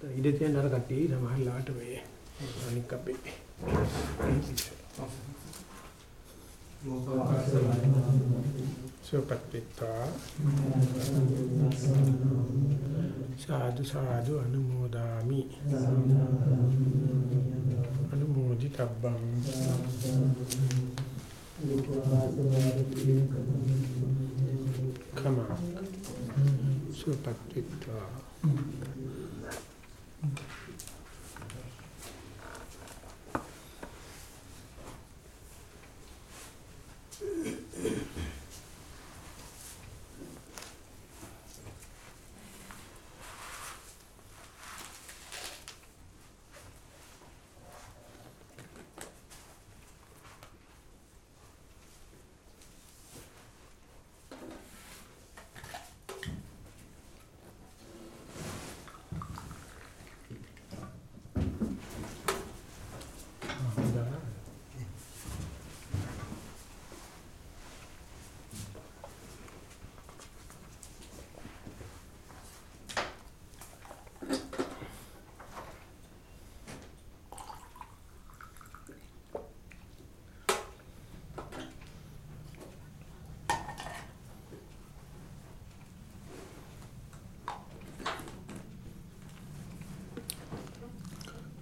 ඉඩ තියෙන අර කට්ටිය සමහරලාට මේ අනික් අපේ සුපත්තිතා සාදු සාදු අනුමෝදාමි. අනුමෝදිතබ්බං. කම සුපත්තිතා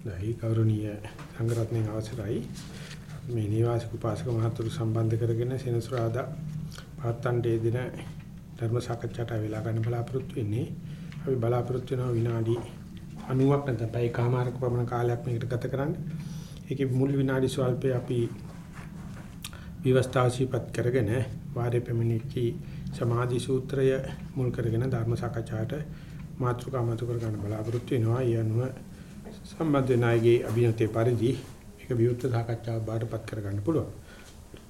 දැයි කෞරණීය සංගරත්නයේ අවසරයි මේ නිවාසික උපාසක මහතුරු සම්බන්ධ කරගෙන සෙනසුරාදා පාත්තන්ටේ දින ධර්ම සාකච්ඡාට වෙලා ගන්න බලාපොරොත්තු වෙන්නේ අපි බලාපොරොත්තු වෙනවා විනාඩි 90ක් නැත්නම් පැය කමාරක පමණ කාලයක් මේකට ගත කරන්න. ඒකේ මුල් විනාඩි ස්වල්පේ අපි විවස්ථාසීපත් කරගෙන වාරේ පෙමිනිච්චි සමාධි සූත්‍රය මුල් කරගෙන ධර්ම සාකච්ඡාට මාතෘකා මතු කර ගන්න බලාපොරොත්තු වෙනවා. ඒ අනුව සම්බන්ධ නායකගේ අභිනතේ පරිදි මේක විවෘත සාකච්ඡාවක් බාටපත් කරගන්න පුළුවන්.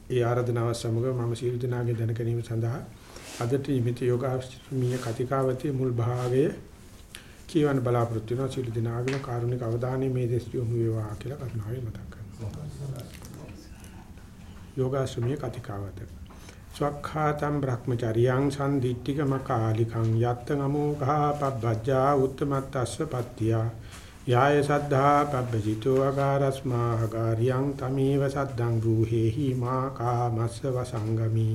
ඒ ආරාධනාව සමග මම සියලු දෙනාගේ දැන ගැනීම සඳහා අදට නිමිති යෝගාශ්‍රමීය කතිකාවතී මුල් භාගය කියවන බලාපොරොත්තු වෙනවා සියලු දෙනාගේම කාරුණික අවධානය මේ දෙස් යොමු වේවා කියලා කරුණාවෙන් මතක් කරනවා. යෝගාශ්‍රමීය කතිකාවත ස්වක්ඛාතම් බ්‍රහ්මචරියං සම්දිට්ඨිකම කාලිකං යත්ත නමෝඝා පබ්බජ්ජා උත්තමත්තස්ස පත්තියා යාය සද්ධා පබ්බජිතෝ අගාරස්මා අගාරියං තමීව සද්දං රූහෙහි මා කාමස්ස වසංගමි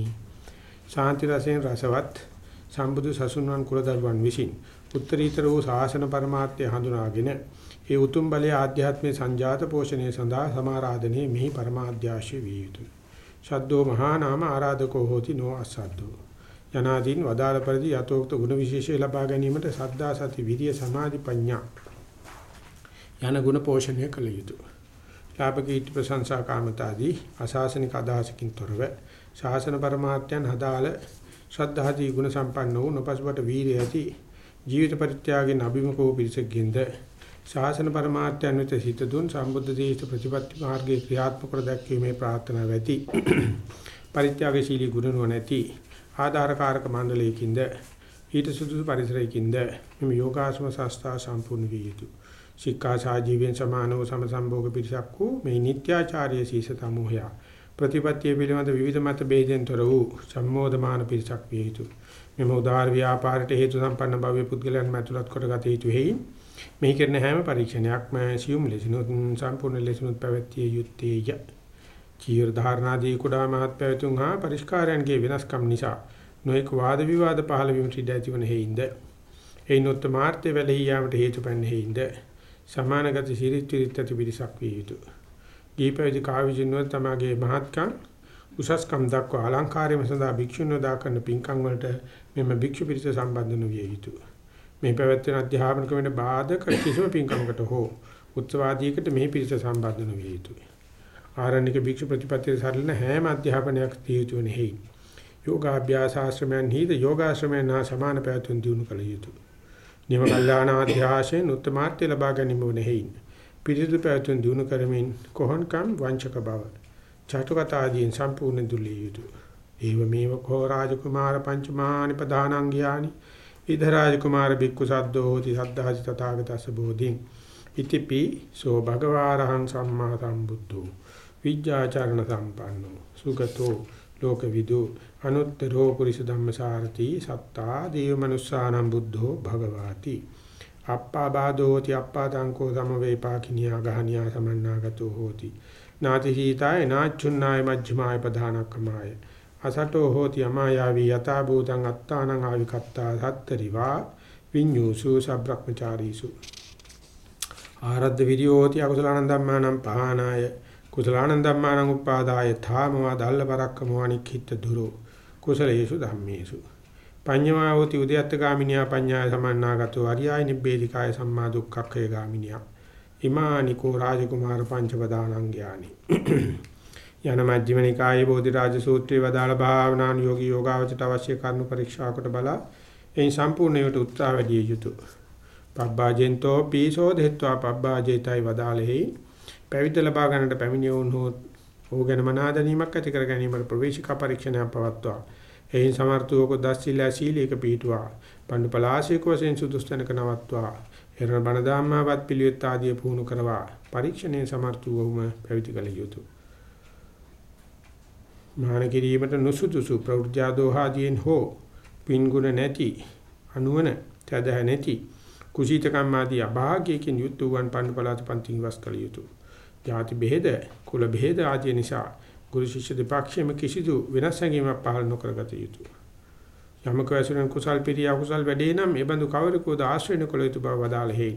ශාන්ති රසෙන් රසවත් සම්බුදු සසුන්වන් කුල දරුවන් විසින් උත්තරීතර වූ ශාසන પરමාර්ථය හඳුනාගෙන ඒ උතුම් බලය ආධ්‍යාත්මේ සංජාත පෝෂණය සඳහා සමාරාධනයේ මෙහි પરමාධ්‍යාශය විය යුතුය. ශද්දෝ මහා නාම ආරාධකෝ හෝති නෝ අසද්දෝ. යනාදීන් වදාළ පරිදි යතෝක්ත ගුණ විශේෂය ලබා ගැනීමට සද්දා සති විරිය සමාධි ප්‍රඥා යන ගුණ පෝෂණය කළ යුතුය. ලාභක ඊට ප්‍රශංසා කාමතාදී අසාසනික අදහසකින් තොරව ශාසන પરමාර්ථයන් හදාළ ශ්‍රද්ධාදී ගුණ සම්පන්න වූ නොපසුබට වීරිය ඇති ජීවිත පරිත්‍යාගයෙන් අභිමුඛ වූ පිරිසකින්ද ශාසන પરමාර්ථයන් වෙත සිත දුන් සම්බුද්ධ දේශිත ප්‍රතිපත්ති මාර්ගයේ ක්‍රියාත්මක කර දැක්වීමේ ප්‍රාර්ථනාව ඇති පරිත්‍යාගශීලී ගුණ නොනැති ආධාරකාරක මණ්ඩලයකින්ද ඊට සුදුසු පරිසරයකින්ද මෙම යෝගාශ්‍රම සංස්ථා සම්පූර්ණ විය යුතුය ශික්ෂා සාජීවයෙන් සමානව සමසම්භෝග පිරිසක් වූ මේ නිත්‍යාචාර්ය සීස සමූහය ප්‍රතිපත්තිය පිළිබඳ විවිධ මත ભેදෙන් තොර වූ සම්මෝධමාන පිරිසක් විය යුතුය. මෙම උදාාර ව්‍යාපාරයට හේතු සම්පන්න භව්‍ය පුද්ගලයන් මැතුලත් කොට ගත යුතු හේයි. මෙහි කරන හැම පරීක්ෂණයක්ම සියුම් ලෙසිනුත් සම්පූර්ණ ලෙසිනුත් පැවැත්විය යුත්තේය. චීර ධාරණාදී කුඩා මහත් පැවතුම් හා පරිස්කාරයන්ගේ වෙනස්කම් නිසා නොඑක වාද විවාද පහළ වීමට ඉඩ ඇතිවන හේින්ද එයිනොත් මාර්ථය වැළෙහි යාමට හේතු පන්නේ හේින්ද සමානගත සිරිත් විරිත් ඇති පිරිසක් විය යුතුය. දීපවිදි කාවිජිනුව තමගේ මහත්කම් උසස්කම් දක්වා අලංකාරයම සඳහා භික්ෂුණෝ දා කරන පින්කම් වලට මෙම භික්ෂු පිරිස සම්බන්ධ නොවිය යුතුය. මේ පැවැත්වෙන අධ්‍යාපනික වෙන බාධක කිසිම පින්කමකට හෝ උත්සවාදීකට මේ පිරිස සම්බන්ධ නොවිය යුතුය. ආරණ්‍යක භික්ෂු ප්‍රතිපත්තිය සරලන හැම අධ්‍යාපනයක් දිය යුතු නෙහි. යෝගාභ්‍යාස ආශ්‍රමයන් හිද යෝගාශ්‍රමයන් හා සමාන පැවැත්වීම දිනු කළ යුතුය. නිම කල්යාණාධ්‍යාශයෙන් උත්තමාර්ථය ලබා ගැනීම වෙනෙහිින් පිරිසුදු පැවතුම් දිනු කරමින් කොහොන්කම් වංචක බව චතුකතාදීන් සම්පූර්ණ දුලිය යුතුය. ඒව මේව කෝ රාජකුමාර පංචමානි ප්‍රධානංගයානි ඉද රාජකුමාර බික්කු සද්දෝ හෝති සද්ධාසි තථාගතස්ස බෝධින්. ඉතිපි සෝ භගවාරහං සම්මා සම්බුද්ධෝ. විජ්ජාචරණ සම්පන්නෝ. සුගතෝ ලෝකවිදු. අනුත්තරෝ පුරිස ධම්මසාරති සත්තා දේව මනුස්සානම් බුද්ධෝ භගවාති. අප්පාබාදෝති අප්පාදංකෝ සමවේපාකිනියා ගහනියා සමන්නාගතෝ හෝති. නාති සීතාය නාච්චුන්නාය මජ්ක්‍ධිමාය ප්‍රධානක්කමාය. අසටෝ හෝති අමායාවී යතා භූතං අත්තානං ආවිකත්තා සත්තරිවා විඤ්ඤූසු සබ්‍රක්‍මචාරීසු. ආරද්ධ විරියෝති අකුසලානං ධම්මානං පහනාය. කුසලානං ධම්මානං උපාදාය ථාමවා දල්ල පරක්කමෝ අනික්ඛිත දුරෝ. කුසලේසු ධම්මේසු පඤ්ඤමාවෝති උද්‍යත්ත ගාමිනියා පඤ්ඤාය සමන්නාගතෝ අරියාය නිබ්බේධිකාය සම්මා දුක්ඛක්ඛේ ගාමිනියා ඉමානිකෝ රාජකුමාර පංචපදානං ඥානි. යන මජ්ක්‍ධිම නිකායේ බෝධිරාජ සූත්‍රයේ වදාළ භාවනාන යෝගී යෝගාවචට අවශ්‍ය කරුණු පරීක්ෂා කොට බලා එයින් සම්පූර්ණයට උත්සාහ වැඩි යුතුය. පබ්බාජෙන්තෝ පීසෝ දෙත්වා පබ්බාජේතයි වදාළෙහි. පැවිද්ද ලබා ගන්නට පැමිණියවුන් හෝ ඕගෙන මනා දැනීමක් ඇති කර ගැනීමට ප්‍රවේශිකා පරීක්ෂණයක් පවත්වා එයින් සමර්ථවක දස්සිලා සීලයක පිහිටුවා පණ්ඩු පලාශයක වශයෙන් සුදුස්තනක නවත්වා එරණ බණ දාම්මාවත් පිළිවෙත් ආදී පුහුණු කරවා පරීක්ෂණයෙන් සමර්ථ වූවම පැවිදි කළ යුතුය. මහාන කිරීමට නුසුදුසු ප්‍රවෘත්‍යාදෝහාදීන් හෝ පින්ගුණ නැති අනුවන තදහ නැති කුසීතකම් ආදී අභාග්‍යකින් යුත් වූවන් පණ්ඩු පලාත පන්තිං වස් කළ යුතුය. ಜಾති බෙහෙද කුල බෙහෙද ආදී නිසා ගුරු ශිෂ්‍ය දෙපාක්ෂයේම කිසිදු වෙනස් හැඟීමක් පහළ නොකරගත යුතුය. යමක ඇසුරෙන් කුසල් පිරිය අකුසල් වැඩේ නම් මේ බඳු කවරකෝද ආශ්‍රයන කළ යුතු බව වදාළ හේයි.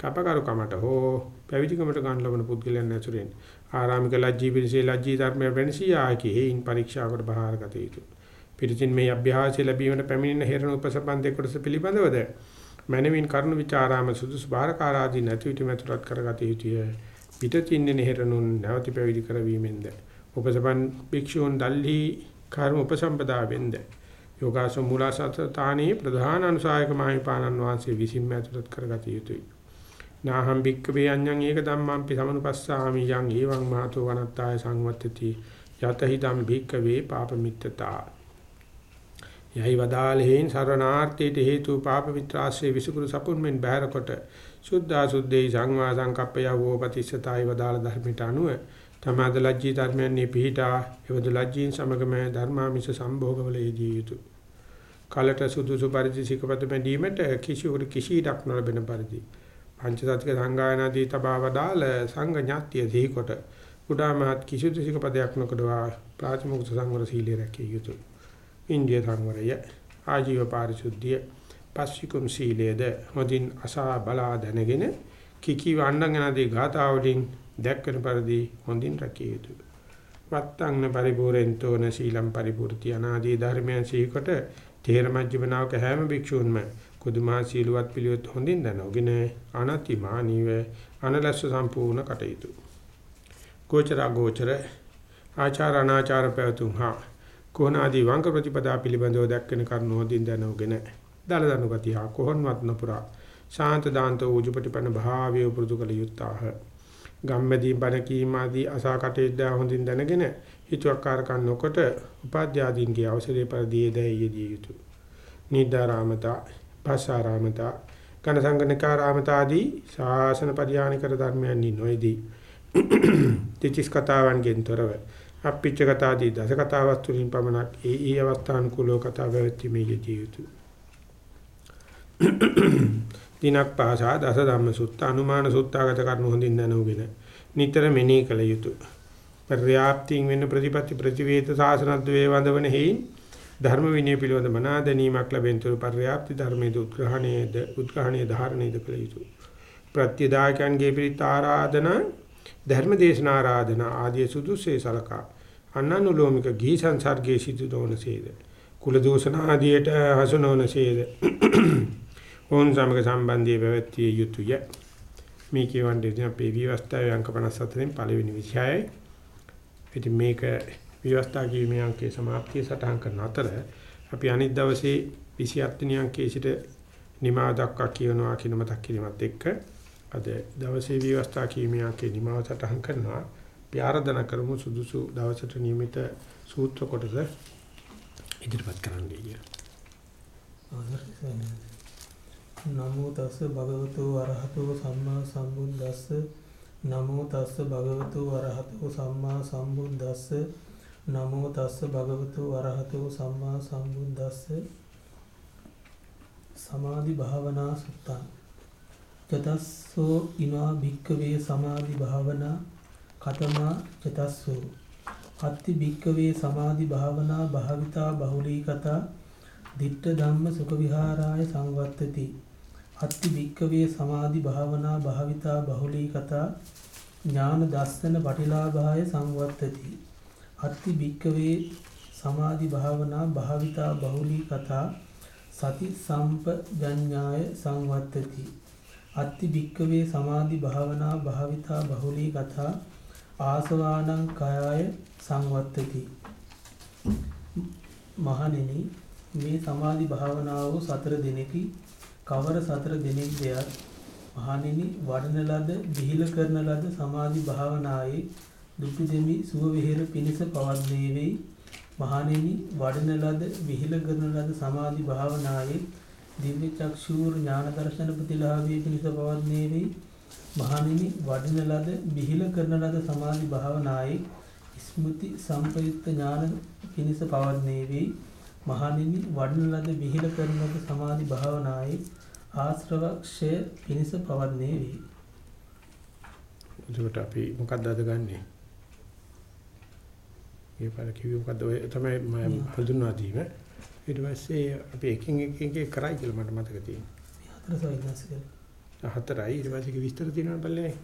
කපකරුකමට හෝ පැවිදිකමට ගන්න ලබන පුද්ගලයන් ඇසුරෙන් ආරාමික ලජ්ජී පිරිසේ ලජ්ජී ධර්මය වෙනසියාකි හේයින් පරීක්ෂාවකට බහාරගත යුතුය. පිරිසින් මේ අභ්‍යාසය ලැබීමට පැමිණෙන හේරණ උපසම්බන්ධ කොටස පිළිබඳවද මනමින් කරුණු විචාරාම සුදුසු බාරකාරාදී නැති විට මෙතුරත් කරගත යුතුය. පිටින් නෙහෙරණුන් නැවති පැවිදි කරවීමෙන්ද උපසපන් භික්ෂූන් දල්හි කර්ම උපසම්පදා වෙන්ද යෝගාස මූලසතතානේ ප්‍රධාන අනුසායක මහිපාණන් වහන්සේ විසින්ම ඇතුළත් කරගත යුතුයි. නාහම් භික්කවේ අඤ්ඤං ඒක ධම්මංපි සමනුපස්සාමි යං එවං මහතෝ වනත්තාය සංවත්තති යතහිදම් භික්කවේ පාපමිත්තතා. යයි වදාලෙහින් සරණාර්ථයට හේතු පාප මිත්‍රාශ්‍රේ විසුකුරු සපුන්ෙන් බහැර කොට සුද්ධා සුද්ධේ සංවා සංකප්පය වූපතිස්සතයි වදාළ ධර්මයට අනුව තමාද ලජ්ජී ධර්මයන්හි පිහිටා එවද ලජ්ජීන් සමගම ධර්මාමිෂ සම්භෝගවල යෙදිය යුතුය. කලට සුදුසු පරිදි සිකපත බැඳීමට කිසිවුරු කිසි ඉඩක් නොලබෙන පරිදි පංචසත්ක සංගායනාදී තබාවදාල සංඝ ඥාත්‍ය දීකොට කුඩාමහත් කිසිදු සිකපදයක් නොකඩවා ප්‍රාතිමෝක්ෂ සංවර සීලය රැකිය යුතුය. ඉන්දිය සංවරය ආජීව පාරිශුද්ධිය පස්සිකුම් සීලයේද හොදින් අසා බලා දැනගෙන කිකි වණ්ඩන් යනදී ගාතාවලින් දැක්කන පරිදි හොඳින් රැකිය යුතුය. වත්තංන පරිපූර්ෙන්තෝන සීලම් පරිපූර්ති අනාදී ධර්මයන් සීකොට තේර මජ්ජිමනාවක හැම භික්ෂූන්ම කුදුමා සීලවත් පිළිවෙත් හොඳින් දනවගෙන අනතිමානීව අනලස්ස සම්පූර්ණ කටයුතු. ගෝචර ගෝචර ආචාර අනාචාර පැවතුම් හා කොහොනාදී වංක ප්‍රතිපදා පිළිබඳව දැක්කෙන කරුණු හොඳින් දනවගෙන දල දනුගතිය කොහොන්වත් නොපුරා ශාන්ත දාන්ත උජුපටිපන භාවය පුරුදු කළ යුත්තාහ. ගම්මැදී බණ කීම ආදී අසා කටයුතු හොඳින් දැනගෙන හිතුවක්කාරකම් නොකොට උපාධ්‍යාදීන්ගේ අවසරේ පරිදි දෙයියදී යුතුය. නිදාරාමතා, භාෂාරාමතා, කනසංගනිකාරාමතා ආදී ශාසන පරිහානිකර ධර්මයන් නොයේදී. තිචිස් කතාවන්ගෙන් තොරව අප්පිච්ච කතාදී දස කතා වස්තුලින් පමණක් ඒ ඒ අවස්ථානුකූලව කතා පැවැත්ීමේ යෙදිය යුතුය. දිනක් පාසා දස ධම්ම සුත්ත අනුමාන සුත්තාගත කරනු හොඳින් දැනුගෙන නිතර මෙනෙහි කළ යුතුය. පර්‍යාප්තියෙන් වෙන ප්‍රතිපatti ප්‍රතිවේද සාසනද්වේ වඳවන හේයින් ධර්ම විනය පිළිබඳ මනා දැනීමක් ලැබෙන තුරු පර්‍යාප්ති ධර්මයේ උත්ග්‍රහණයේද උත්ග්‍රහණයේ ධාරණයේද කළ යුතුය. ප්‍රත්‍යදායකයන්ගේ පිරිත ආරාධනා ධර්ම දේශනා ආරාධනා ආදී සුදුසේ සලකා අනනුලෝමික ගී සංසර්ගයේ සිදු නොවනසේද කුල දූෂණ ආදියට හසු නොවනසේද ඔවුන් සමග සම්බන්ධය පැවැත්විය යුතුය. මේ කියවන්නේ ඉතින් අපේ විවස්ථාවේ අංක 54න් පළවෙනි විෂයයි. ඉතින් මේක විවස්ථා කීමේ අංකයේ સમાප්තිය සටහන් කරන අතර අපි අනිත් දවසේ 27 වෙනි අංකයේ සිට නිමාව දක්වා කියනවා කියන මතක් කිරීමත් එක්ක අද දවසේ විවස්ථා කීමේ අංකයේ නිමාව සටහන් කරනවා. අපි ආරාධනා කරමු සුදුසු දවසට නියමිත සූත්‍ර කොටස ඉදිරිපත් කරන්න කියලා. නමෝ තස්ස භගවතු වරහතෝ සම්මා සම්බුද්දස්ස. නමෝ තස්ස භගවතු වරහතෝ සම්මා සම්බුද්දස්ස. නමෝ තස්ස භගවතු වරහතෝ සම්මා සම්බුද්දස්ස. සමාධි භාවනා සුත්තං. චතස්සෝ ඉමා භික්කවේ සමාධි භාවනා. කතමා චතස්සෝ. අත්ති භික්කවේ සමාධි භාවනා භාවිතා බහුලී කතා දිට්ඨ ධම්ම සුඛ විහාරාය සංවත්තති. අත්ති භික්කවේ සමාධි භාවනා භාවිතා බහුලී කතා ඥාන දස්සන පටිලාභාය සංවත්තති අත්ති භික්කවේ සමාධි භාවනා භාවිතා බහුලී කතා සති සම්පජඤ්ඤාය සංවත්තති අත්ති භික්කවේ සමාධි භාවනා භාවිතා බහුලී කතා ආසවානං කයාය සංවත්තති මහණෙනි මේ සමාධි භාවනාව සතර දිනකි. කවර සතර දිනෙක දෙයක් මහණෙනි වඩන ලද විහිල කරන ලද සමාධි භාවනායේ දුටු දෙමි සුව විහෙර පිණිස පවද්දේ වෙයි මහණෙනි වඩන ලද විහිල කරන ලද සමාධි භාවනායේ දිව්‍ය චක්ෂූර් ඥාන දර්ශන ප්‍රතිලාභයේ පිණිස පවද්නේ වෙයි මහණෙනි වඩන ලද විහිල කරන ලද සමාධි භාවනායේ ස්මෘති සම්පයුක්ත ඥාන පිණිස පවද්නේ වෙයි මහණෙනි වඩන ලද විහිල කරන ලද සමාධි භාවනායේ ආශ්‍රවක්ෂය පිණිස පවද්නේ වෙයි එතකොට අපි මොකක්ද අද ගන්නෙ? ඒ පාර කිව්ව මොකද්ද ඔය තමයි මම හඳුන්වා දීම. ඊට පස්සේ අපි එකින් එක එක කරයි කියලා මට මතක තියෙනවා. හතර සවිනාසික. හතරයි ඊට පස්සේ විස්තර තියෙනවා බලන්නේ.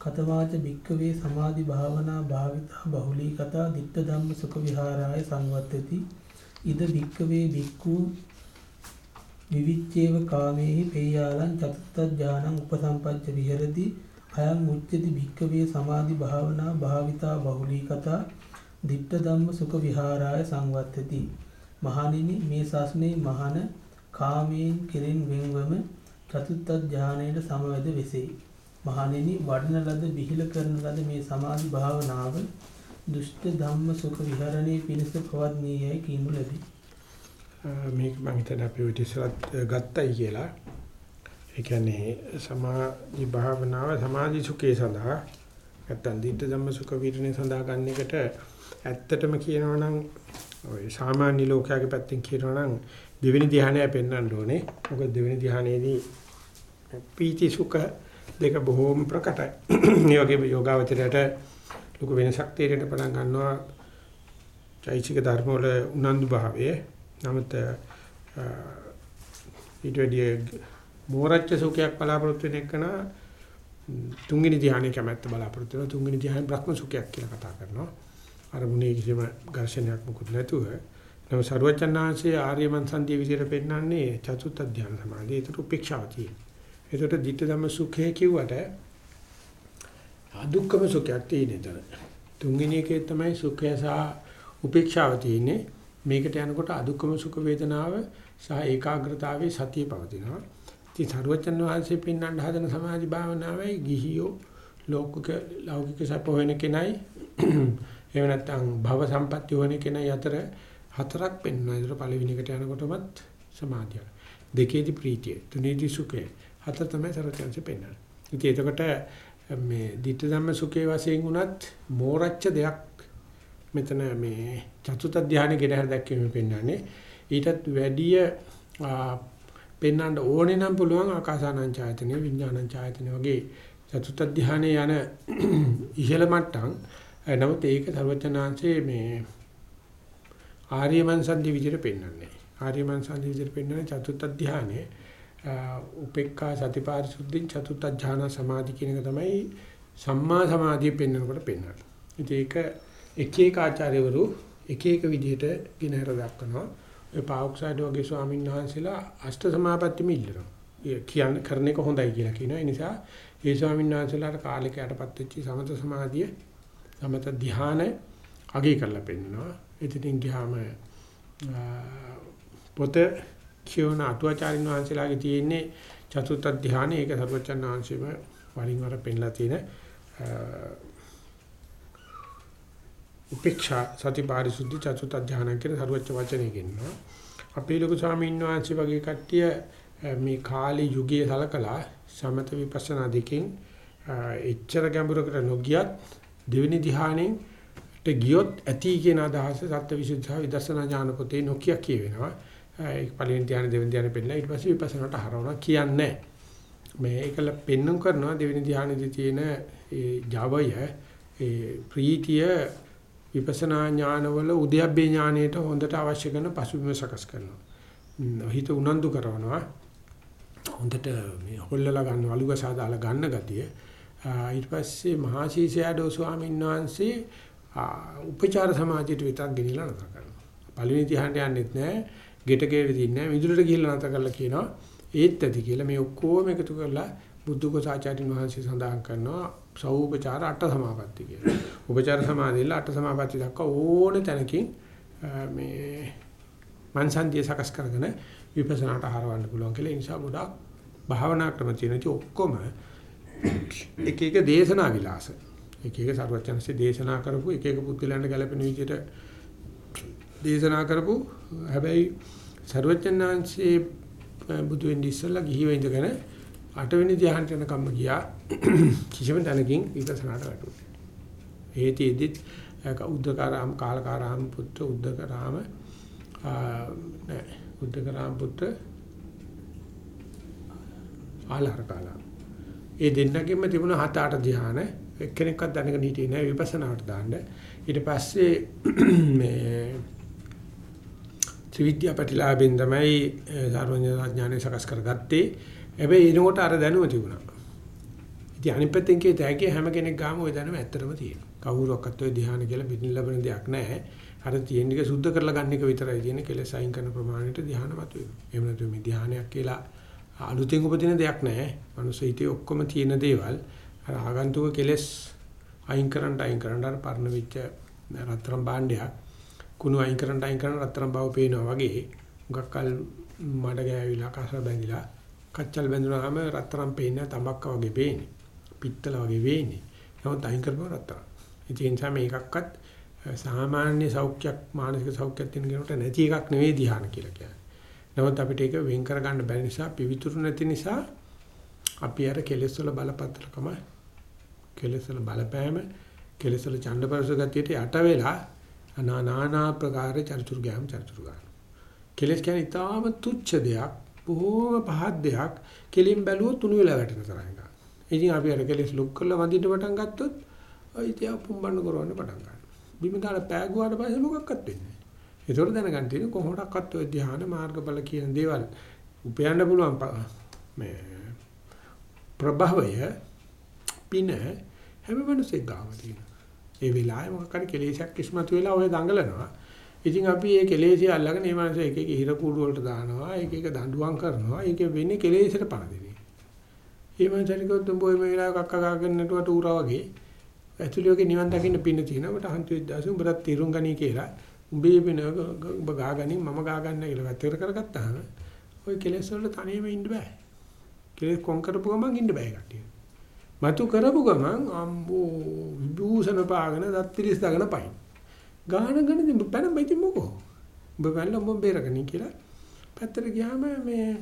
කතවාච භික්කවේ සමාධි භාවනා භාවිතා බහුලී කතා ditta ධම්ම සුඛ විහාරාය සංවත්තති. ඉද භික්කවේ භික්ඛු විවිච්ඡේව කාමේහි පේයාලං චතුත්ථ ඥානං උපසම්පච්ච විහෙරති. අයං උච්චති භික්කවේ සමාධි භාවනා භාවිතා බහුලී කතා ditta ධම්ම සුඛ විහාරාය සංවත්තති. මහණෙනි මේ ශාසනයේ මහාන කාමයෙන් කෙරෙන් වෙන්වම චතුත්ථ ඥානයට සමවැද වෙසෙයි මහණෙනි වඩන ලද විහිල කරන ලද මේ සමාධි භාවනාව දුෂ්ට ධම්ම සුඛ විහරණේ පිණිස පවත්නීයයි කියනු ලැබේ මේක මම හිතන්නේ අපි ඔය ඉස්සරත් ගත්තයි කියලා. ඒ කියන්නේ සමාධි භාවනාව සමාධි සුඛේ සඳහා නැත්තම් දිට්ඨ ධම්ම සුඛ විරණේ සඳහා ගන්න එකට ඇත්තටම කියනවා නම් ඔය සාමාන්‍ය ලෝකයාගේ පැත්තෙන් කියනවා නම් දෙවෙනි ධ්‍යානය පෙන්වන්න ඕනේ. මොකද දෙවෙනි ධ්‍යානයේදී පීති සුඛ දෙක බොහෝම ප්‍රකටයි. මේ වගේ යෝගාවචරයට ලොකු වෙනසක් තේරෙන්න පටන් ගන්නවා. චෛසික ධර්ම වල උනන්දු භාවයේ නමුත් ඊට වැඩි මෝරච්ච සුඛයක් බලාපොරොත්තු වෙන එකන තුන්වෙනි ධ්‍යානයේ කැමැත්ත බලාපොරොත්තු වෙනවා තුන්වෙනි ධ්‍යානයේ බ්‍රහ්ම සුඛයක් කියලා කතා කරනවා අරමුණේ කිසිම ඝර්ෂණයක් මුකුත් නැතුව නම සර්වචන්නාංශයේ ආර්ය මන්සන්දී විදිහට පෙන්නන්නේ චතුත් ධ්‍යාන සමාධිය ඒතර උපේක්ෂාව තියෙන. ඒතර ධිට්ඨ ධම්ම සුඛය කිව්වට අදුක්කම සුඛයක් තියෙන එතන. තුන්වෙනි එකේ තමයි සුඛය සහ උපේක්ෂාව තියෙන්නේ. මේකට යනකොට අදුක්කම සුඛ වේදනාව සහ ඒකාග්‍රතාවයේ සතිය පවතිනවා. ඉතින් සරුවචන් වහන්සේ පින්නන්න හදන සමාධි භාවනාවයි ගිහියෝ ලෞකික ලෞකික සප වෙන කෙනයි එහෙම නැත්නම් භව සම්පatti වෙන කෙනයි අතර හතරක් පෙන්වනවා. ඒතර පළවෙනි එකට යනකොටමත් සමාධිය. දෙකේදී ප්‍රීතිය, තුනේදී සුඛය. හතර තමයි සරුවචන්සේ පෙන්වන්නේ. ඉතින් එතකොට මේ ditta ධම්ම සුඛේ වශයෙන් උනත් මෝරච්ච දෙයක් මෙතන මේ චතුත ධානය ගෙනහැර දැක්වීම පෙන්වන්නේ. ඊටත් වැඩිය පෙන්වන්න ඕනේ නම් පුළුවන් ආකාසානං ඡායතනෙ විඥානං ඡායතනෙ වගේ චතුත ධානයේ යන ඉහළ මට්ටම්. නමුත් ඒක සර්වචනාංශයේ මේ ආර්යමන් සන්දි විදිහට පෙන්වන්නේ. ආර්යමන් සන්දි විදිහට පෙන්වන්නේ චතුත ධානයේ උපේක්ඛා සතිපාරිසුද්ධින් චතුත ඥාන සමාධි කියන එක තමයි සම්මා සමාධිය පෙන්වනකොට පෙන්වන්නේ. ඉතින් ඒක එක එක ආචාර්යවරු එක එක විදිහට ගෙනහැර දක්වනවා. ඒ පාවොක්සයිඩ් වගේ ස්වාමීන් වහන්සේලා අෂ්ට සමාපatti මිල්ලනවා. ඒ කියන්න කරන එක හොඳයි කියලා කියනවා. ඒ නිසා ඒ ස්වාමීන් වහන්සේලාට කාලෙක යටපත් වෙච්ච සමත සමාධිය සමත ධ්‍යාන අගය කරලා පෙන්නනවා. එතනින් ගියාම පොත කියවන අටුවාචාරින් වහන්සේලාගේ තියෙන්නේ චතුත්ථ ධ්‍යාන ඒක සර්වචන් වහන්සේම වරින් වර පෙන්ලා තියෙන උපේක්ෂා සති පාරිශුද්ධ චතුත් අධ්‍යාන කියන සරුවච්ච වචනේ කියනවා. අපේ ලොකු ස්වාමීන් වහන්සේ වගේ කට්ටිය මේ කාලේ යුගයේ සලකලා සමත විපස්සනා දෙකෙන් එච්චර ගැඹුරකට නොගියත් දෙවෙනි ධ්‍යානෙට ගියොත් ඇති කියන අදහස සත්‍යවිසුද්ධා විදර්ශනා ඥාන පොතේ නොකිය කියවෙනවා. ඒක පළවෙනි ධ්‍යාන දෙවෙනි ධ්‍යාන පෙන්නලා ඊට පස්සේ විපස්සනාට හරවනවා කියන්නේ මේ ඒකල පෙන්눔 කරනවා දෙවෙනි ධ්‍යානෙදී තියෙන ඒ ජවය ඒ ප්‍රීතිය විපස්සනා ඥානවල උද්‍යප්පේ ඥානයට හොඳට අවශ්‍ය කරන පසුබිම සකස් කරනවා. හිත උනන්දු කරනවා. හොඳට මේ හොල්ලලා ගන්න වලුග සාදාලා ගන්න ගතිය. ඊට පස්සේ මහා ශීෂයඩෝ ස්වාමීන් වහන්සේ උපචාර සමාධියට විතරක් ගෙනිලා නතර කරනවා. පළවෙනි ධ්‍යානට යන්නෙත් නැහැ. ගෙට ගෙට දින්නේ නැහැ. මිදුලට ගිහිල්ලා නතර කරලා කියනවා ඒත් ඇති කියලා මේ ඔක්කොම එකතු කරලා බුද්ධක සාචාර්යින් වහන්සේ සඳහන් කරනවා සෞපචාර අට සමාපatti කියලා. උපචාර සමාධියල අට සමාපatti දක්වා ඕන තැනකින් මේ මන්සන්දිය සකස් කරගෙන විපස්සනාට හරවන්න පුළුවන් කියලා. ඒ නිසා ගොඩාක් භාවනා ක්‍රම තියෙන ඔක්කොම එක එක දේශනා විලාස. එක එක සර්වචනසේ දේශනා කරපු එක එක පුද්ගලයන්ට ගැලපෙන විදිහට දේශනා කරපු හැබැයි සර්වචනාංශේ බුදු වෙන්නේ ඉස්සලා ගිහිව ඉඳගෙන අටවෙනි ධ්‍යානට යනකම්ම ගියා කිසිම තැනකින් විපස්සනාට වැටුනේ. ඒතිෙදිත් උද්දකරාම කාලකාරාම පුත්‍ර උද්දකරාම නෑ උද්දකරාම පුත්‍ර ආලහරකාලා. ඒ දෙන්නගෙම තිබුණ හත අට ධ්‍යාන එක්කෙනෙක්වත් දැනගෙන හිටියේ නෑ විපස්සනාට දාන්න. ඊට පස්සේ මේ ත්‍රිවිද්‍යා ප්‍රතිලාභෙන් තමයි සර්වඥාඥානෙ සකස් කරගත්තේ. හැබැයි එනකොට අර දැනුම තිබුණා. ඉතින් අනිත් පැත්තෙන් කියත හැකි හැම කෙනෙක් ගාම ওই දැනුම ඇත්තටම තියෙනවා. කවුරුවක්වත් ওই ධ්‍යාන කියලා පිටින් ලැබෙන දෙයක් නැහැ. අර තියෙන එක සුද්ධ කරලා ගන්න එක විතරයි තියෙන කෙලෙස් අයින් කරන ප්‍රමාණයට ධ්‍යාන මතුවෙනවා. එහෙම නැත්නම් මේ ධ්‍යානයක් කියලා අලුතෙන් උපදින දෙයක් නැහැ. මනුස්ස හිතේ ඔක්කොම තියෙන දේවල් අර ආගන්තුක කෙලෙස් අයින් කරන්න අයින් කරන්න අර පරණ වෙච්ච රත්තරන් භාණ්ඩයක් කුණු අයින් කරන්න අයින් කරන රත්තරන් බව පේනවා වගේ. මුගක්කල් මඩ ගෑවිලා කස බැඳිලා කච්චල් බැඳුනහම රත්තරන් පේන්නේ තඹක්ක වගේ පේන්නේ. පිත්තල වගේ වෙන්නේ නමුත් අයින් කරපුවා රත්තරන්. ඉතින් ඒ නිසා මේකක්වත් සාමාන්‍ය සෞඛ්‍යයක් මානසික සෞඛ්‍යයක් තියෙන කෙනෙකුට නැති එකක් නෙවෙයි ධ්‍යාන කියලා කියන්නේ. නමුත් අපිට ඒක වෙන් කර ගන්න බැරි නිසා පිවිතුරු නැති නිසා අපි අර කෙලෙස් වල බලපත්‍රකම කෙලෙස් වල බලපෑම කෙලෙස් වල ඡන්දපරස ගතියට යට වෙලා නානා ප්‍රකාර චරිචුරු ගෑම් චරිචුරු ගන්න. කෙලස් කියන්නේ ඊටාම තුච්ච දෙයක්, බොහෝම පහත් දෙයක්. කෙලින් බැලුවොත් තුනු වෙලා වැටෙන තරම් එකක්. ඉතින් අපි අර කෙලස් ලුක් කරලා වඳින්න පටන් ගත්තොත් ඉතින් පුම්බන්න කරවන්න පටන් ගන්නවා. බිම දාලා පෑගුවාට පස්සේ මොකක්වත් වෙන්නේ නැහැ. ඒතකොට දැනගන්න තියෙන්නේ කොහොමඩක්වත් ඔය ධ්‍යාන මාර්ගඵල කියන දේවල් උපයන්න පුළුවන් මේ ප්‍රභවය පින හැම මිනිසෙක් ගාව තියෙනවා. ඒ වෙලාවේ මොකක් හරි කෙලෙසයක් ඉස්මතු වෙලා ඔය දඟලනවා. ඉතින් අපි මේ කෙලෙසිය අල්ලගෙන මේ මානස එක එක හිර කූඩු වලට දානවා. එක එක දඬුවම් කරනවා. ඒක වෙන්නේ කෙලෙසට පණ දෙන්නේ. මේ මානසලිකෝ තුඹෝ මේ වෙලාවේ කක්ක ගාගෙන නටුවට ඌරා වගේ ඇතුළේ නිවන් දකින්න පින්න තියෙනවා. මට හන්තු විද්දාසු උඹට තිරුම් ගනී කියලා. උඹේ පින උඹ ගාගනි මම ගාගන්න කියලා වැතර කරගත්තාම ওই කෙලෙස් වල තනියම ඉන්න බෑ. කෙලෙස් කොන් කරපු ගමන් ඉන්න බෑ කට්ටිය. මතු කරපු ගමන් අම්බෝ විභූෂණ පාගෙන දත්තිරිස් දාගෙන පයින්. ගාන ගණන් දෙන්න පැන බයිති මොකෝ. ඔබ වැල්ල ඔබ බේරගනි කියලා. පැත්තට ගියාම මේ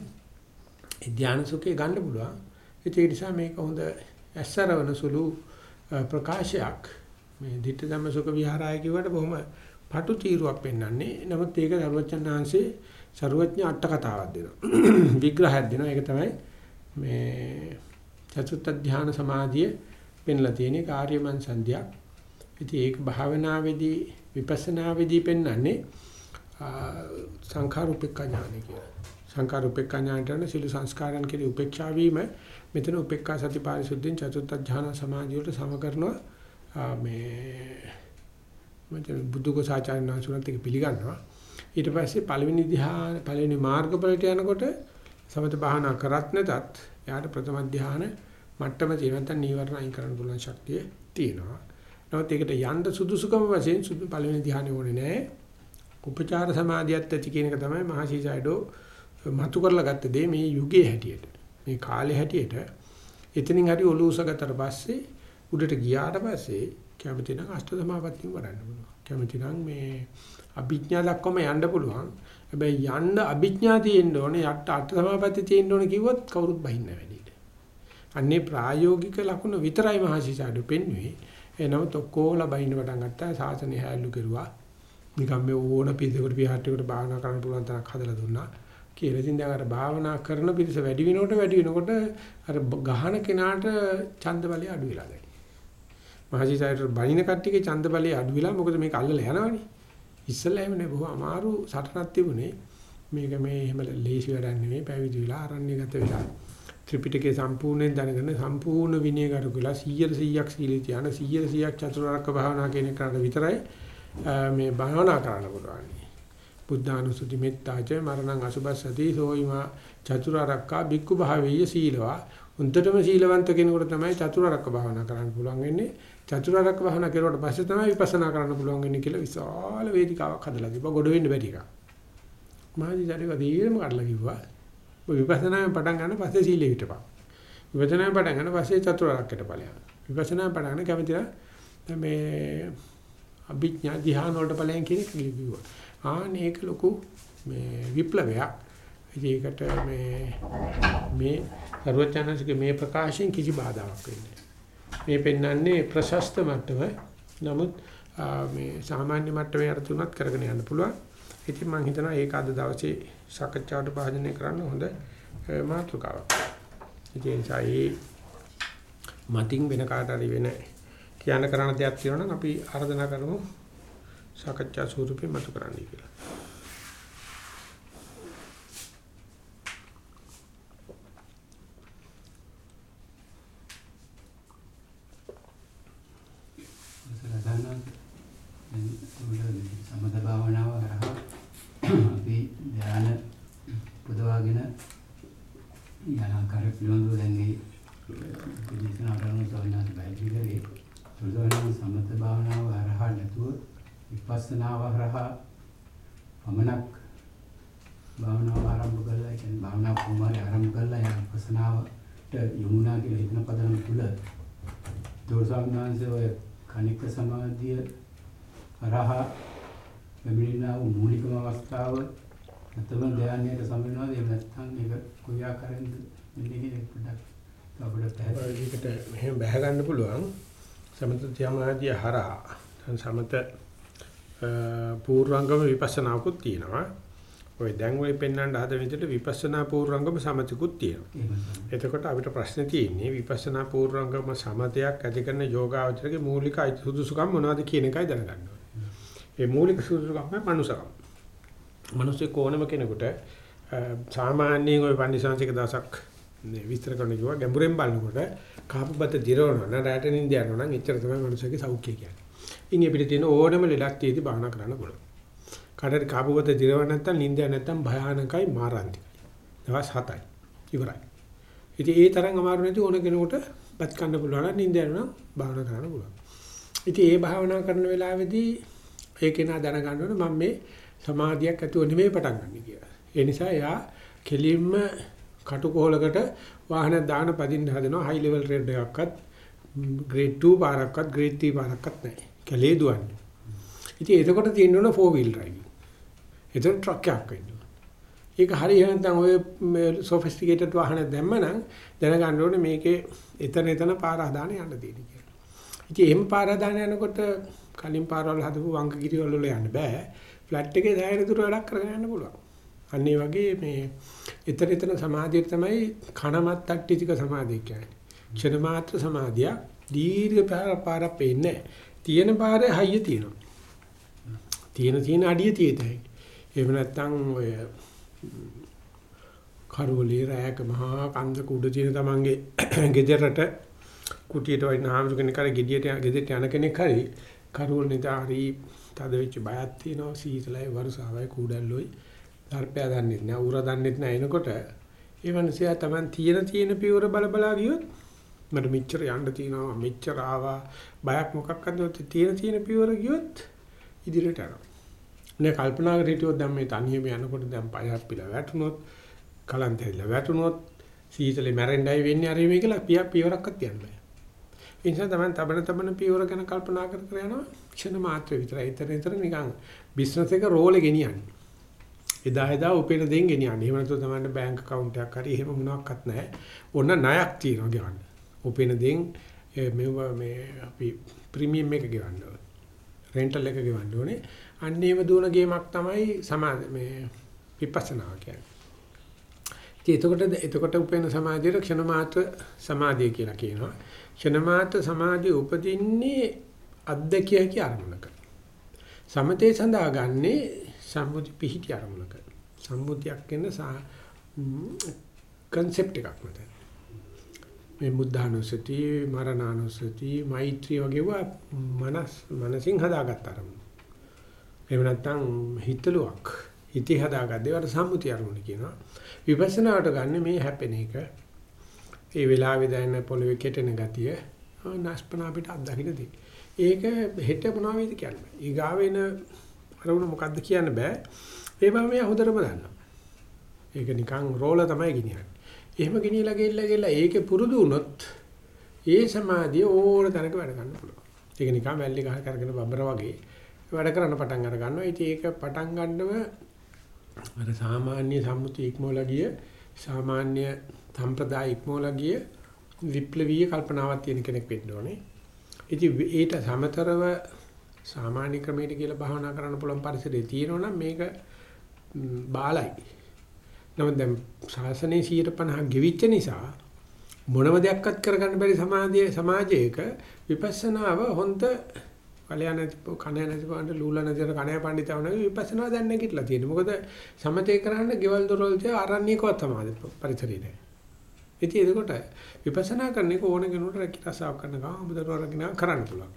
ධානය සුඛේ ගන්න පුළුවන්. ඒ නිසා මේක හොඳ ඇස්සරවන සුළු ප්‍රකාශයක්. මේ ධිට්ඨ ධම්ම සුඛ විහාරය කියවට බොහොම පටු තීරුවක් පෙන්වන්නේ. නමුත් ඒක සර්වචන්නාංශේ ਸਰවඥ අට කතාවක් දෙනවා. විග්‍රහයක් දෙනවා. ඒක තමයි මේ චතුත්ථ ධානය සමාධිය පෙන්ලා තියෙන කාර්යමන් සංධියක්. ඉතින් ඒක භාවනාවේදී විපස්සනාවේදී පෙන්වන්නේ සංඛාර උපේක්ඛා ඥානය කියලා. සංඛාර උපේක්ඛා ඥානයට සිළු සංස්කාරයන් කෙරෙහි උපේක්ෂා වීම මෙතන උපේක්ඛා සති පාරිශුද්ධින් චතුත්ථ ධානය සමාධිය වලට සම කරනවා මේ මම බුදුක සාචාර්යන වහන්සේත් ඒක පිළිගන්නවා. ඊට පස්සේ පළවෙනි ධ්‍යාන පළවෙනි මාර්ගඵලයට යනකොට සමත භාවනා කරත් නැතත් එයාට ප්‍රථම ධ්‍යාන මට්ටම තියෙන නැත්නම් නීවරණ අයින් කරන්න පුළුවන් ශක්තිය තියෙනවා. නමුත් ඒකට යන්න සුදුසුකම වශයෙන් සුදු පළවෙනි ධ්‍යානෙ ඕනේ නැහැ. උපචාර සමාධියත් ඇති කියන එක තමයි මහසීසයිඩෝ මතු කරලා ගත්ත දේ මේ යුගයේ හැටියට. මේ කාලේ හැටියට එතනින් හරි ඔලුව උසගතට පස්සේ උඩට ගියාට පස්සේ කැමති නම් අෂ්ට සමාපත්තිය වඩන්න පුළුවන්. කැමති නම් මේ අභිඥා දක්වම යන්න පුළුවන්. හැබැයි යන්න අභිඥා තියෙන්න ඕනේ යට අට සමාපatti තියෙන්න ඕනේ කිව්වොත් කවුරුත් බහින්නේ නැහැ වැඩිට. අන්නේ ප්‍රායෝගික ලකුණ විතරයි මහසිසාඩු පෙන්වුවේ. එනමුත් ඔක්කොලා බහින්න පටන් ගත්තා සාසනය හැල්ලු කෙරුවා. නිකම් මේ ඕන පිළිදෙකට පියාට්ටයකට භාවනා කරන්න පුළුවන් තරක් හදලා දුන්නා. කියලා ඉතින් දැන් අර භාවනා කරන පිරිස වැඩි වෙනකොට වැඩි වෙනකොට අර ගහන කෙනාට ඡන්ද බලය අඩු වෙලා ගයි. මහජීසයිට බණින කට්ටියගේ ඡන්ද බලය අඩු වෙලා මොකද මේක අල්ලලා යනවනේ. ඉස්සෙල්ලා එහෙම නේ බොහොම අමාරු සටනක් තිබුණේ. මේක මේ එහෙම ලේසි වැඩක් නෙමෙයි පැවිදි වෙලා ආරණ්‍යගත වෙලා. ත්‍රිපිටකේ සම්පූර්ණයෙන් දැනගෙන සම්පූර්ණ විනයගරු කියලා 100 100ක් සීලී තියාන 100 100ක් චතුරාර්ය භාවනා කියන එකට විතරයි මේ භාවනා කරන්න පුළුවන්. බුද්ධානුසුති මෙත්තාච මරණං අසුබස්සති සෝයිමා චතුරාර්යක්කා බික්කු භාවීය සීලවා. උන්ටම සීලවන්ත කෙනෙකුට තමයි චතුරාර්යක භාවනා කරන්න පුළුවන් වෙන්නේ. චතුරාර්යක භාවනා කරුවට පස්සේ තමයි විපස්සනා කරන්න පුළුවන් වෙන්නේ කියලා විශාල වේදිකාවක් හදලා තිබ්බා. ගොඩ වෙන්න බැරි එකක්. මාදිසාරේ වදීරම කඩලා කිව්වා. ඔය විපස්සනායෙන් පටන් ගන්න පස්සේ සීලෙ හිටපන්. විපස්සනායෙන් පටන් ගන්න පස්සේ චතුරාර්යකට ඵලයන්. විපස්සනායෙන් පටන් ගන්න කැමතිලා මේ අභිඥා ධ්‍යාන වලට ඵලයන් කියන එක කිව්වා. ආනේක ලොකු මේ විප්ලවයක්. ඒකට මේ මේ සර්වචනසික මේ ප්‍රකාශයෙන් කිසි බාධාවක් වෙන්නේ මේ පෙන්වන්නේ ප්‍රශස්ත මට්ටම. නමුත් මේ සාමාන්‍ය මට්ටමේ අර්ථ උනත් කරගෙන යන්න පුළුවන්. ඉතින් මම හිතනවා ඒක අද දවසේ සාකච්ඡාවට භාජනය කරන්න හොඳ මාතෘකාවක්. ඒ නිසා ඒ මතින් වෙන කාට හරි වෙන කියන්න කරන්න දෙයක් තියෙනවා නම් අපි ආරාධනා කරමු සාකච්ඡා ස්වරූපේ මතු කරන්නයි කියලා. සමත භාවනාව කරා අපි ධ්‍යාන පුදවාගෙන යන ආකාර පිළිබඳව දැන් මේ දේශනා කරන සෝවිනාස් බයිජිලේ සෝවිනාස් සමත භාවනාව හරහා නැතුව විපස්සනාව හරහා පමණක් භාවනාව ආරම්භ කළා කියන්නේ භාවනා කුමාරය ආරම්භ කළා යන විපස්සනාවට යමුනා කියලා හිතන පදන තුල දෝසාඥාන්සේ ඔය කණික සමාධිය හරහා පැමිණෙනා වූ මූලිකම අවස්ථාව නැත්නම් ධානයට සම්බන්ධවද එහෙම නැත්නම් ඒක කොයි ආකාරයෙන්ද මෙන්නේ කියන පොඩ්ඩක් අපිට පැහැදිලිකට මෙහෙම බහ ගන්න පුළුවන් සමත ධ්‍යානදී හරහා සමත පූර්වංගම විපස්සනාකුත් තියෙනවා ඔය දැන් ඔය පෙන්වන්න හදන විදිහට විපස්සනා පූර්වංගම සමතිකුත් තියෙනවා. එතකොට අපිට ප්‍රශ්නේ තියෙන්නේ විපස්සනා පූර්වංගම සමතයක් ඇති කරන යෝගාවචරයේ මූලික සුදුසුකම් මොනවද කියන එකයි දැනගන්න ඕනේ. ඒ මූලික සුදුසුකම මනුසකම්. මිනිස්සු කොනම කෙනෙකුට සාමාන්‍යයෙන් ওই පන්දිසංශික දවසක් විස්තර කරන කිව්වා ගැඹුරෙන් බලනකොට කාපබත දිරවනවා නම් රැට නින්ද යනවා නම් එච්චර තමයි මිනිස්සුගේ සෞඛ්‍යය කියන්නේ. ඉන්නේ අපිට තියෙන ඕනම ලෙඩක් තියෙදි බාහනා කරන්න පුළුවන්. කාටද කාපබත දිරව නැත්තම් නින්ද නැත්තම් භයානකයි මාරාන්තිකයි. දවස් 7යි. ඉවරයි. ඉතින් ඒ තරම් අමාරු නැති ඕන කෙනෙකුට බත් කන්න පුළුවන් නම් නින්ද යනවා බාහනා කරන්න පුළුවන්. ඉතින් ඒ භාවනා කරන වෙලාවේදී ඒකේ නා දැනගන්න ඕනේ මම මේ සමාධියක් ඇතුව නෙමෙයි පටන් ගන්න කියලා. ඒ නිසා එයා කෙලින්ම කටුකොහලකට වාහනයක් දාන පදින්න හදනවා හයි ලෙවල් රේඩ් එකක්වත් ග්‍රේඩ් 2 පාරක්වත් ග්‍රේඩ් 3 පාරක්වත් නැහැ. කැලේ දුවන්නේ. ඉතින් එතකොට තියෙන්න ඕන 4 wheel driving. එතන ට්‍රක් එකක් වෙන්න ඕන. ඒක හරිය නැත්නම් ඔය සොෆිස්ටිකේටඩ් වාහනයක් දැම්මනම් දැනගන්න ඕනේ මේකේ එතන එතන පාර හදාන යන්න තියෙන කියලා. ඉතින් එහෙම පාර හදාන යනකොට කලින් පාරවල් හදපු වංගගිරිවල වල යන්න බෑ. ෆ්ලැට් එකේ දැයෙන දුර වැඩක් කරගෙන යන්න පුළුවන්. අන්න ඒ වගේ මේ ඊතර ඊතර සමාධිය තමයි කණමත් අට්ටිතික සමාධිය කියන්නේ. ක්ෂණ මාත්‍ර සමාධිය දීර්ඝ පාර පාර පෙන්නේ. තියෙන පාරේ හයිය තියෙනවා. තියෙන තියෙන අඩිය තියෙතයි. එහෙම නැත්නම් ඔය කරවලේ රැයක මහා කන්ද කුඩ තියෙන තමන්ගේ ගෙදරට කුටියට වයින් ආමසු කෙනෙක් හරි ගෙඩියට ගෙදරට යන කෙනෙක් හරි කරවල නිදා හරි තද වෙච්ච බයක් තියෙනවා සීතලයි වරුසාවයි කුඩල්ලොයි දර්පයා දන්නෙත් නෑ උර දන්නෙත් නෑ. එනකොට ඒ මනුස්සයා Taman තියෙන තියෙන පියවර බල බලා ගියොත් මට මෙච්චර යන්න තියෙනවා මෙච්චර ආවා. බයක් මොකක්ද නැති තියෙන තියෙන පියවර ගියොත් ඉදිරියට යනවා. නේ කල්පනා කර හිටියොත් දැන් මේ තනියම යනකොට දැන් පය අපිලා වැටුනොත් කලන්ත හැදිලා වැටුනොත් සීතලේ මැරෙන්නයි වෙන්නේ අර මේ කියලා පිය පියවරක්වත් යන්න බෑ. ඒ නිසා තමයි තබන තබන පියවර ගැන කල්පනා කර කර යනවා. ක්ෂණ මාත්‍ර විතරයි. ඊතර ඊතර නිකන් බිස්නස් එක රෝල් එක ගෙනියන්නේ. එදා එදා උපේන දෙන් ගෙනියන්නේ. එහෙම නැත්නම් තමයි බැංක account එකක් හරි එහෙම මොනවත් නැහැ. ඔන්න ණයක් තියෙනවා ගෙවන්න. උපේන දෙන් මේ මේ අපි ප්‍රීමියම් එක ගෙවන්න ඕනේ. රෙන්ටල් එක ගෙවන්න ඕනේ. අන්නේම දුවන ගේමක් තමයි සමාධි මේ විපස්සනා කියන්නේ. ඉතින් එතකොට එතකොට උපෙන සමාධියට ක්ෂණ මාත්‍ර සමාධිය කියලා කියනවා. ක්ෂණ මාත්‍ර සමාධිය උපදින්නේ අද්දකිය කිය අරමුණක. සමතේ සඳහා ගන්නේ සම්මුති පිහිටි අරමුණක. සම්මුතියක් කියන කන්සෙප්ට් එකක් මත. මේ බුද්ධානුස්සති, මරණානුස්සති, මෛත්‍රී වගේ මනස් මනසින් හදාගත්ත අරමුණ. එහෙම නැත්නම් හිතලුවක්. හිතේ හදාගත්ත ඒවට සම්මුති අරමුණ කියනවා. විපස්සනාවට ගන්න මේ හැපෙන එක. ඒ වෙලාවේ දැනෙන පොළවේ කෙටෙන ගතිය නාස්පන අපිට අත්දකින්න දෙයි. ඒක හෙට මොනවා වේද කියන්නේ. ඊගාවෙන අරමුණ මොකද්ද කියන්න බෑ. ඒ බව මෙයා හොඳටම දන්නවා. ඒක නිකන් රෝල තමයි ගෙනියන්නේ. එහෙම ගෙනියලා ගෙල්ලා ගෙල්ලා ඒකේ පුරුදු වුණොත් ඒ සමාධිය ඕන තැනක වැඩ ගන්න පුළුවන්. ඒක නිකන් වැල්ලි ගහ කරගෙන බබර වගේ වැඩ කරන්න පටන් අර ගන්නවා. ඉතින් ඒක පටන් ගන්නව අර සාමාන්‍ය සම්මුති ඉක්මවලා ගිය සාමාන්‍ය සම්ප්‍රදාය ඉක්මවලා ගිය විප්ලවීය කල්පනාවක් තියෙන කෙනෙක් වෙන්න ඕනේ. ඉතින් ඊට සමතරව සාමාන්‍ය ක්‍රමයකට කියලා භාවනා කරන්න පුළුවන් පරිසරය තියෙනවා මේක බාලයි. නමුත් දැන් ශාසනයේ 150 ගෙවිච්ච නිසා මොනම දෙයක්වත් කරගන්න බැරි සමාජයේ සමාජයක විපස්සනාව හොඳ කලයා නැති කණය නැති පාණ්ඩ ලූලා නැතිර කණය පඬිතවන විපස්සනා දැන් නැගිටලා තියෙනවා. මොකද සමතේ කරන්න ගෙවල් දොරවල් තිය ආරණ්‍යකවත් තමයි පරිසරේ නැහැ. ඉතින් එතකොට විපස්සනා කරන එක ඕන කෙනෙකුට රැකී රසාව කරන ගමන් අමුදරුවරගෙන කරන්න පුළුවන්.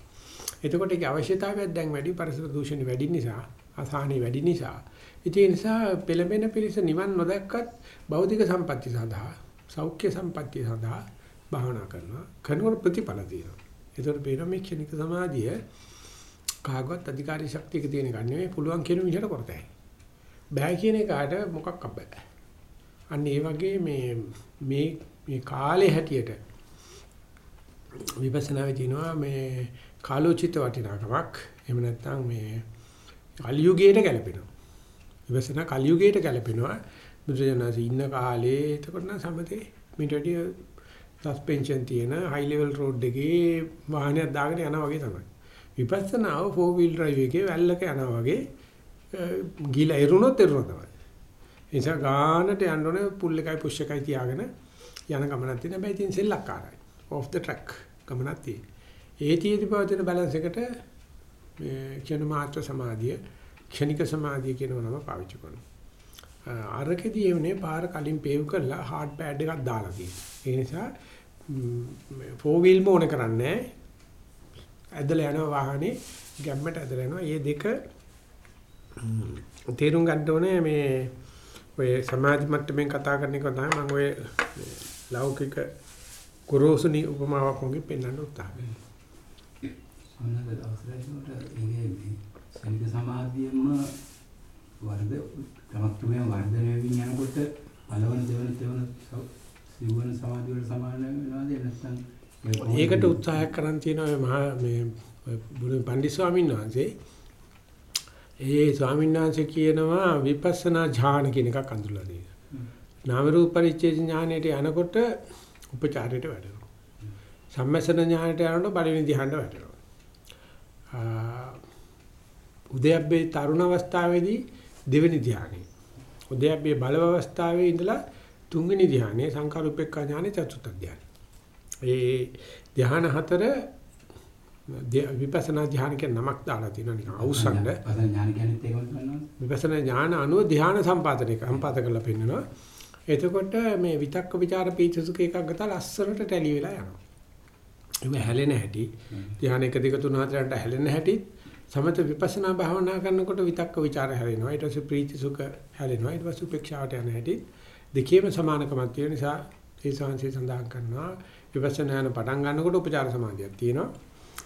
එතකොට ඒකේ අවශ්‍යතාවයක් දැන් වැඩි පරිසර දූෂණ වැඩි නිසා, අසහනෙ වැඩි නිසා. ඉතින් ඒ නිසා පෙළඹෙන පිරිස නිවන් නොදැක්කත් භෞතික සම්පatti සඳහා, සෞඛ්‍ය සම්පatti සඳහා භාවනා කරනවා. කරනකොට ප්‍රතිඵල තියෙනවා. ඒතකොට බේරම ක්ෂණික සමාධිය කාගවත් අධිකාරී ශක්තියක තියෙන එක නෙවෙයි පුළුවන් කියන විදිහට කරතයි. බෑ කියන එකට මොකක් අබ්බෑ. අන්න ඒ වගේ මේ මේ මේ කාලේ හැටියට විපස්සනාවේ තියෙනවා මේ කාලෝචිත වටිනාකමක්. එහෙම නැත්නම් මේ කලියුගයට ගැලපෙනවා. විපස්සනා කලියුගයට ගැලපෙනවා. බුදුජානසී ඉන්න කාලේ එතකොට නම් සමතේ මිට වැඩි සස්පෙන්ෂන් තියෙන හයි ලෙවල් රෝඩ් එකේ වාහනයක් දාගෙන යනවා වගේ තමයි. විපස්සනාව ෆෝර් වීල් ඩ්‍රයිව් එකේ වැල්ලක යනවා වගේ ගිල එරුණොත් එරුණ තමයි. ඒ නිසා ගානට යන්න ඕනේ පුල් එකයි පුෂ් එකයි තියාගෙන යන ගමනක් තියෙන හැබැයි තියෙන සෙල්ලක්කාරයි. off the track ගමනක් තියෙන. ඒ තියෙදි පවතින බැලන්ස් එකට මේ ක්ෂණ මාත්‍ර සමාධිය ක්ෂණික සමාධිය කියන නම පාවිච්චි කරනවා. අරකෙදී එන්නේ පාර කලින් පේව් කරලා හાર્ඩ් පෑඩ් එකක් දාලා තියෙනවා. ඒ නිසා ෆෝර් වීල් මොන කරන්නේ ඇදලා යන වාහනේ ගැම්මට ඇදලා යනවා. මේ දෙක තේරුම් ගන්න ඕනේ මේ ඔය සමාධි මට්ටමින් කතා කරන එක තමයි මම ඔය ලෞකික කුරෝසුනි උපමාවක් වගේ පෙන්වන්න උත්සාහ කරනවා. සම්මත අවසරයිනට ඉන්නේ මේ සනික සමාධියම වර්ධ ක්‍රමක්‍රමයෙන් වර්ධනය වෙමින් යනකොට පළවන දෙවන තෙවන සිවන සමාධිය වල සමාන වෙනවාද නැත්නම් ඒකට උත්සාහ කරන් තියෙනවා මහා මේ බුදු පණ්ඩිත ස්වාමීන් වහන්සේ ඒ ස්වාමීන් වහන්සේ කියනවා විපස්සනා ඥාන කියන එකක් අඳුරලා දෙනවා. නාම රූප පරිච්ඡේද ඥානයට යනකොට උපචාරයට වැටෙනවා. සම්මසන ඥානයට යනකොට පළවෙනි ධ්‍යානට වැටෙනවා. උදයබ්බේ තරුණ අවස්ථාවේදී දෙවෙනි ධ්‍යානෙ. උදයබ්බේ බලව අවස්ථාවේ ඉඳලා තුන්වෙනි ධ්‍යානෙ සංකාරුපෙක්ඛා ඥානෙ චතුර්ථ ධ්‍යානෙ. ඒ ධ්‍යාන හතර විපස්සනා ධ්‍යාන කියන නමක් දාලා තියෙනවා නිකන් අවුස්සන්න. විපස්සනා ඥාන අනුව ධ්‍යාන සම්පාදනය සම්පාද කරලා පෙන්නනවා. එතකොට මේ විතක්ක ਵਿਚාර පීචසුක එකක් ගත්තා ලස්සනට ටැලි වෙලා යනවා. ඒක හැලෙන හැටි ධ්‍යාන 1 2 3 4ට හැලෙන හැටි සමත විපස්සනා භාවනා කරනකොට විතක්ක ਵਿਚාර හැලෙනවා. ඊට පස්සේ ප්‍රීති සුඛ හැලෙනවා. ඊට පස්සේ උපේක්ෂාවට යන හැටි දෙකේම සමානකමක් තියෙන නිසා ඒ සංසේ සඳහන් කරනවා විපස්සනා යන පටන් ගන්නකොට උපචාර සමාධියක් තියෙනවා.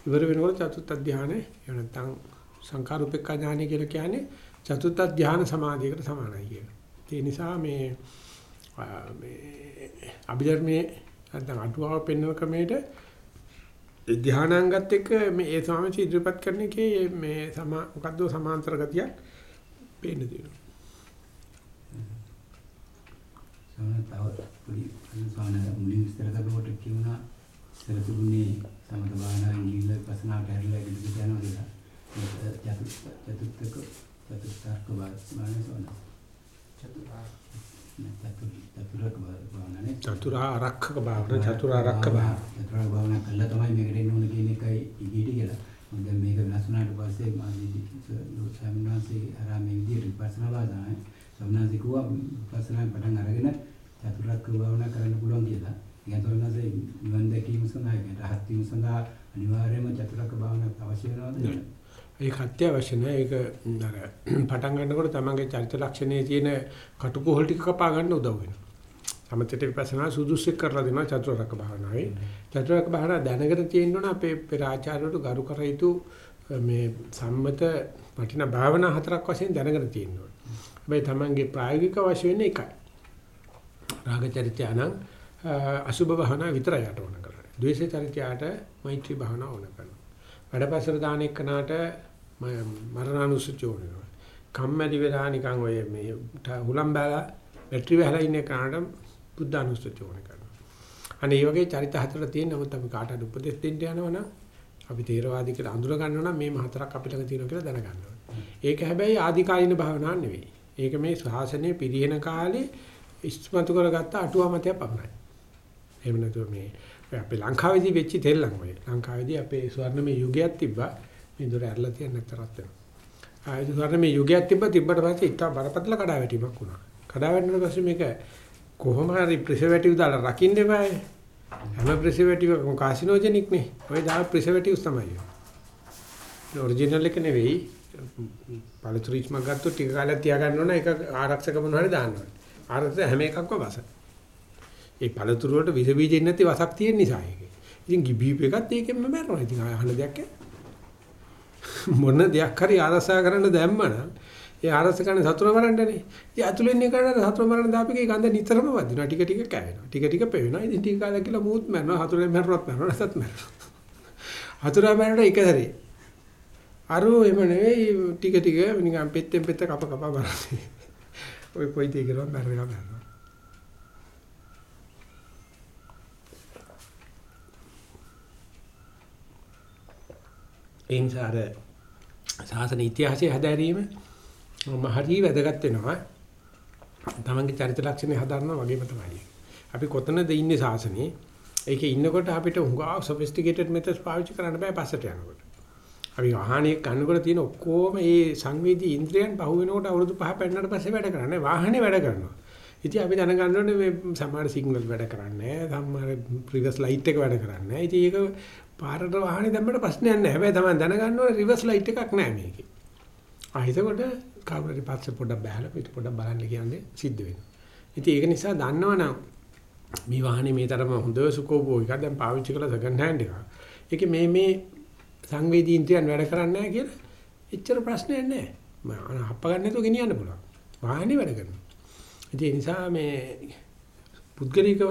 ඉවර වෙනකොට චතුත්ථ ධානය එහෙම නැත්නම් සංඛාර උපේක්ඛා ඥානය කියලා කියන්නේ චතුත්ථ ධාන සමාධියකට සමානයි කියන. ඒ නිසා මේ මේ අභිධර්මයේ නැත්නම් අටුවාව පෙන්වන ක්‍රමයට ධානාංගත් එක්ක මේ ඒ ස්වාමීන් ඉදිරිපත් කරන එකේ මේ සමා මොකද්ද සමාන්තර ගතියක් පේන්න තියෙනවා. සමහරවිට පොඩි අනුසාරණ මුලින් විස්තර කරනකොට කියුණා සරතුරුනේ සමත භාවනාවෙන් ගිහිල්ලා පසනාවට හැරිලා ඉඳිට යනවා කියලා. චතුත්ථක චතුත්ථක භාවනාවේ චතුරාර්ය භාවනාවේ චතුරාර්යක භාවන චතුරාර්යක භාවන චතුරාර්ය භාවනා කළා තමයි මේකට එන්න ඕන කියන එකයි ඉගීට කියලා. මොකද මේක වෙනස් වුණාට පස්සේ මම සම්මාසී අර මේ විදිහට විපස්සනා භාවනාවේ සම්මාසී කිව්වා විපස්සනා පටන් අරගෙන චතුරාර්ය භාවනා කරන්න පුළුවන් කියලා. ඒකතරනසේ නිවන් දැකීම සඳහා රහත් වීම සඳහා අනිවාර්යයෙන්ම චතුරාර්ය භාවනාවක් අවශ්‍ය වෙනවද? ඒක අත්‍යවශ්‍ය නෑ ඒක අර පටන් ගන්නකොට තමන්ගේ චරිත ලක්ෂණයේ තියෙන කටුකොහල් ටික කපා ගන්න උදව් වෙනවා. සමථයට විපස්සනා සුදුසුක් කරලා දෙනවා චතුරාර්යක භාවනාවේ. චතුරාර්යක භාවනාව දැනගෙන තියෙන්න ඕන අපේ පෙර ආචාර්යවරු ගරු කර යුතු මේ සම්මත වටිනා භාවනා හතරක් වශයෙන් දැනගෙන තියෙන්න ඕන. හැබැයි තමන්ගේ ප්‍රායෝගික අවශ්‍ය වෙන්නේ එකයි. රාග චරිතය නම් අසුභ භාවනාව විතරයි යට ඕන කරන්නේ. ද්වේෂ චරිතයට මෛත්‍රී භාවනාව ඕන කරනවා. වැඩපසර දාන එක්කනට මරණානුසුචි ඕනවා. කම්මැලි වෙලා නිකන් ඔය මේ හුලම් බැලලා බැටරි වහලා ඉන්න කෙනාට බුද්ධ අනුසුචි ඕන කරනවා. අනේ මේ වගේ චරිත හතර තියෙන නමුත් අපි කාටද උපදෙස් දෙන්න යනවනම් අපි තේරවාදී කියලා අඳුර ගන්නවා නම් මේ හතරක් අපිට තියෙනවා කියලා දැනගන්න ඕනේ. ඒක හැබැයි ආධිකාලින භාවනාවක් නෙවෙයි. ඒක මේ ශාසනය පිරිහෙන කාලේ ඉස්මතු කරගත්ත අටුවා මතයක් පමණයි. එහෙම නැතුව මේ අපේ ලංකාවේදී වෙච්ච තෙල්ලම් ඔය. ලංකාවේදී අපේ ස්වර්ණමය යුගයක් තිබ්බා. මේ දොර ඇරලා තියන්න නැතරත් වෙනවා. ආයෙත් ස්වර්ණමය යුගයක් තිබ්බා තිබ්බට පස්සේ ඉතා බරපතල කඩාවැටීමක් වුණා. කඩාවැටෙන පස්සේ මේක කොහොම හරි ප්‍රිසර්වේටිව් දාලා රකින්න එපායි. හැම ප්‍රිසර්වේටිව් එකම කාසිනෝජෙනික් නේ. ඔය දා ප්‍රිසර්වේටිව්ස් තමයි. ඔරිජිනල් එක නෙවෙයි. පළතුරිස්ම ගත්තොත් ටික කාලයක් තියාගන්න ඕන ඒක ආරක්ෂක මොනවාරි දාන්න ඕන. ආරක්ෂක හැම එකක්ම වස. ඒ පළතුරු වලට විස බීජ ඉන්නේ නැති වසක් තියෙන නිසා ඒක. ඉතින් ගිබීප් එකත් ඒකෙන්ම මැරෙනවා. ඉතින් අහන්න දෙයක් මොන දෙයක් හරි ආරසා කරන්න දැම්මනම් ඒ ආරස කරන සතුර මරන්නනේ. ඉතින් අතුලෙන් එකට සතුර මරන්න දාපිකේ ගඳ නිතරම වදිනවා. ටික ටික කැවෙනවා. ටික ටික පෙවෙනවා. ඉතින් ටික කාලයක් කියලා මූත් මැරෙනවා. හතුරෙන් මැරුණත් මැරෙනවා. නැසත් මැරෙනවා. හතුරා මැරෙන්න එක සැරේ. අරෝ එම නෙවෙයි ටික ටික නිකන් පෙත්තෙන් පෙත්ත කප කප බලන්නේ. ඔය කොයි දෙයක කරවත් මැරෙනවා මැරෙනවා. ඒ නිසා අර සාසන ඉතිහාසයේ හැදෑරීම මම හරිය වැදගත් වෙනවා. තමන්ගේ චරිත ලක්ෂණ හදාරනවා වගේම තමයි. අපි කොතනද ඉන්නේ සාසනේ? ඒකේ ඉන්නකොට අපිට හුඟා සොෆිස්ටිකේටඩ් මෙතඩ්ස් පාවිච්චි කරන්න බෑ පස්සට යනකොට. අපි වාහනයක් ගන්නකොට තියෙන ඔක්කොම මේ සංවේදී ඉන්ද්‍රියන් පහු වෙනකොට අවුරුදු 5 පෙන්නට පස්සේ වැඩ කරන්නේ. වාහනේ වැඩ කරනවා. ඉතින් අපි දැනගන්න ඕනේ මේ සමහර සිග්නල් වැඩ කරන්නේ නැහැ. සමහර රිවර්ස් ලයිට් එක වැඩ කරන්නේ නැහැ. ඉතින් ඒක පාරට වාහනේ දැම්මට ප්‍රශ්නයක් නැහැ. හැබැයි තමයි දැනගන්න ඕනේ රිවර්ස් ලයිට් එකක් නැහැ මේකේ. ආ එතකොට කවුරුරි පස්සේ පොඩ්ඩක් බහලා පිට පොඩ්ඩක් බලන්න කියන්නේ සිද්ධ වෙනවා. ඉතින් ඒක නිසා දන්නවනම් මේ වාහනේ මේ තරම හොඳ සුකෝපෝගික දැන් පාවිච්චි කළ සෙකන්ඩ් හෑන්ඩ් එකක්. ඒකේ මේ මේ සංවේදී ඉන්ද්‍රියන් වැඩ කරන්නේ නැහැ කියලා එච්චර ප්‍රශ්නයක් නැහැ. මම හප්ප ගන්න නැතුව ගෙනියන්න පුළුවන්. වාහනේ වැඩ කරනවා. ඉතින් ඒ නිසා මේ පුද්ගලිකව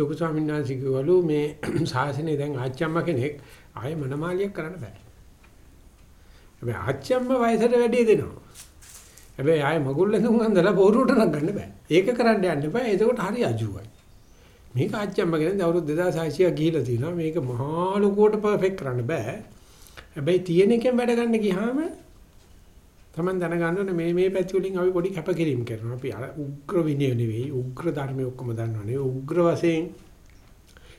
ලොකු ස්වාමීන් වහන්සේ කිව්වලු මේ ශාසනය දැන් ආච්චම්ම කෙනෙක් ආයෙ මනමාලියක් කරන්න බෑ. හැබැයි ආච්චම්ම වයසට වැඩි දෙනවා. හැබැයි ආයෙ මගුල් ලෙසුන් අඳලා බෝරුවට නගන්න බෑ. ඒක කරන්න යන්න එපා. එතකොට හරි අජුවයි. මේක ආච්චම්ම කෙනෙක් අවුරුදු 2600 ගිහිලා තිනවා. මේක මහා ලොකුවට පර්ෆෙක්ට් කරන්න බෑ. හැබැයි තියෙන එකෙන් වැඩ ගන්න ගියාම Taman දැනගන්න ඕනේ මේ මේ පැති වලින් අපි පොඩි කැපකිරීම කරනවා. අපි අර උග්‍ර විනය නෙවෙයි, උග්‍ර ධර්මයේ ඔක්කොම දන්නව නෙවෙයි. උග්‍ර වශයෙන්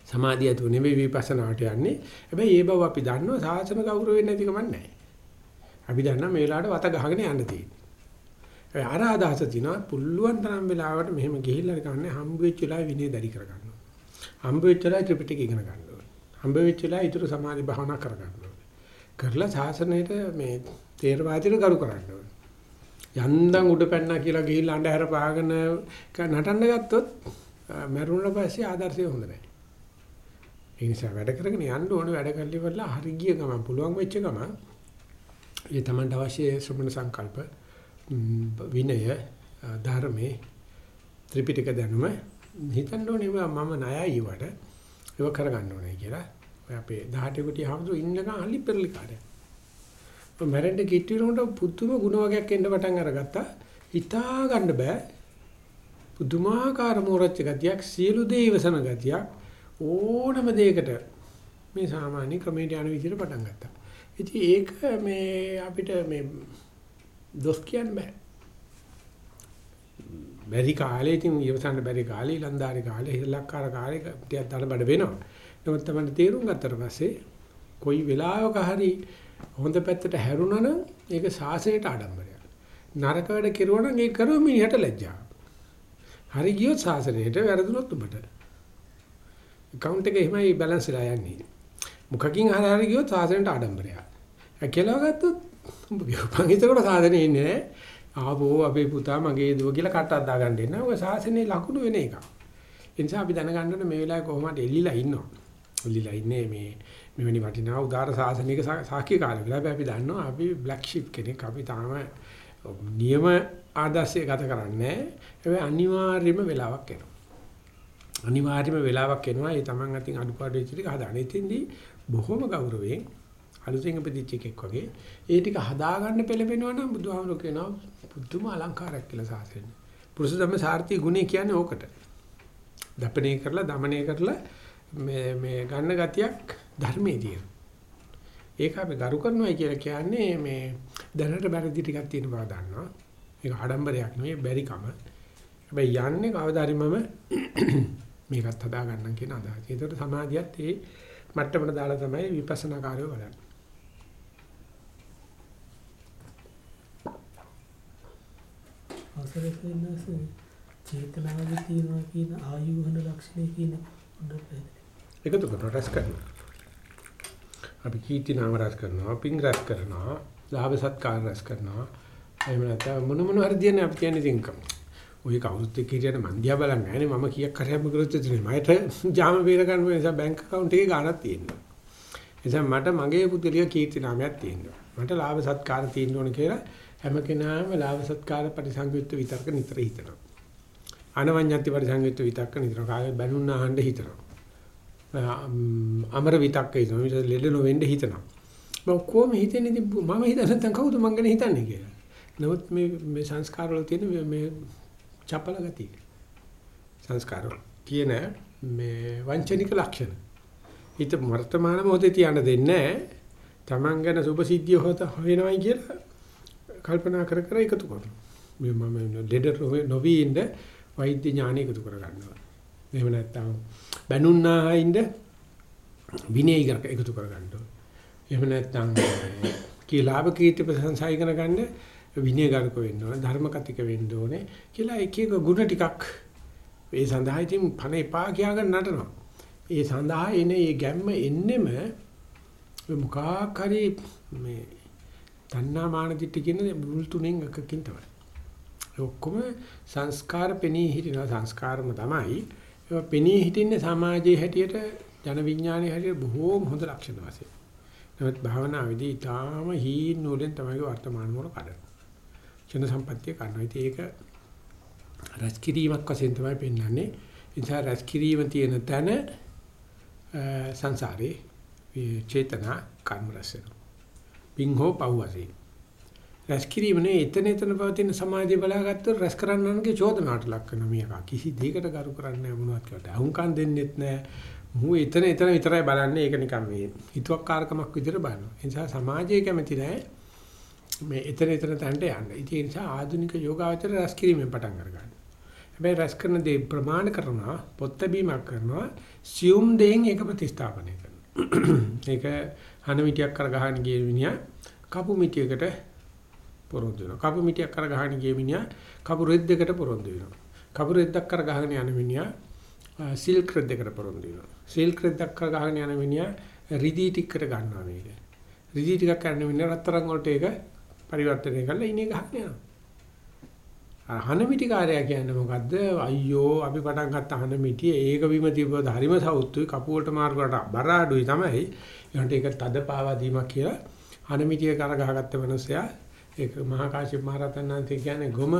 සමාධිය තු නෙවෙයි විපස්සනාට යන්නේ. හැබැයි ඒ බව අපි දන්නවා සාසන ගෞරවෙන්නේ නැති කමක් නැහැ. අපි දන්නා මේ වෙලාවට වත ගහගෙන යන්න තියෙන්නේ. අර අදහස තිනවා පුල්ලුවන් තරම් වෙලාවට මෙහෙම ගිහිල්ලා ගන්න හම්බ වෙච්ච වෙලාවේ විනය දැඩි කර ගන්නවා. හම්බ වෙච්ච වෙලාවේ ත්‍රිපිටකය ඉගෙන ගන්න ඕනේ. හම්බ වෙච්ච වෙලාවේ ඊටු සමාධි භාවනා කර ගන්න ඕනේ. කරලා සාසනයට මේ තේරවාදයට ගරු කරන්න ඕනේ. යන්දම් උඩ පැන්නා කියලා ගිහිල්ලා අඬහැර පාගෙන නටන්න ගත්තොත් මරුණට පස්සේ ආදර්ශය හොඳ නැහැ. ඒ නිසා වැඩ කරගෙන යන්න ඕනේ වැඩ කරලි වෙලා හරි ගිය ගමන් පුළුවන් වෙච්ච ගමන් ඒ තමන්ට අවශ්‍ය ශ්‍රමණ සංකල්ප විනය ධර්මයේ ත්‍රිපිටක දැනුම හිතන්න ඕනේ මම ණයයි වට ඒක කරගන්න ඕනේ කියලා. ඔය අපේ 18 කුටි හැමදෙරු ඉන්නකම් අලි පෙරලි කාර්යය. මැරෙන්න කිට්ටු වෙනකොට පුදුම ගුණ වර්ගයක් එන්න පටන් අරගත්තා. හිතා ගන්න බෑ. පුදුමාකාර මෝරච්ච ගතියක් සියලු දේ ඉවසන ගතියක් ඕනම දෙයකට මේ සාමාන්‍ය ක්‍රමයට යන විදිහට පටන් ගත්තා. ඉතින් ඒක මේ අපිට මේ දොස් කියන්න බෑ. බැරි කාලේ ඉතින් ඉවසන්න බැරි කාලේ ඊලන්දාරි කාලේ හිලක්කාර කාලේ ටිකක් දඩබඩ වෙනවා. නමුත් තමයි තේරුම් ගත්තට පස්සේ කොයි වෙලාවක හරි හොඳ පැත්තට හැරුණා නම් ඒක සාසනයට ආඩම්බරයක්. නරක වැඩ කෙරුවා නම් ඒක කරුව මිනිහට ලැජ්ජාවක්. හරි ගියොත් සාසනයට වැරදුනොත් උඹට. account එක එහෙමයි balance වෙලා යන්නේ. මොකකින් හරි හරි ගියොත් සාසනයට ආඩම්බරයක්. කෙලව ගත්තොත් උඹ ගියපන් එතකොට සාසනේ ඉන්නේ නැහැ. ආවෝ අපේ පුතා මගේ දුව කියලා කටක් දාගන්න එන්න. ඔය සාසනේ ලකුණු වෙන එක. ඒ නිසා අපි දැනගන්න ඕනේ මේ වෙලාවේ කොහොමද එල්ලිලා ඉන්නවා. එල්ලිලා ඉන්නේ මේ මෙවැනි වටිනා උදාර සාසනික සාක්ෂි කාලේ. වෙලාවේ අපි දන්නවා අපි බ්ලැක් ෂිප් කෙනෙක්. අපි තාම නියම ආදර්ශය ගත කරන්නේ. හැබැයි අනිවාර්යයෙන්ම වෙලාවක් එනවා. අනිවාර්යයෙන්ම වෙලාවක් එනවා. ඒ Taman අතින් අඩුපාඩු වෙච්ච ටික හදාන. ඉතින්දී බොහොම ගෞරවයෙන් අලුතෙන් ඉපදිච්ච එකෙක් වගේ ඒ ටික හදාගන්න පෙළඹෙනවා නම් බුදුහාමුදුරු කියනවා පුදුම අලංකාරයක් කියලා සාසෙන්න. පුරුෂ ධම්ම සාර්ථී ගුණය කියන්නේ ඕකට. දපණේ කරලා දමණය කරලා මේ මේ ගන්න ගතියක් ධර්මයේදී. ඒක අපි ගරු කරනවා කියලා කියන්නේ මේ දැනට බැරදි ටිකක් තියෙන බව දන්නවා. ඒක ආඩම්බරයක් නෙවෙයි බැරිකම. හැබැයි යන්නේ කවදා හරි මම මේකත් හදා ගන්නම් කියන අදහස. ඒකට සමාධියත් ඒ මට්ටමට දාලා තමයි විපස්සනා කාර්යය වඩන්නේ. අවසරයි වෙනස චේතනාවේ තියෙනවා කියන ආයුහන ලක්ෂණය කියන හොඳ පැහැදිලි. එකතු කරනවා රැස් කරනවා. අපි කීර්ති නාම රැස් කරනවා, පිං රැස් කරනවා, ලාභ සත්කාර රැස් කරනවා. එහෙම නැත්නම් මොන මොන හරි දියන්නේ අපි කියන්නේ ඉන්කම්. ඔය කවුරුත් එක්ක හිටියට මන් දිහා බලන්නේ නැහැ නේ මම කීයක් කරයම කරොත් ඉතින් මට ජාම බේර ගන්න නිසා බැංක account එකේ ගාණක් තියෙනවා. එනිසා මට මගේ පුදුලිය කීර්ති නාමයක් තියෙනවා. මට ලාභ සත්කාර තියෙන්න ඕන කියලා හැම කෙනාම ලාභ සත්කාර පරිසංයුක්ත විතර්ක නිතර හිතනවා. අනවඤ්ඤත්ති පරිසංයුක්ත විතර්ක නිතර කාගේ බැනුන්න අහන්න හිතනවා. අමර විතක්ක හිතනවා. මේක ලෙඩ නොවෙන්න හිතනවා. මම කොහොම හිතන්නේ ඉතින් මම හිතන්නේ නැත්නම් කවුද මං ගැන හිතන්නේ කියලා. නමුත් මේ මේ සංස්කාර වල තියෙන මේ චපල ගතිය. සංස්කාර කියන මේ වංචනික ලක්ෂණ. හිත වර්තමාන මොහොතේ තියන්න දෙන්නේ තමන් ගැන සුභසිද්ධිය හොත වෙනවයි කියලා කල්පනා කර කර එකතු කරනවා. මේ මම ලෙඩ නොවි ඉන්න වෛද්‍ය ඥාන එකතු කර ගන්නවා. එහෙම නැත්නම් බැනුන්නා ඉන්න විනය එකතු කර ගන්නවා. එහෙම නැත්නම් කීලාභ කීර්ති ප්‍රශංසා ඉගෙන ගන්න විනයගරුක වෙන්න ඕනේ ධර්ම කතික වෙන්න ඕනේ කියලා එක එක ಗುಣ ටිකක් ඒ සඳහා ඉතින් පණ එපා කියාගෙන නටනවා. ඒ සඳහා එන මේ ගැම්ම එන්නෙම මොකක් හරි මේ තණ්හා මාන දිට්ඨි කියන මුල් තුනෙන් එකකින් තමයි. ඔක්කොම සංස්කාර පෙනී හිටින සංස්කාරම තමයි. ඒවා පෙනී හිටින්නේ සමාජයේ හැටියට ජන විඥානයේ හැටියට බොහෝම හොඳ ලක්ෂණ වශයෙන්. නමුත් භාවනාවේදී ඊටාම හීන නූලෙන් තමයි වර්තමාන මොන කඩන. චන සම්පත්තිය කරනවා. ඉතින් ඒක රැස් කිරීමක් වශයෙන් තමයි පෙන්වන්නේ. ඒ නිසා රැස් කිරීම තියෙන තැන සංසාරේ චේතනා කර්ම රැස් වෙනවා. පිං හෝ පව් වශයෙන්. රැස් කිරීමනේ එතන එතන පවතින සමාධිය බලාගත්තොත් රැස් කරන්නන්ගේ චෝදනාවට ලක් කරන මේක කිසි දෙයකට කරු කරන්නේ නැහැ මොනවත් කියලා. අහුම්කම් දෙන්නෙත් නැහැ. මූ එතන එතන විතරයි බලන්නේ ඒක නිකන් මේ හිතුවක්කාරකමක් විදිහට බලනවා. ඒ නිසා සමාජයේ කැමති නැහැ මේ එතන එතන තැනට යන්න. ඒ නිසා ආධුනික යෝගාවචර රැස් කිරීමෙන් පටන් ගන්නවා. හැබැයි රැස් කරන දේ ප්‍රමාණ කරනවා, පොත් බැීමක් කරනවා, සියුම් දෙයින් ඒක ප්‍රතිස්ථාපනය කරනවා. ඒක හන මිටියක් කර ගහන ගිය මිනිහා කපු මිටියකට පොරොන්දු වෙනවා. කපු මිටියක් කර ගහන ගිය මිනිහා කපු රෙද්දකට පොරොන්දු වෙනවා. කපු රෙද්දක් කර ගහගෙන යන මිනිහා සිල්ක් රෙද්දකට පොරොන්දු වෙනවා. සිල්ක් රෙද්දක් කර ගහගෙන යන මිනිහා රිදී ටිකකට ගන්නවා මේක. රිදී ටිකක් කරන මිනිහා රත්තරන් වලට ඒක පරිවර්තනය කරලා ඉන්නේ ගහන්න යනවා. හනමිටි කාර්යය කියන්නේ මොකද්ද? අයියෝ අපි පටන් ගත්ත හනමිටිය ඒක බිම තිබ්බද හරිම සවුත්තුයි කපුවලට මාරු කරලා බර අඩුයි තමයි. ඊට ඒක තද පාවා දීමක් කියලා හනමිටිය කරගහගත්ත මිනිසයා ඒක මහා කාශ්‍යප මහ රහතන් වහන්සේ කියන්නේ ගොම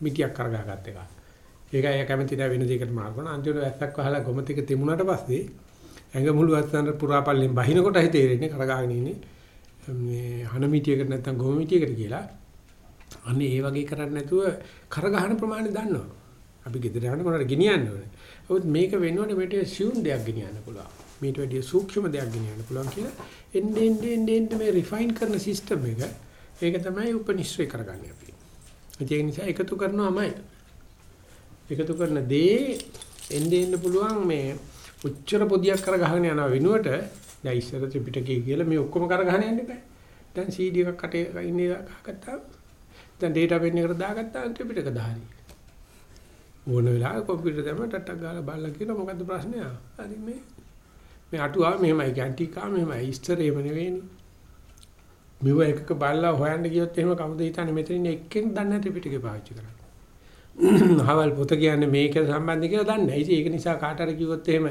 මිටියක් කරගහගත්ත එක. ඒකයි කැමති නැහැ වෙන දෙයකට මාරු කරන. අන්තිමට වැස්සක් වහලා ගොම ටික තිමුණාට පස්සේ ඇඟ මුළු අත්සන් පුරාපල්ලෙන් බහිනකොට හිතේරෙන්නේ කරගාගෙන ඉන්නේ මේ හනමිටියකට නැත්නම් ගොම මිටියකට කියලා. අන්න ඒ වගේ කරන්නේ නැතුව කරගහන ප්‍රමාණය දන්නවා. අපි ගෙදර යනකොට මොනවද ගෙනියන්න ඕනේ. ඒත් මේක වෙනවනේ මෙතේ සියුම් දෙයක් ගෙනියන්න පුළුවන්. මීට වැඩිය සූක්ෂම දෙයක් ගෙනියන්න පුළුවන් කියලා එන්නේ එන්නේ එන්නේ මේ රිෆයින් කරන සිස්ටම් එක ඒක තමයි උපනිශ්‍රේ කරගන්නේ අපි. ඒ නිසා එකතු කරනවාමයි. එකතු කරන දේ එන්නේ එන්න පුළුවන් මේ උච්චර පොදියක් කරගහගෙන යන වෙනුවට දැන් ඉස්සර ත්‍රිපිටකය කියලා මේ ඔක්කොම කරගහන යන්න බෑ. දැන් CD එකක් කටේ ඉන්නේ ගහගත්තා. දැන් data pen එකට දාගත්තා ත්‍රිපිටක දහරි. ඕන වෙලාවක කම්පියුටර් දැම්ම ටට්ටක් ගාලා බලලා කියලා මොකද්ද ප්‍රශ්නය? හරි මේ මේ අටුවා මෙහෙමයි කැන්ටිකා මෙහෙමයි ඉස්තර එහෙම නෙවෙයිනේ. මෙව එකක බලලා හොයන්න ගියොත් එහෙම කවුද හිතන්නේ මෙතන ඉන්නේ එක්කෙනෙක් දන්නේ නැති පිටිකේ පාවිච්චි කරන්නේ. අහවල් පොත කියන්නේ මේක සම්බන්ධ කියලා දන්නේ නැහැ. ඉතින් ඒක නිසා කාට හරි කිව්වොත් එහෙම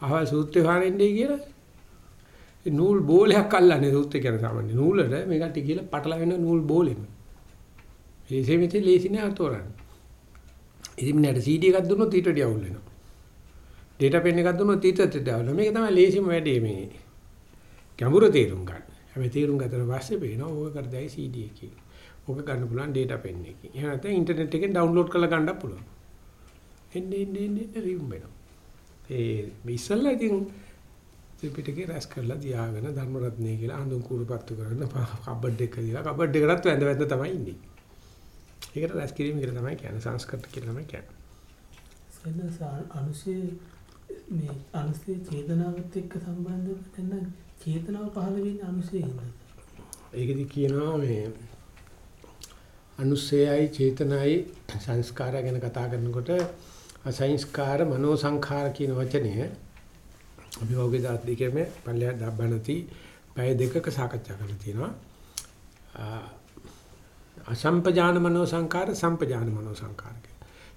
අහවල් සූත්‍රය හොයන්නේ කියලා නූල් බෝලයක් අල්ලන්නේ සූත්‍රය කියන සාමාන්‍ය නූලට මේකට කියලා පටලවෙන නූල් බෝලෙම. ඒ සෙමිතේ ලේසි නෑ අතෝරන්නේ. ඉතින් මට CD එකක් දුන්නොත් ඊට වඩා අවුල් වෙනවා. data pen එකක් දුන්නොත් ඊට වඩා අවුල්. මේක තමයි ලේසිම වැඩේ මේ. ගැඹුරු තේරුම් ගන්න. හැබැයි තේරුම් ගත්තට පස්සේ පේනවා ඕක කරදයි CD එකකින්. ඕක ගන්න පුළුවන් data pen එකකින්. එහෙම නැත්නම් ඉන්ටර්නෙට් එකෙන් ඩවුන්ලෝඩ් කරලා ගන්නත් පුළුවන්. එන්නේ එන්නේ එන්නේ රිම් වෙනවා. ඒ ඉස්සල්ලා ඉතින් ත්‍රිපිටකේ රැස් කරලා තියාගෙන ධර්මරත්නය කියලා අඳුන් කුරුපත්තු කරගෙන කබඩ් එක දීලා කබඩ් එකටත් වැඳ වැඳ තමයි ඉන්නේ. ඒකට රැස් කිරීම කියලා තමයි කියන්නේ සංස්කෘත කියලා තමයි කියන්නේ. සෙන්ස අනුශේ මේ අනුශේ චේතනාවත් එක්ක සම්බන්ධ නැත්නම් චේතනාව පහළ වෙන්නේ අනුශේින්ද? ඒකෙදි කියනවා මේ අනුශේයයි චේතනයි සංස්කාර ගැන කතා කරනකොට අසංස්කාර මනෝ සංඛාර කියන වචනය අපි වගේ දාත් දෙකෙම පල්ලෙහා දබ්බනති පැය දෙකක සාකච්ඡා කරලා තියෙනවා. අසම්පජාන මනෝ සංකාර සම්පජාන මනෝ සංකාර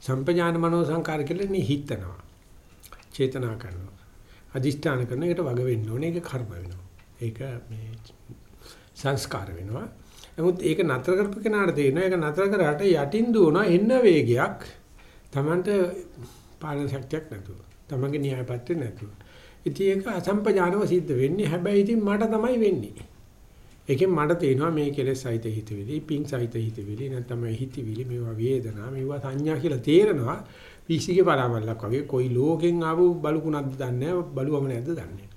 සම්පජාන මනෝ සංකාර කියන්නේ හිතනවා. චේතනා කරනවා. අදිෂ්ඨාන කරන එකට වග වෙන්න ඕනේ. ඒක කර්ම වෙනවා. ඒක මේ සංස්කාර වෙනවා. නමුත් ඒක නතර කරපු කෙනාට තේරෙනවා ඒක නතර කරාට යටින් දුවනවා එන්න වේගයක් Tamanට පාලන ශක්තියක් නැතුව. Tamanගේ න්‍යාය පත්‍රේ නැතුව. ඉතින් ඒක අසම්පජානව සිද්ධ වෙන්නේ. හැබැයි ඉතින් මට තමයි වෙන්නේ. ඒකෙන් මට තේනවා මේ කෙලෙස් සහිත හිතවිලි, පිං සහිත හිතවිලි, නැත්නම් මේ හිතවිලි, මේවා වේදනා, මේවා සංඥා කියලා තේරෙනවා. පිසිගේ පරාමල්ලක් වගේ කොයි ලෝකෙන් ආපු බලුකුණක්ද දන්නේ බලුවම නැද්ද දන්නේ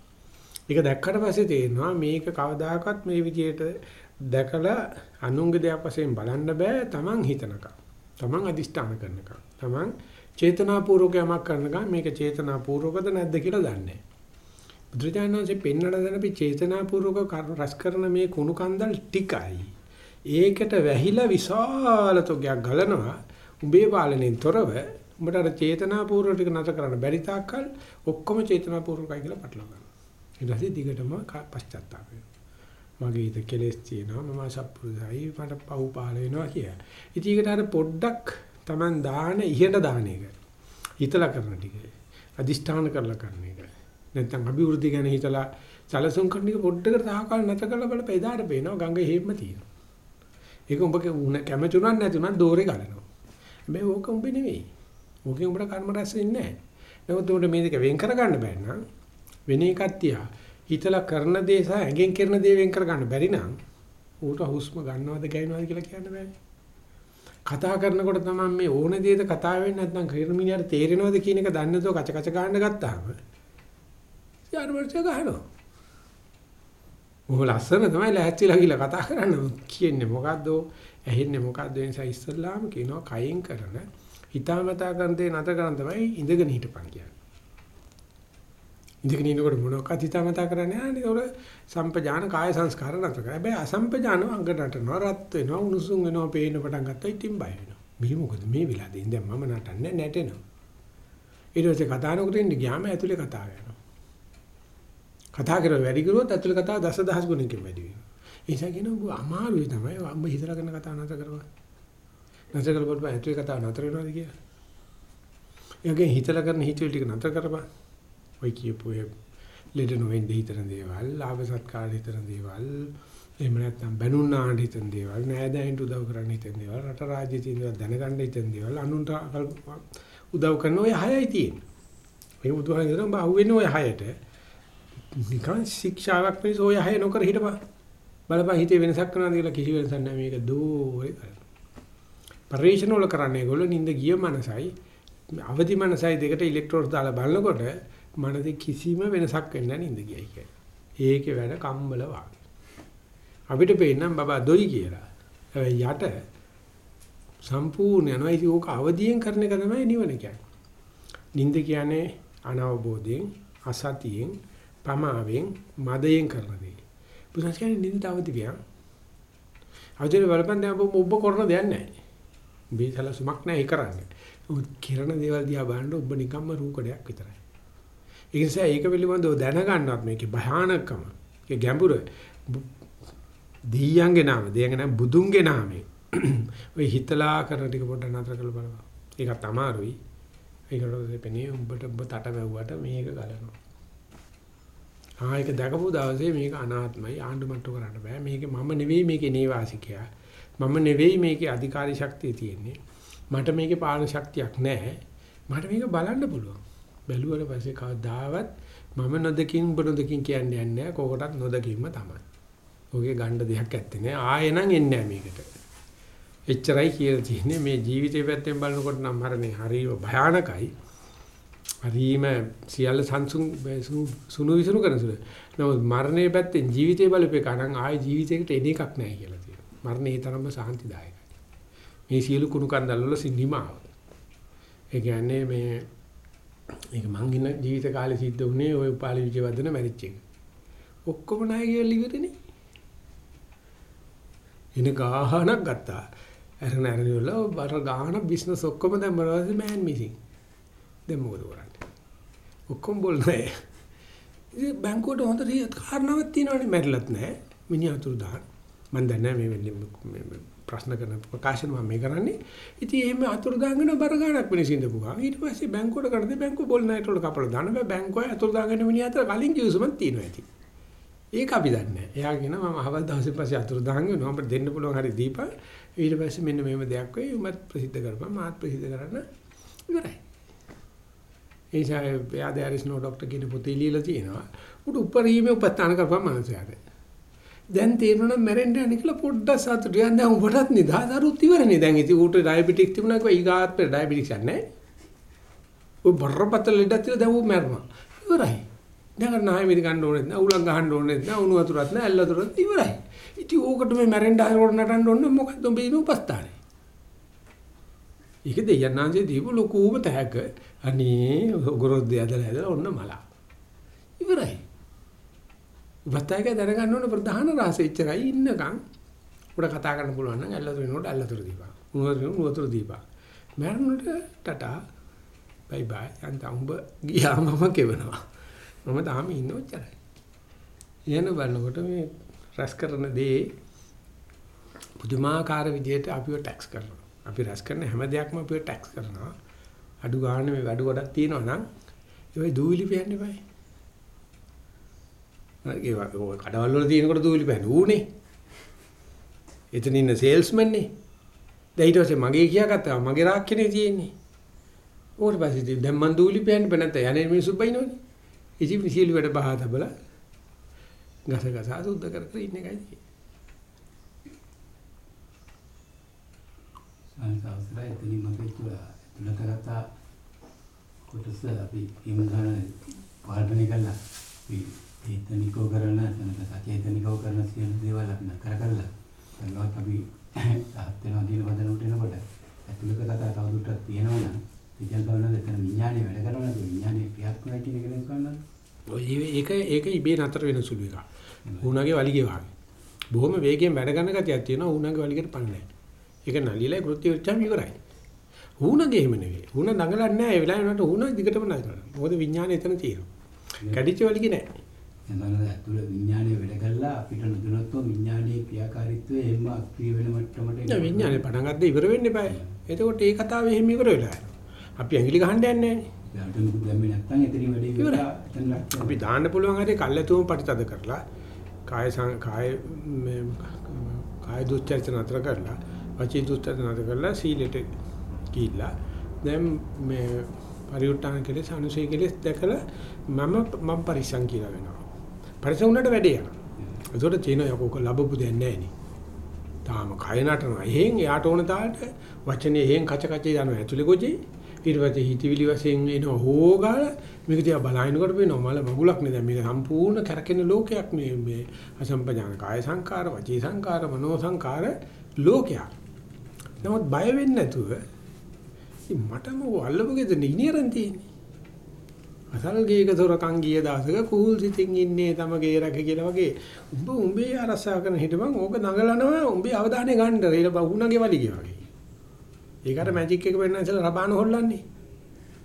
ඒක දැක්කට පස්සේ තේරෙනවා මේක කවදාකවත් මේ විදියට දැකලා අනුංග දෙයක් වශයෙන් බලන්න බෑ Taman හිතනකම්. Taman අදිෂ්ඨාන කරනකම්. Taman චේතනාපූර්වකයක් කරනකම් මේක චේතනාපූර්වකද නැද්ද කියලා දන්නේ බුදුරජාණන්සේ පෙන්වන දැන අපි චේතනාපූර්වක රස කරන මේ කුණු කන්දල් ටිකයි. ඒකට වැහිලා විශාල තොගයක් ගලනවා. උඹේ පාලනයෙන් තොරව උඹට අර චේතනාපූර්ව ටික නැත කරන්න බැරි තාක්කල් ඔක්කොම චේතනාපූර්වකයි කියලා පටලවා ගන්නවා. ඊට පස්සේ දිගටම පශ්චාත්තාප වෙනවා. මගේ හිත කෙලෙස් තියෙනවා මම සත්පුරුසයි මට පව් පහල වෙනවා කිය. ඉතින් ඒකට අර පොඩ්ඩක් Taman දාන ඉහෙට දාන එක. හිතලා කරන ටික. අදිෂ්ඨාන කරලා කරන එක. නැත්නම් අභිවෘද්ධි ගැන හිතලා සැලසුම් කරන එක පොඩ්ඩකට සහකාල නැත කරලා බලපෙ එදාට පේනවා ගඟ හේම්ම තියෙනවා. ඒක උඹගේ උණ කැමති උනත් නැති උනත් දෝරේ ගලනවා. හැබැයි ඕක උඹ නෙවෙයි. ඕකෙන් උඹට කර්ම රැස් වෙන්නේ නැහැ. නමුත් උඹට මේ දෙක වෙන් කරගන්න බැරි නම් වෙන එකක් තියා හිතලා කරන දේ සහ ඇඟෙන් කරන දේ වෙන් කරගන්න බැරි නම් ඌට හුස්ම ගන්නවද ගෑනවද කියලා කියන්න බෑ. කතා කරනකොට තමයි මේ ඕන දේද කතා වෙන්නේ නැත්නම් ක්‍රීඩමිනියට තේරෙනවද කියන එක දන්නේ නැතුව කච කච ගන්න ගත්තාම යාර වර්ෂ ගහනවා. මොකද ලස්සන තමයි ලෑස්තිලා කියලා කතා කරන්න කියන්නේ මොකද්ද ඇහෙන්නේ මොකද්ද ඒ නිසා ඉස්සල්ලාම කියනවා කයෙන් කරන හිතාමතා කරන දේ නැත කරන් තමයි ඉඳගෙන හිටපන් කියන්නේ. ඉඳගෙන ඉන්නකොට මොනවක්ද හිතාමතා කරන්නේ ආනේ උර සම්පජාන කාය සංස්කාර නැතර කරා. හැබැයි අසම්පජාන අංග නටනවා රත් වෙනවා උණුසුම් වෙනවා පේන පටන් ගත්තා ඉතින් බය වෙනවා. මේ මොකද මේ වෙලාවේ ඉඳන් මම නටන්නේ නැටෙනවා. ඊට පස්සේ කතා නොකර ඉන්න ගියාම ඇතුලේ කතා වෙනවා. කතා කරලා වැඩි කරුවොත් ඇතුළේ කතාව දසදහස් ගුණකින් වැඩි වෙනවා. ඒ නිසා කියනවා අමාරුයි තමයි අම්ම හිතලා කරන කතාව නැතර කරපන්. නැතර කරපුවා ඇතුළේ කතාව නැතර වෙනවද කියලා. ඒකෙන් හිතලා කරන හිතුවේ ටික නැතර කරපන්. ඔය කියපු ඒ ලෙඩ නොවෙන්න හිතන දේවල්, ලාභ සත්කාර හිතන දේවල්, එහෙම නැත්නම් බැනුන්නාට හිතන දේවල්, නෑදෑයන්ට උදව් කරන්න හිතන දේවල්, රට රාජ්‍ය තියෙන දේවල් දැනගන්න හිතන දේවල්, අනුන්ට උදව් කරන ඔය හයයි තියෙන්නේ. මේ බුදුහාම කියනවා බා අහුවෙන්නේ ඔය හයට. නිකන් ශික්ෂාවක් වෙනස ඔය හය නොකර හිටපන්. බලපන් හිතේ වෙනසක් කරනවාද කියලා කිසි වෙනසක් නැහැ මේක දෝරේ කරන. පරිශන වල කරන්නේ ඒගොල්ලෝ නිින්ද ගිය මනසයි අවදි මනසයි දෙකට ඉලෙක්ට්‍රෝඩ්ස් දාලා බලනකොට මනසේ කිසිම වෙනසක් වෙන්නේ නැහැ නින්ද ගියයි කියලා. ඒකේ වැඩ කම්බල වාගේ. අපිට පේන්නම් බබා දොයි කියලා. හැබැයි යට සම්පූර්ණ යනවා. ඉතින් ඕක අවදියෙන් කරන එක තමයි නිවන කියන්නේ. නින්ද කියන්නේ අනවබෝධයෙන්, අසතියෙන්, පමාවෙන්, මදයෙන් කරන දේ. බුදුන් කියන්නේ නින්දට අවදි වියන්. අවදින බලපන් දැන් ඔබ කරන දෙයක් නැහැ. මේ සලසුමක් නැහැ ඒ කරන්නේ. උත් කිරණ දේවල් දිහා බලනකොට ඔබ නිකම්ම රූකඩයක් විතරයි. ඒ නිසා ඒක පිළිබඳව දැනගන්නවත් මේකේ භයානකම, ඒ ගැඹුර දීයන්ගේ නාම, දෙයන්ගේ නාම බුදුන්ගේ නාමේ. ඔය හිතලා කරන ටික පොඩ්ඩක් නතර කරලා බලන්න. ඒකත් අමාරුයි. ඒකට දෙපෙනේ උඹට උඹ තට වැව්වට මේක ගලනවා. ආ ඒක දැකපු දවසේ මේක අනාත්මයි ආණ්ඩු මට්ටු කරන්න බෑ. මේකේ මම නෙවෙයි මේකේ නේවාසිකයා. මම නෙවෙයි මේකේ අධිකාරී ශක්තිය තියෙන්නේ. මට මේකේ පාලන ශක්තියක් නැහැ. මට මේක බලන්න පුළුවන්. බැලුවට පස්සේ කවදාවත් මම නොදකින් ඔබ නොදකින් කියන්නේ නැහැ. කොකටත් නොදකින්ම තමයි. ඔගේ ගණ්ඩ දෙයක් ඇත්තේ නෑ. ආයෙ නම් එන්නේ නෑ මේකට. එච්චරයි කියලා තියෙන්නේ මේ ජීවිතේ පැත්තෙන් බලනකොට නම් මරණය හරිම භයානකයි. හරිම සියල්ල සංසුන් සුණු විසුණු කරන සුළු. නමුත් මරණය පැත්තෙන් ජීවිතේ බලපේ කණන් ආයෙ ජීවිතයකට එන එකක් නැහැ කියලා තියෙනවා. මරණය ඒ තරම්ම සාන්තිදායකයි. මේ සියලු කුණු කන්දල් වල සින්නිමාව. ඒ කියන්නේ මේ මේක මං ඉන්න ජීවිත කාලේ සිද්ධ වුණේ ওই උපාලි විජයවර්ධන මැරිච් එක. ඔක්කොම නායකයෝ ඉවරනේ. ඉන ගාහනක් ගත්තා. අරන අරන වල බර ගාහන බිස්නස් ඔක්කොම දැන් මොනවද මෑන් මිසින්. දැන් මොකද කරන්නේ? ඔක්කොම බොල් නැහැ. ඉතින් බැංකුවට හොඳ රියත් කාරණාවක් තියෙනවනේ මැරිලත් නැහැ. මිනිහතුරු දාන. මම දන්නේ මේ මේ ප්‍රශ්න කරන ප්‍රකාශන මම මේ කරන්නේ. ඉතින් එහෙම අතුරු දාගෙන බර ගාණක් මිනිසින්ද පුවා. ඊට පස්සේ බැංකුවට කරද්දී බැංකුව බොල් නැට් වල කපලා දාන බෑ බැංකුවේ අතුරු දාගෙන මිනිහ අතර කලින් කිව්සමක් තියෙනවා ඇති. ඒක අපි දන්නේ නැහැ. එයා කියන මම අහවල් දවසේ පස්සේ අතුරු දාන් වෙනවා. අපිට දෙන්න පුළුවන් හරි දීපන්. ඊට පස්සේ මෙන්න මෙහෙම දෙයක් වෙයි. උමත් ප්‍රසිද්ධ කරපන්. මාත් ප්‍රසිද්ධ කරන්න ඉවරයි. ඒ නිසා එයා there is no doctor කියන පොතේ ලියලා තියෙනවා. උඩ උපරිමේ උපස්ථාන කරපන් මනසයාට. දැන් තේරෙනවා මැරෙන්න යන්නේ කියලා පොඩ්ඩක් සතුටු වෙන දැන් උඹටත් නිදහස් අරුත් ඉවරනේ. දැන් ඉතින් ඌට ඩයබටික් තිබුණා කිව්වා ඊගාත් පෙර ඩයබටික්ස් නැහැ. ඔය බරපතල ලෙඩක් තියලා දැන් ඌ මැරෙනවා. ඉවරයි. දැන් අර නාය මිරි ගන්න ඕනෙත් නෑ උලන් ගහන්න ඕනෙත් නෑ උණු වතුරත් නෑ ඇල් වතුරත් ඉවරයි. ඉතින් ඕකට මේ මැරෙන්න ආරෝඩ නටන්න ඕනේ මොකද්ද උඹේ උපස්ථානේ. ඒක දෙයන්නාන්සේ දීපු ලොකුම තෑග්ග. අනේ ගොරොද්ද ඇදලා ඇදලා ඔන්න මලා. ඉවරයි. වත්තයක දැනගන්න ඕන ප්‍රධාන රාසෙ ඉච්චරයි ඉන්නකම් උඩ කතා කරන්න පුළුවන් නම් ඇල් වතුර වෙනකොට ඇල් වතුර දීපන්. උණු වතුර උණු වතුර දීපන්. මැරුණට ටටා බයි බයි අන්ත උඹ ගියාම මම කෙවනවා. මම තාම ඉන්න ඔච්චරයි. යන බලනකොට මේ රැස් කරන දේ පුදුමාකාර විදියට අපිව ටැක්ස් කරනවා. අපි රැස් කරන හැම දෙයක්ම අපිව ටැක්ස් කරනවා. අඩු ගන්න මේ වැඩ ගොඩක් තියෙනවා නම් ඒවයි දූවිලි පෑන්න බෑ. ඒ කඩවල වල තියෙනකොට දූවිලි පෑන්න ඌනේ. එතන ඉන්න සේල්ස්මන් නේ. දැන් ඊට පස්සේ මගේ කියාගත්තා මගේ රාක්කනේ තියෙන්නේ. ඌට පස්සේ දැන් මන් දූවිලි පෑන්න බෑ නැත්නම් යන්නේ මිනිස්සු බයිනෝනේ. ඉතින් සියලු වැඩ බහා තබලා ගස ගස සුද්ධ කර කර ඉන්න එකයි තියෙන්නේ. සංසාරය එතනින් මම කියලා තුල කරතා කොටස අපි ඉමගාන පාලනය කළා. ඒතනිකෝ කරන නැත්නම් සචේතනිකෝ කරන සියලු දේවල් අපි නතර කළා. ඒවත් අපි තාත් වෙනවා දින වදන උට එනකොට ඇතුළක කතා තවදුරටත් තියෙනවා නම් විද්‍යාව බලනවා එතන විඥානය වැඩ කරනවා නේද විඥානය ක්‍රියාත්මකයි කියන එක නේද කරන්නේ. ඔය ඒක ඒක ඉබේ නතර වෙන සුළු එකක්. ඌණගේ වලිගේ වගේ. බොහොම වේගයෙන් වැඩ ගන්න ගතියක් තියෙනවා ඌණගේ වලිගට පන්නේ. ඒක නලියලා කෘත්‍ය වෙච්චාම ඉවරයි. ඌණගේ එහෙම නෙවෙයි. ඌණ දඟලන්නේ නැහැ. ඒ වෙලාවේ නට ඌණ දිගටම නගනවා. මොකද විඥානය එතන තියෙනවා. කැඩිච්ච වලිගේ නැහැ. එනවාද ඇතුළ විඥානය වැඩ කළා අපිට නොදැනත්ව විඥානයේ ක්‍රියාකාරීත්වය එහෙම අක්‍රිය වෙන මට්ටමට නෑ විඥානේ පටන් ගත්ත ඉවර වෙන්න eBay. එතකොට ඒ කතාව එහෙම ඉවර වෙලා. අපි ඇඟිලි ගහන්න යන්නේ ලක්ෂණ. අපි දාන්න පුළුවන් හරිය කල්ැතුම පරිතද කරලා කාය කාය මේ කාය දුස්චරිත නතර කරලා වචී දුස්චරිත නතර කරලා සීලෙට ගිහිල්ලා දැන් මේ පරිඋත්තාන කෙලෙස් අනුසය කෙලෙස් දැකලා මම මම පරිසං කියලා වෙනවා. පරිසං උනට වැඩේ යනවා. ඒකට තියෙන යකෝක ලැබපු දෙයක් නැහැ නේ. තාම කය නටනවා. එහෙන් යාට ඕන තාලට වචනේ එහෙන් කච කච යනවා ඇතුලේ ගොජේ. ඊට පස්සේ හිතවිලි වශයෙන් එන හොගාල මේක දිහා බලනකොට වෙනවා මල මගුලක් නේ දැන් මේක සම්පූර්ණ කැරකෙන ලෝකයක් මේ මේ අසම්පජාන කාය සංකාර වචී සංකාර මනෝ සංකාර ලෝකයක්. නමුත් බය වෙන්නේ නැතුව මට මොකෝ අල්ලපු ගෙදර ඉනියරන් තියෙන්නේ. අසල් ගේක තොරකම් ගිය දාසක කූල් සිතින් ඉන්නේ තම ගේ රැක කියලා වගේ උඹ උඹේ අරසා කරන හිටපන් ඕක දඟලනවා උඹේ අවධානය ගන්න රේල බහුණගේ වලිගේ වගේ. ඒකට මැජික් එක වෙන්න ඉතල රබාන හොල්ලන්නේ.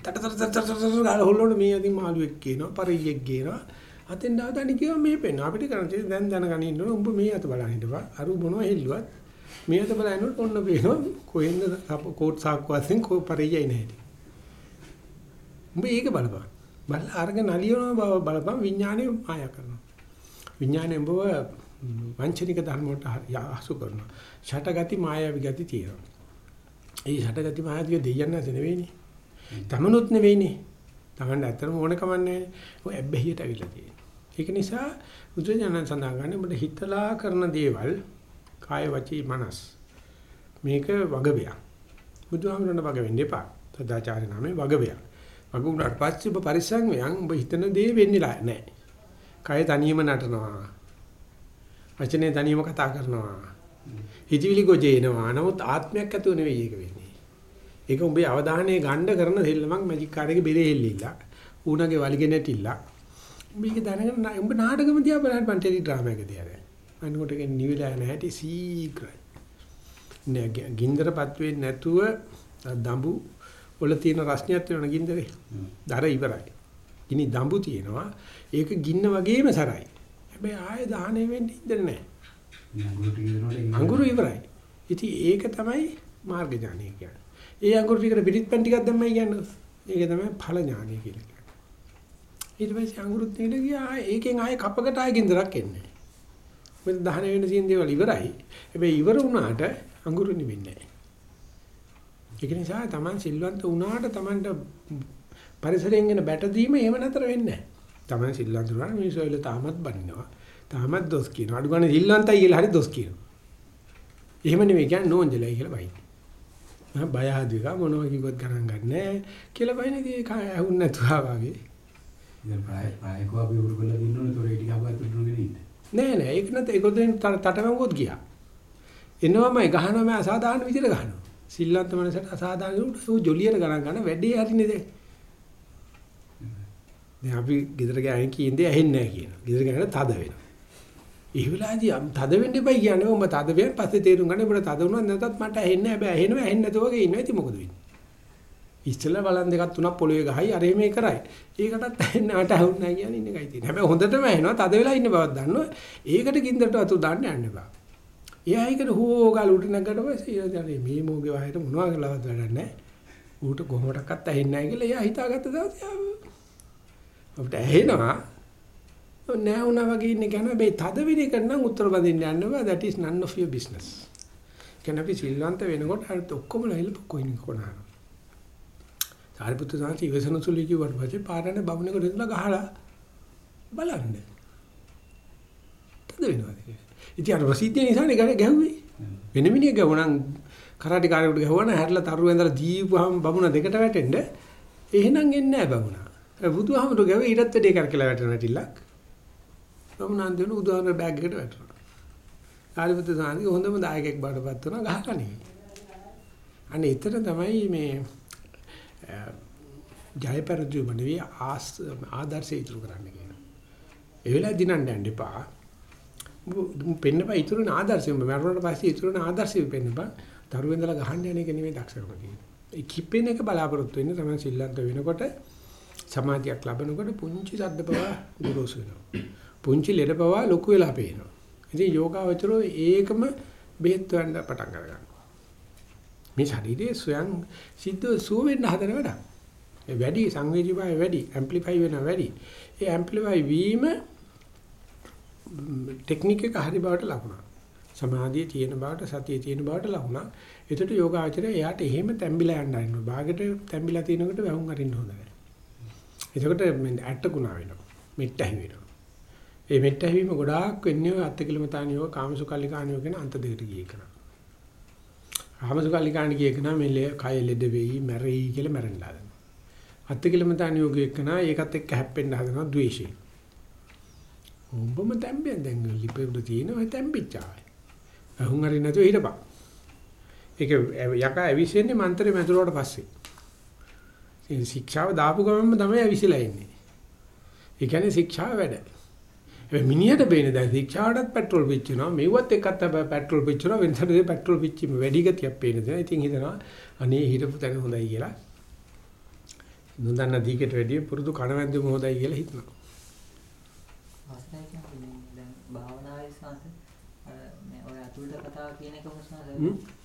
තට තට තට තට ගාලා හොල්ලන මේ අදින් මාළුවෙක් කියනවා පරියෙක් කියනවා. අතෙන් දාදානි කියව මේ පෙන්න අපිට කරන්න තියෙන දැන් දැනගන්න ඉන්න උඹ මේ අත බලන් හිටපන්. අරු මොනවා හෙල්ලුවත් මේ අත බලනකොට ඔන්න පේනවා කොහෙන්ද කෝට් සාක්කුවෙන් කො පරියයි නැහැ. උඹ ඒක බලපන්. බලලා අරගෙන නලියන බව බලපන් විඥානය මායා කරනවා. විඥානය උඹව වංචනික ධර්ම වලට අහසු කරනවා. ෂටගති මායාවි ගති තියෙනවා. ඒ ෂටගති මායාවි දෙයයන් නැත නෙවෙයිනේ. තමනුත් නෙවෙයිනේ. තමන්න ඇත්තටම ඕන කමන්නේ. ඔය ඇබ්බැහියට අවිලා තියෙනවා. ඒක නිසා බුදුජානක සඳහන් කරන්නේ ඔබට හිතලා කරන දේවල් කාය වචී මනස් මේක වගවයක්. බුදුහාමරණ වග වෙන්න එපා. සදාචාර නාමේ වගවයක්. වග උනාට පස්සේ ඔබ පරිස්සම් වෙයන් ඔබ හිතන දේ වෙන්නේ නැහැ. කය තනියම නටනවා. වචනේ තනියම කතා කරනවා. හිතවිලි ගොජේනවා. නමුත් ආත්මයක් ඇතුව නෙවෙයි ඒක වෙන්නේ. ඒක උඹේ අවධානය ගන්න කරන දෙල්ලමක් මැජික් කාර්යයේ බෙරේ හෙල්ලිලා. ඌණගේ වලිගේ නැටිලා. මේක දැනගෙන උඹ නාටකම දිහා බලන්න ටෙලි ඩ්‍රාමා එක දිහා. අනිකොට ඒක නිවිලා නැහැටි සීක්‍රයි. නෑ ගින්දරපත් වෙන්නේ නැතුව දඹු වල තියෙන රස්නියක් වෙනවන ගින්දරේ. දර ඉවරයි. ගිනි දඹු තියෙනවා. ඒක ගින්න වගේම සරයි. හැබැයි ආයෙ දහණය වෙන්නේ ඉඳලා නැහැ. අඟුරු ඉවරයි. ඉතින් ඒක තමයි මාර්ග ඥානය කියන්නේ. ඒ අඟුරු ටිකට පිටිත් පැන් ටිකක් දැම්මයි කියන්නේ. ඒක තමයි ඵල ඥානය කියලා කියන්නේ. ඊට පස්සේ අඟුරුත් නෙල ගියා ඒකෙන් ආයෙ කපකට ආයෙ ගින්දරක් එන්නේ. මොකද දහණය වෙන තියෙන දේවල් ඉවරයි. හැබැයි ඉවර වුණාට අඟුරු නිවෙන්නේ නැහැ. ඒක නිසා Taman සිල්වන්ත වුණාට Tamanට පරිසරයෙන් එන බැටදීම එහෙම නතර වෙන්නේ නැහැ. Taman සිල්වන්ත වුණා මිනිස්සුයිල තාමත් බනිනවා. තාමත් දොස් කියනවා. අඩු ගන්න සිල්වන්තයි කියලා හරි දොස් කියනවා. එහෙම නෙමෙයි කියන්නේ නෝන්ජලයි කියලා බයි. මම බය ආදික මොනවා කිව්වත් ගණන් ගන්නෑ කියලා බයිනේ ඒක ඇහුන් නැතුවා වගේ. දැන් ප්‍රාය ප්‍රායකව අපි උරු කරලා දින්නෝනේ තොරේ ටික අපවත් උඩුගෙන ඉන්න. නෑ නෑ ඒක නැත ඒකෙන් තටමංගොත් ගියා. එනවමයි ගහනවම අසාධාරණ විදිහට ගහනවා. සිල්ලන්ත මනසට අසාධාරණ උට ඌ ජොලියට ගණන් ගන්න වැඩේ හරිනේ දැන්. දැන් අපි ගෙදර ගෑණි කියන්නේ ඇහෙන්නේ නැහැ කියනවා. ගෙදර ගෑණි තද වෙනවා. ඒ වෙලාවේදී තද වෙන්න එපයි කියන්නේ ඔබ තද වෙන පස්සේ තේරුම් ගන්න ඔබට තද වුණා නැතත් මට ඇහෙන්නේ නැහැ. හැබැයි ඇහෙනවා ඇහෙන්නේ නැතුව වගේ ඉන්නවා. ඉතින් මොකද වෙන්නේ? ඉස්සෙල්ලා බලන් දෙකක් තුනක් පොළවේ ගහයි අර මේ කරයි. ඒකටත් ඇහෙන්නේ මට ඇහුන්නේ නැහැ කියන්නේ ඉන්න එකයි තියෙන්නේ. හැබැයි හොඳටම ඇහෙනවා තද වෙලා ඉන්න බවක් දන්නවා. ඒකට ගින්දරට අතු දාන්න යන්න එපා. එයා ඒකට හෝ ගාලා උඩ නැගකට පස්සේ ඊට මේ මෝගේ වහයට මොනවා කළවත් වැඩක් නැහැ. ඌට කොහොමඩක්වත් ඇහෙන්නේ නැහැ කියලා එයා හිතාගත්ත දවසේ අපිට ඇහෙනවා නෑ වුණා වගේ ඉන්නේ කියන හැබැයි තද වෙන එක නම් උත්තර බඳින්න යන්න බෑ that is none of your business. කියන අපි සිල්වන්ත වෙනකොට හරි ඔක්කොම ලයිල කොයින් කොනහන. සාරිපුත්‍ර සාන්ති ඉවසන සුළු කිව්වට පස්සේ පාරණ බමුණෙකුට ඉඳලා ගහලා බලන්න. තද වෙනවාද කියලා. ඉතින් අර ප්‍රසිද්ධිය නිසානේ ගර ගැහුවේ. වෙන මිනිහ ගැවුණන් කරාටි කාරයෙකුට ගැහුවනම් හැරලා තරු ඇඳලා දීපුවාම බමුණ දෙකට වැටෙන්න එහෙනම් එන්නේ නැහැ බමුණා. බුදුහාමුදුරුවෝ ගැවේ ඊටත් වැඩි කරකලා වැටෙන වැටිල්ලක්. බමුණන් දෙනු උදාහරණ බෑග් එකට වැටුණා. ආරිපුත්‍ර සාන්ති හොඳම දායකයෙක් බාටපත් වුණා ගහකණේ. අනේ ඊතර තමයි මේ ජයපරජු මනවි ආදර්ශය ඉතුරු කරන්න කියන. ඒ වෙලාව දිනන්න යන්න එපා. පෙන්නපා ඉතුරුන ආදර්ශය මරුණාට පස්සේ ඉතුරුන ආදර්ශය පෙන්නපා දරුවෙන්දලා ගහන්න යන එක නෙමෙයි දක්ෂකම කියන්නේ. ඒ කිපෙන එක බලාපොරොත්තු වෙන්නේ තමයි සිල්ලන්ත වෙනකොට සමාධියක් ලැබෙනකොට පුංචි සද්ද පවා ගොරෝසු වෙනවා. පුංචි ලෙඩ පවා ලොකු වෙලා පේනවා. ඉතින් යෝගාවචරෝ ඒකම බෙහෙත් වෙන්න පටන් ගන්නවා. මේ ශරීරයේ ස්වයං සිද්ධ සුව වෙන්න හදන වැඩක්. ඒ වැඩි සංවේදීභාවය වැඩි, ඇම්ප්ලිෆයි වෙනවා වැඩි. ඒ ඇම්ප්ලිෆයි වීම ටෙක්නික් එක හරි බවට ලකුණක්. සමාධියේ තියෙන බවට සතියේ තියෙන බවට ලකුණක්. ඒකට යෝගාචරය එයාට එහෙම තැම්බිලා යන්න අරින්න. බාගෙට තැම්බිලා තිනකොට වැහුම් අරින්න හොඳ නැහැ. එතකොට ඇට්ට ගුණා වෙනවා. මෙට්ට ඇහි වෙනවා. ඒ මෙට්ට ඇහිවීම ගොඩාක් වෙන්නේ ඔය අත්තිකිලමතානියෝ කාමසුකල්ලිකානියෝ කියන අන්ත දෙකට ගියේ කරා. ආමසුකල්ලිකාණ කිය එකනා මේ කය ලෙඩ වෙයි, මැරෙයි කියලා මැරෙන්න හදනවා. අත්තිකිලමතාන යෝගී එකනා ඒකත් එක්ක හැප්පෙන්න හදනවා ද්වේෂය. උඹම තැම්බෙන් දැන් ලිපෙට තියෙනවා තැම්බිච්චායි. අහුන් හරි නැතුව හිටපන්. ඒක යකා ඇවිස්සෙන්නේ මන්ත්‍රේ මැදුරට පස්සේ. ඒ ශික්ෂාව දාපු ගමන්ම තමයි ඇවිසිලා ඉන්නේ. ඒ කියන්නේ ශික්ෂාව වැඩ. ඒ මිනිහට බේනේ දැන් ශික්ෂාවටත් පෙට්‍රල් පිච්චෙනවා. මෙව්වත් එකක් තමයි පෙට්‍රල් පිච්චෙනවා. වෙනසට පෙට්‍රල් පිච්චීම වැඩි ගතියක් පේන දෙනවා. ඉතින් හිතනවා අනේ හිටපු තැන හොඳයි කියලා. නොදන්න දීකට වැඩිය පුරුදු කණවැද්දම හොඳයි කියලා හිතනවා. අවස්ථාවක් කියන්නේ දැන් භාවනාවේ සංස මේ ඔය අතුලත කතාව කියන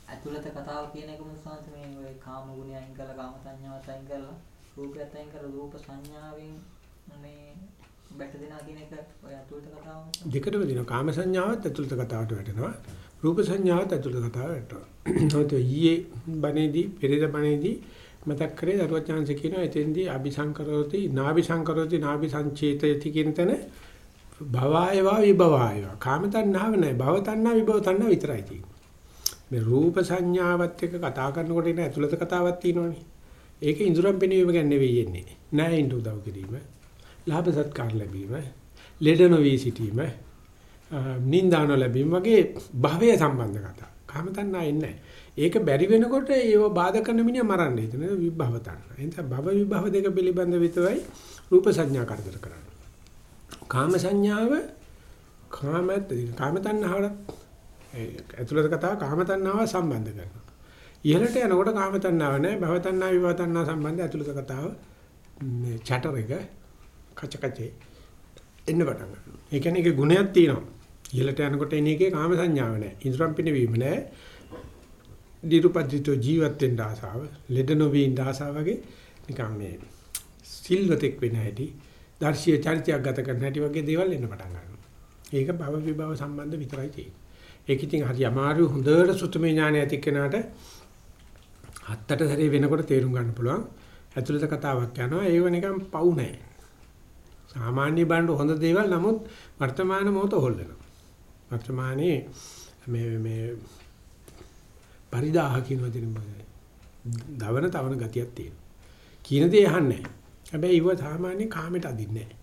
ඇතුළත කතාව කියන එකම සංස මේ ඔය කාම ගුණය අයින් කරලා කාම සංඥාවත් අයින් කරලා රූපයත් අයින් කරලා රූප සංඥාවෙන් මේ බැට දෙනා කියන එක ඔය ඇතුළත කතාව දෙකටම දෙනවා. කාම සංඥාවත් ඇතුළත කතාවට වැටෙනවා. රූප සංඥාවත් ඇතුළත කතාවට වැටෙනවා. ඒත් ඊයේ බණේදී පෙරේද බණේදී මතක් කරේ දරුවත් chance කියනවා. එතෙන්දී අபிසංකරෝති නාபிසංකරෝති නාபிසංචේතයති කියන තැන භවයවා විභවයවා. කාම තණ්හාව නැහැ භව තණ්හා විභව තණ්හා විතරයි තියෙන්නේ. මේ රූප සංඥාවත් එක්ක කතා කරනකොට එන ඇතුළත කතාවක් තියෙනවනේ ඒක ඉඳුරම් පෙනීම ගැන නෙවෙයි එන්නේ නෑ ඉඳ උදව් කිරීම ලාභ සත්කාර ලැබීම ලෙඩ නොවී සිටීම නින්දාන ලැබීම වගේ භවය සම්බන්ධ කතා. කාම තණ්හා එන්නේ ඒක බැරි වෙනකොට ඒව බාධා කරන මිනිහා මරන්න හිතන විභව තණ්හා. ඒ නිසා භව විභව දෙක පිළිබඳ විතරයි රූප සංඥා කරදර කරන්නේ. කාම සංඥාව කාමත් කාම තණ්හාවට ඇතුළත කතාව කාම තණ්හාව සම්බන්ධ කරනවා. ඉහළට යනකොට කාම තණ්හාව නැහැ භව තණ්හා විභව තණ්හා සම්බන්ධ ඇතුළත කතාව මේ චැටර් එක කච කචේ එන්න පටන් ගන්නවා. ඒ කියන්නේ ඒකේ ගුණයක් තියෙනවා. ඉහළට යනකොට එන එකේ කාම සංඥාව නැහැ. ඉදරම් පිනවීම නැහැ. දිරුපදිතෝ ජීවත් වෙන්න ආසාව, ලෙඩ නොවී ඉන්න ආසාව වගේ නිකන් මේ සිල්වතෙක් වෙන හැටි, දර්ශීය චරිතයක් ගත කරන හැටි වගේ දේවල් එන්න පටන් ගන්නවා. ඒක භව විභව සම්බන්ධ විතරයි තියෙන්නේ. ඒක ඉතින් හරි අමාරු හොඳට සුතමේ ඥානය ඇති කෙනාට හත්තට සැරේ වෙනකොට තේරුම් ගන්න පුළුවන්. ඇතුළත කතාවක් යනවා. ඒව නිකන් පවු නැහැ. සාමාන්‍ය බණ්ඩ හොඳ දේවල් නමුත් වර්තමාන මොහොත හොල්ලනවා. වර්තමානයේ මේ මේ පරිදාහ කියන වචනේ මම දවන තවන ගතියක් තියෙනවා. කියන දේ අහන්නේ නැහැ. හැබැයි ඊව සාමාන්‍ය කාමයට අදින්නේ නැහැ.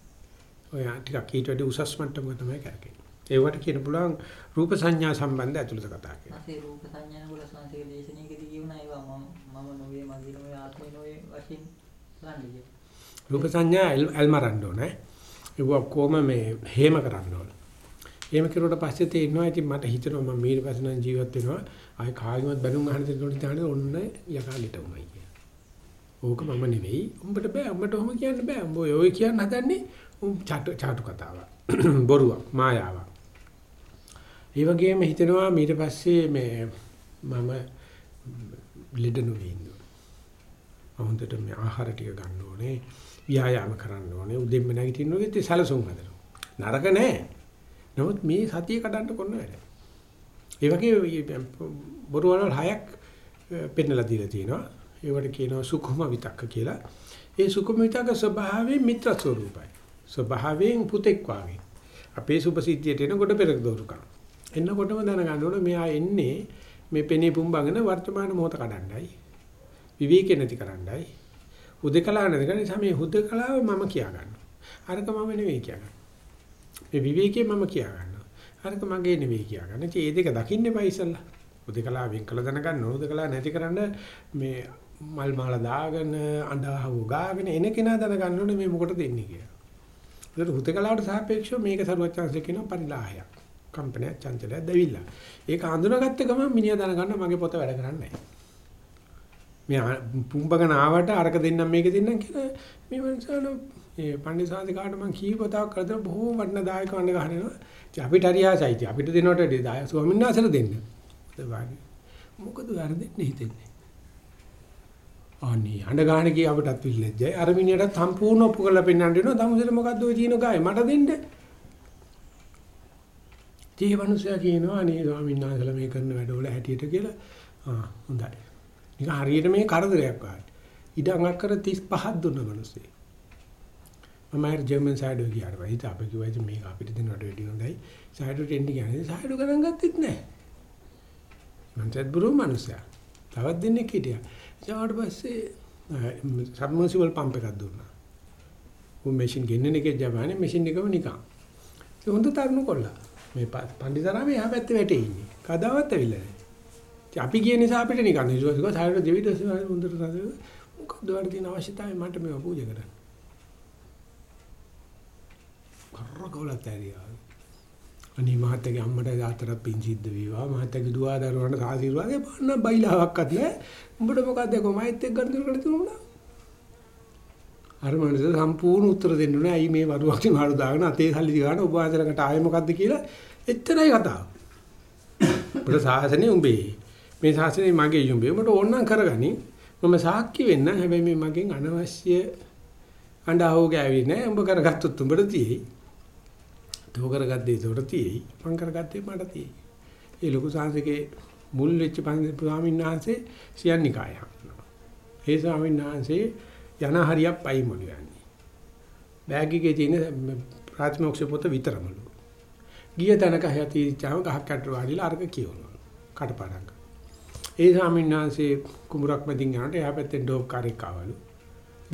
ඔය ටිකක් ඊට වඩා උසස් මට්ටමක තමයි කරන්නේ. ඒවට කියන පුළුවන් රූප සංඥා සම්බන්ධ ඇතුළත කතා කියලා. සංසේ රූප සංඥා වල සංසේ දේශනාවකදී කියුණා ඒවා මම මම නොවේ මගේ නොවේ ආත්මේ නොවේ වශයෙන් ගන්නදී. රූප සංඥා එල්මරන්න ඕනේ. ඒක කොහොම මේ හේම කරන්න ඕනේ. හේම කරුවට පස්සේ තේරෙනවා ඉතින් මට හිතෙනවා මම ඊට පස්සේ නම් ජීවත් වෙනවා. ආයි කාගෙවත් බැනුම් අහන්න දෙනකොට ඉතින් ඔන්න යකාලිට උමයි කිය. ඕක මම නෙවෙයි. උඹට බෑ. උඹට ඔහොම කියන්න බෑ. උඹ ඔය කියන්න හදන්නේ චාටු චාටු කතාවක්. බොරුවක්, මායාවක්. ඒ වගේම හිතෙනවා ඊට පස්සේ මේ මම ලෙඩ නොවේ ඉන්නවා. හොඳට මේ ආහාර ටික ගන්න ඕනේ. ව්‍යායාම කරන්න ඕනේ. උදෙන්ම නැගිටින්න ඕනේ. ඉතින් සැලසුම් හදනවා. නරක නෑ. නමුත් මේ සතිය කඩන්න කොන්න වැඩ. ඒ වගේ බොරු වල හයක් පෙන්නලා දීලා තියෙනවා. ඒවට කියනවා සුඛම විතක්ක කියලා. ඒ සුඛම විතක්ක ස්වභාවයෙන් මිත්‍ර ස්වරූපයි. ස්වභාවයෙන් පුතෙක් වාගේ. අපේ සුභසිද්ධියට එනකොට පෙරක දෝරුකම්. එන්නකොටම දැනගන්න ඕනේ මෙයා එන්නේ මේ පෙනේ පුම්බගෙන වර්තමාන මොහොත කඩන්නයි. විවේකේ නැති කරන්නයි. හුදකලා නැති කරන්නේ සමේ හුදකලාව මම කියා ගන්නවා. අරක මම නෙවෙයි කියන්නේ. මේ විවේකේ මම කියා ගන්නවා. අරක මගේ නෙවෙයි කියා ගන්න. ඉතින් මේ දෙක දකින්න එපා ඉස්සල්ලා. හුදකලා වෙන් කළ දැනගන්න හුදකලා නැති කරන්න මේ මල් මාල දාගෙන අඬහව ගාගෙන එන කෙනා දැනගන්න ඕනේ මේ මොකටද එන්නේ කියලා. ඒකට හුදකලාවට සාපේක්ෂව මේක සරුවචාන්සේ කියන පරිලාහයක්. කම්පනයක් චංචලයක් දැවිලා. ඒක හඳුනාගත්ත ගමන් මිනිහා දැනගන්න මගේ පොත වැඩ කරන්නේ නැහැ. මේ පුම්බගෙන ආවට අරක දෙන්නම් මේක දෙන්නම් කියලා මේ මනුස්සයන මේ පණ්ඩිත සාධිකාට මම කීපතාවක් කරලා බොහෝ වටින දායක වන්න ගහනවා. ඉතින් අපිට හරියාසයිති අපිට දෙනවට වැඩි දායක ස්වාමීන් වහන්සේලා දෙන්න. මොකද වැරදෙන්නේ හිතෙන්නේ. අනේ අඬ ගන්න ගිය අපටත් විල්ලෙජ්ජයි. අර මිනිහටත් සම්පූර්ණ ඔප්පු කරලා පෙන්නන්න දෙනවා. තමුසෙට මොකද්ද ඔය තියෙන ගාය මට දෙන්න. Tie මනුස්සයා කියනවා අනේ ස්වාමීන් වහන්සේලා මේ කරන වැඩවල හැටියට කියලා. ආ හොඳයි. නිකන් හරියට මේ කරදරයක් වගේ. ඉඩම් අක්කර 35ක් දුන්න මිනිස්සේ. මම අර ජර්මන් සයිඩෝ ගියාට පස්සේ හිත අපේ කිව්වා ඉතින් මේක අපිට දෙනවට වැඩි හොඳයි. සයිඩෝ ටෙන්ඩ් කියන්නේ සයිඩෝ ගණන් ගත්තෙත් නැහැ. මන්ටත් බුරු මිනිස්සයා. තවත් දෙන්නෙක් හිටියා. ඊට පස්සේ සබ්මර්සිබල් පම්ප් එකක් දුන්නා. උන් මැෂින් ගෙන්නන එකේ ජපානේ මැෂින් එකම නිකන්. ඒ හොඳ තරුණ කොල්ලා. මේ පණ්ඩිතරාමේ එහා පැත්තේ වැටේ ඉන්නේ. කදාවත් ඇවිල්ලා නැහැ. අපි කියන නිසා අපිට නිකන් ඉරුවසිකව සාරට දෙවිදස් හොඳට තද මොකද වල තියෙන අවශ්‍යතාවය මට මේව පූජා කරන්න. කරකවලත් ඇරියා. අනේ මහත්තයාගේ අම්මට දාතරත් පිං සිද්ධ වේවා මහත්තයාගේ දුව දරුවන්ට ආශිර්වාදේ බන්න බයිලාවක්වත් නැහැ. උඹට මොකද්ද කොමයිත් එක්ක ගන්න දෙන්න තිබුණා. අර මනස සම්පූර්ණ උත්තර දෙන්න ඕනේ. අයි මේ වරුවක් මාරු දාගෙන අතේ සල්ලි ගන්න ඔබ වහන්සේලකට ආයේ මොකද්ද කියලා එච්චරයි කතාව. උඹට සාසනේ උඹේ. මේ සාසනේ මගේ උඹේ. උඹට ඕනනම් කරගනි. මම සාක්ෂි වෙන්න. හැබැයි මේ මගෙන් අනවශ්‍ය අඬහව ගෑවි නෑ. උඹ කරගත්තොත් උඹට තියෙයි. තෝ කරගත්තේ ඒකට තියෙයි. මං කරගත්තේ මට තියෙයි. ඒ ලොකු සාංශකේ මුල් වෙච්ච ස්වාමීන් වහන්සේ සියන්නිකාය. ඒ ස්වාමීන් වහන්සේ යන හරියක් පයි මොළු යන්නේ. බෑග් එකේ තියෙන ප්‍රාථමික පොත විතරමලු. ගිය තැනක හැතිචාම ගහක් යට වාඩිලා අරක කියවනවා. කටපාඩම්. ඒ ස්වාමීන් වහන්සේ කුඹරක් මැදින් යනකොට එහා පැත්තෙන් ඩෝක් කාර්යයක් ආවලු.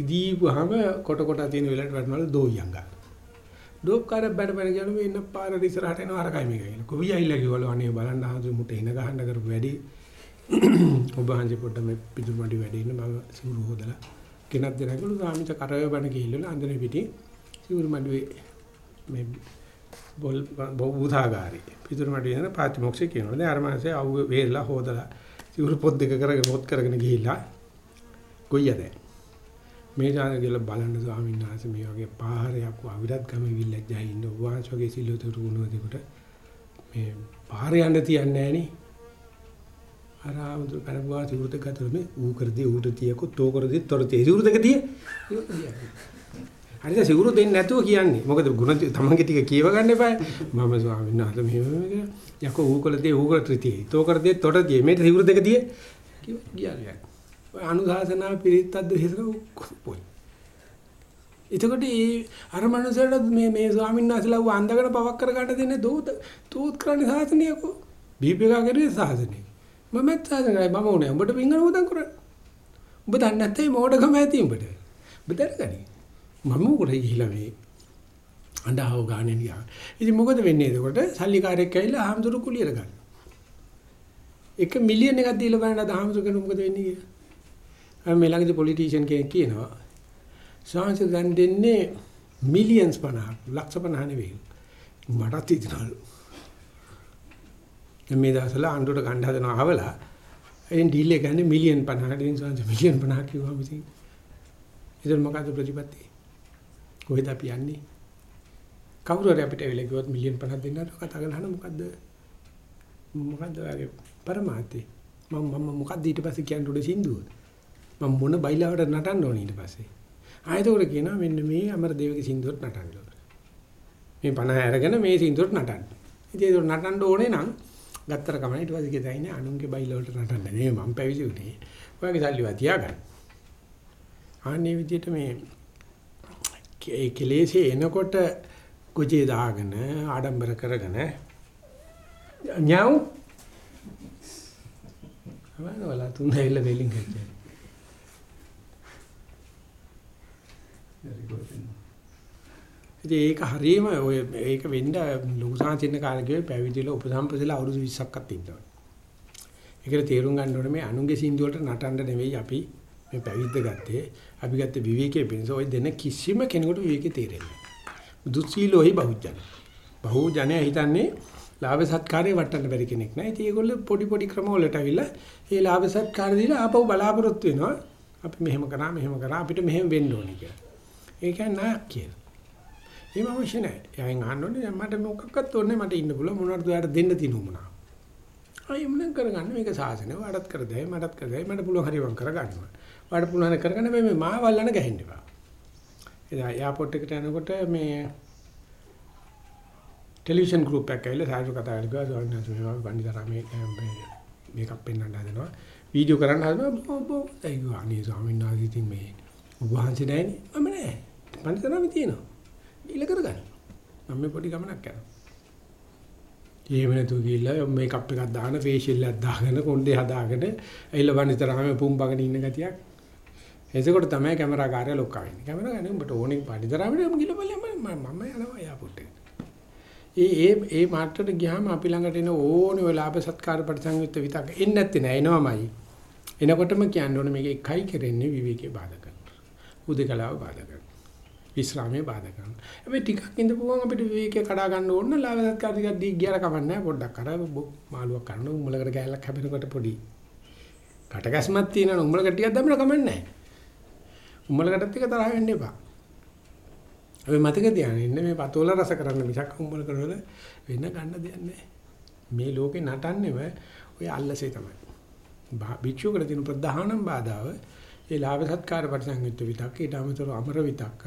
දීපුවාම කොට කොට තියෙන වෙලට වැටෙනවලු දෝයියන් ගන්න. ඩෝක් කාර්යයක් බැට බැට ගියලු මේ ඉන්න පාර ඉස්සරහට එනවා අරකයි මේක කියලා. කොවිය ඇවිල්ලා කිව්වලු අනේ බලන්න හඳු මුට එන ගහන්න කරපු වැඩි ඔබ හන්ජේ පොඩ්ඩ මේ පිටු මඩි වැඩි ඉන්න මම සිවුරු හොදලා කෙනක් දෙනකලු සාමිත කරය බණ ගිහිල්ලා අන්දර පිටින් සිවුරු මඩුවේ මේ බොල් බෝධාගාරේ පිටුරු මඩුවේ යන පාතිමොක්ෂේ කියනවා. දැන් අර මාසේ අවු වේලා හොදලා සිවුරු පොත් දෙක කරගෙන හොත් කරගෙන ගිහිල්ලා ගොයියද මේ ජාන කියලා බලන්න ස්වාමීන් වහන්සේ මේ වගේ පාහරයක් වවිරත් ගම විල්ලජ්ජා ඉන්න උවාස් වගේ සිල්ලුතුරු වුණොදෙකට මේ පාර යන්න තියන්නේ නෑනේ අරාමුදු කරපුවා සිවුරු දෙක අතර මේ ඌ කරදී ඌට තියකො තෝ කරදී තොර තිය. සිවුරු දෙක තිය හරිද සිවුරු දෙන්නේ නැතුව කියන්නේ. මොකද ගුණ තමන්ගේ ටික කියව ගන්න එපා මම ස්වාමීන් වහන්සේ මෙහෙම යකෝ ඌ කරදී ඌ කර ත්‍රිතිය. තෝ කරදී තොර තිය. මේ සිවුරු දෙක තිය කිව්වා ඔය අනුශාසනා පිරිත්තද්ද හිතන පොයි. එතකොට ඒ අර මනුස්සයට මේ මේ ස්වාමීන් වහන්සේලා ඌ අන්දගෙන පවක් කර ගන්න දෙන්නේ දෝත තෝත් කරන්නේ සාසනියකෝ. බීපේකා කරේ සාසනිය මමත් සාසනයි මම උනේ උඹට පිංගන උදන් කරන්නේ. උඹ දන්නේ නැත්නම් මෝඩකම ඇති උඹට. උඹ දැනගනි. මම උකට ගිහිලා මේ අඬහව ගානේ ගියා. ඉතින් මොකද වෙන්නේ එතකොට? සල්ලිකාරයෙක් ඇවිල්ලා ආම්දුරු කුලියට ගන්න. එක මිලියන් එකක් දීලා බලන්න ආම්දුරු කෙනෙක් මොකද වෙන්නේ කියලා. අර මේ ළඟදී පොලිටිෂියන් කෙනෙක් කියනවා. සාංශ දැන් දෙන්නේ මිලියන්ස් 50 ලක්ෂ 50 නෙවෙයි. මටත් හිතනලු. දැන් මේ දවස්වල ආණ්ඩුවට ගන්න හදනවා අහවලා. එයින් ඩීල් එක ගන්නේ මිලියන් 50කට ඉන්සුරන්ස් මිලියන් 50 කිව්වම ඉතින් ඉතින් මොකද ප්‍රතිපත්තිය? කොහෙද අපි යන්නේ? කවුරු හරි අපිට ඇවිල්ලා කිව්වොත් මිලියන් 50ක් දෙන්නට කතා කරලා අහන මොකද්ද? මොකද්ද ඔයගේ પરමාර්ථය? මම මම මොකද්ද ඊට පස්සේ කියන්න උඩ සින්දුව? මම මොන බයිලාවට නටන්න ඕනේ ඊට පස්සේ? ආයතෝර කියනවා මෙන්න මේ අමරදේවගේ සින්දුවට නටන්න ඕනේ මේ 50 අරගෙන මේ සින්දුවට නටන්න. ඉතින් ඒක නටන්න ඕනේ නම් ගත්තර කමයි ඊට පස්සේ කියතයිනේ අනුන්ගේ බයිල වලට නටන්න නෙමෙයි මම පැවිදි උනේ. ඔයගේ සල්ලිවා තියාගන්න. ආන්නේ විදිහට මේ ඒ කෙලෙසේ එනකොට කුජේ දාගෙන ආඩම්බර කරගෙන ඥාව් වල තුන් හැල්ල වෙලින් ගච්ඡා. ඉතින් ඒක හරියම ඔය ඒක වෙන්න ලෝසාන්තින කාලේ ගියේ පැවිදිලා උපසම්පදලා අවුරුදු 20ක්වත් ඉන්නවා. ඒකට තේරුම් ගන්න ඕනේ මේ අනුන්ගේ සින්දු වලට නටන්න නෙවෙයි අපි මේ පැවිද්ද ගත්තේ. අපි ගත්තේ විවේකයේ පිණිස. ඔය දෙන කිසිම කෙනෙකුට විවේකේ තේරෙන්නේ නැහැ. දුස්සීලෝහි බහුජන. බහුජනය හිතන්නේ ලාභ සත්කාරේ වටන්න බැරි කෙනෙක් නෑ. ඉතින් ඒගොල්ලෝ පොඩි පොඩි ක්‍රම වලට අවිලා ඒ ලාභ සත්කාර දීලා ආපහු බලාපොරොත්තු වෙනවා. අපි මෙහෙම කරා මෙහෙම කරා අපිට මෙහෙම වෙන්න ඕනේ කියලා. ඒ කියන්නේ නායක් කියලා. එහෙම අවශ්‍ය නැහැ. එයාෙන් අහන්න ඕනේ මට මොකක්වත් ඕනේ මට ඉන්න පුළුවන් මොනවද ඔයාලට දෙන්න තියෙන උමනා. අය මොනෙන් කරගන්න මේක සාසනය වඩත් කර දෙයි මටත් කර දෙයි මට පුළුවන් හරි වන් කරගන්නවා. වඩ පුළුවන් කරගන්න මේ මාවල්ලන ගහින්න එපා. එදා එයාපෝට් එකට යනකොට මේ ටෙලිවිෂන් ගෲප් එකක් ඇවිල්ලා සායු කතා කරලා ගියා සෝන්නාස් මේවා වන්දිතරාමේ මේකප් පෙන්වන්න හදනවා. වීඩියෝ කරන්න හදනවා බෝ බෝ ඒගොල්ලෝ අනේ ස්වාමීන් වහන්සේ ඉතින් මේ වහන්සේ නැහැනේ මම නෑ. වන්දිතරාමේ තියෙනවා. ඉල කරගන්න. මම මේ පොඩි ගමනක් යනවා. එහෙම නැතුව ගිහිල්ලා මේකප් එකක් දාගෙන ෆේෂියල් එකක් දාගෙන කොණ්ඩේ හදාගෙන ඇවිල්ලා වනිතරාම පුම්බගෙන ඉන්න ගතියක්. එතකොට තමයි කැමරාකාරය ලොක්කා වෙන්නේ. කැමරාකාරය උඹට ඕනේ පරිතරාමනේ මම ගිහලා බලන්න මම මම යනවා එයාපෝට් එකට. ඒ ඒ ඒ මාට්ටට ගියාම අපි ළඟට එන ඕනේ ඔය ලාභ සත්කාර ප්‍රතිසංයුක්ත විතක එන්නේ නැත්තේ නෑ එනවමයි. එනකොටම කියන්න ඕනේ මේක එකයි කරන්නේ විවේකේ බාධා කරනවා. උදේකලාව බාධා කරනවා. විශ්‍රාමයේ බාධා කරනවා. හැබැයි ටිකක් ඉඳපුවම අපිට විවේකේ කඩා ගන්න ඕන නම් ලාභ සත්කාර ටිකක් දී ගියලා කමන්නේ පොඩ්ඩක් අර මාළුවක් කරන උඹලකට ගෑල්ලක් හැබෙනකොට පොඩි කටකැස්මක් තියෙනවා උඹලකට ටිකක් දැම්මම කමන්නේ නැහැ. උඹලකටත් එක තරහ වෙන්න එපා. අපි මතක තියාගන්න ඉන්නේ මේ පතෝල රස කරන්න මිසක් උඹල කරවල වෙන ගන්න දෙයක් නැහැ. මේ ලෝකේ නටන්නේම ඔය අල්ලසේ තමයි. භික්ෂුවකට තියෙන ප්‍රධානම බාධාව ඒ ලාභ සත්කාර පරිසංයුක්ත විතක් ඊට අමතරව අමර විතක්ක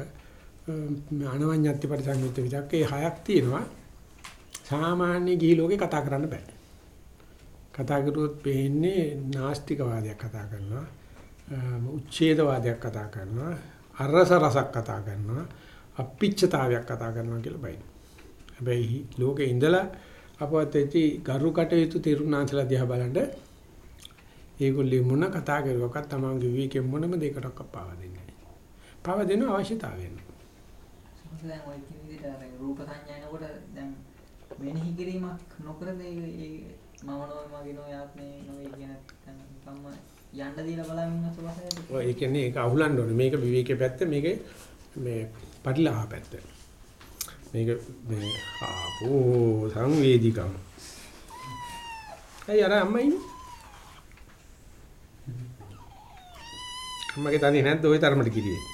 අනවඤ්ඤත්ති පරිසංයුක්ත විතක් ඒ හයක් තියෙනවා. සාමාන්‍ය ගිහි ලෝකේ කතා කරන්න බෑ. කතා කරුවොත් පේන්නේ නාස්තිකවාදයක් කතා කරනවා. උච්ඡේදවාදයක් කතා කරනවා. අරස රසක් කතා කරනවා. අපිච්චතාවයක් කතා කරනවා කියලා බයින. හැබැයි ලෝකේ ඉඳලා අපවත් ඇති ගරු කටයුතු තිරුණාන්සලා දිහා බලනද ඒගොල්ලෝ මොන කතා කරුවක්වත් තමන්ගේ විවේකයෙන් මොනම දෙයකටවත් පාව දෙන්නේ නැහැ. පාව දෙන අවශ්‍යතාවය නැහැ. දැන් ඔය කියන විදිහට අර රූප සංඥා එනකොට දැන් මෙනෙහි කිරීමක් නොකරද ඒ මම නොවේ මගේ නොවේ ආත්මේ නොවේ කියන කම්ම යන්න දීලා බලමින් ඉන්න සුවසයද ඔය ඒ කියන්නේ ඒක අහුලන්න ඕනේ. මේක විවේකයේ පැත්ත මේකේ මේ පරිලාහ පැත්ත. මේක මේ ආපෝ සංවේදිකම්. ඇයි අර අම්මා ඉන්නේ? අම්මගේ තනිය නැද්ද ওই තරමට කිරියේ?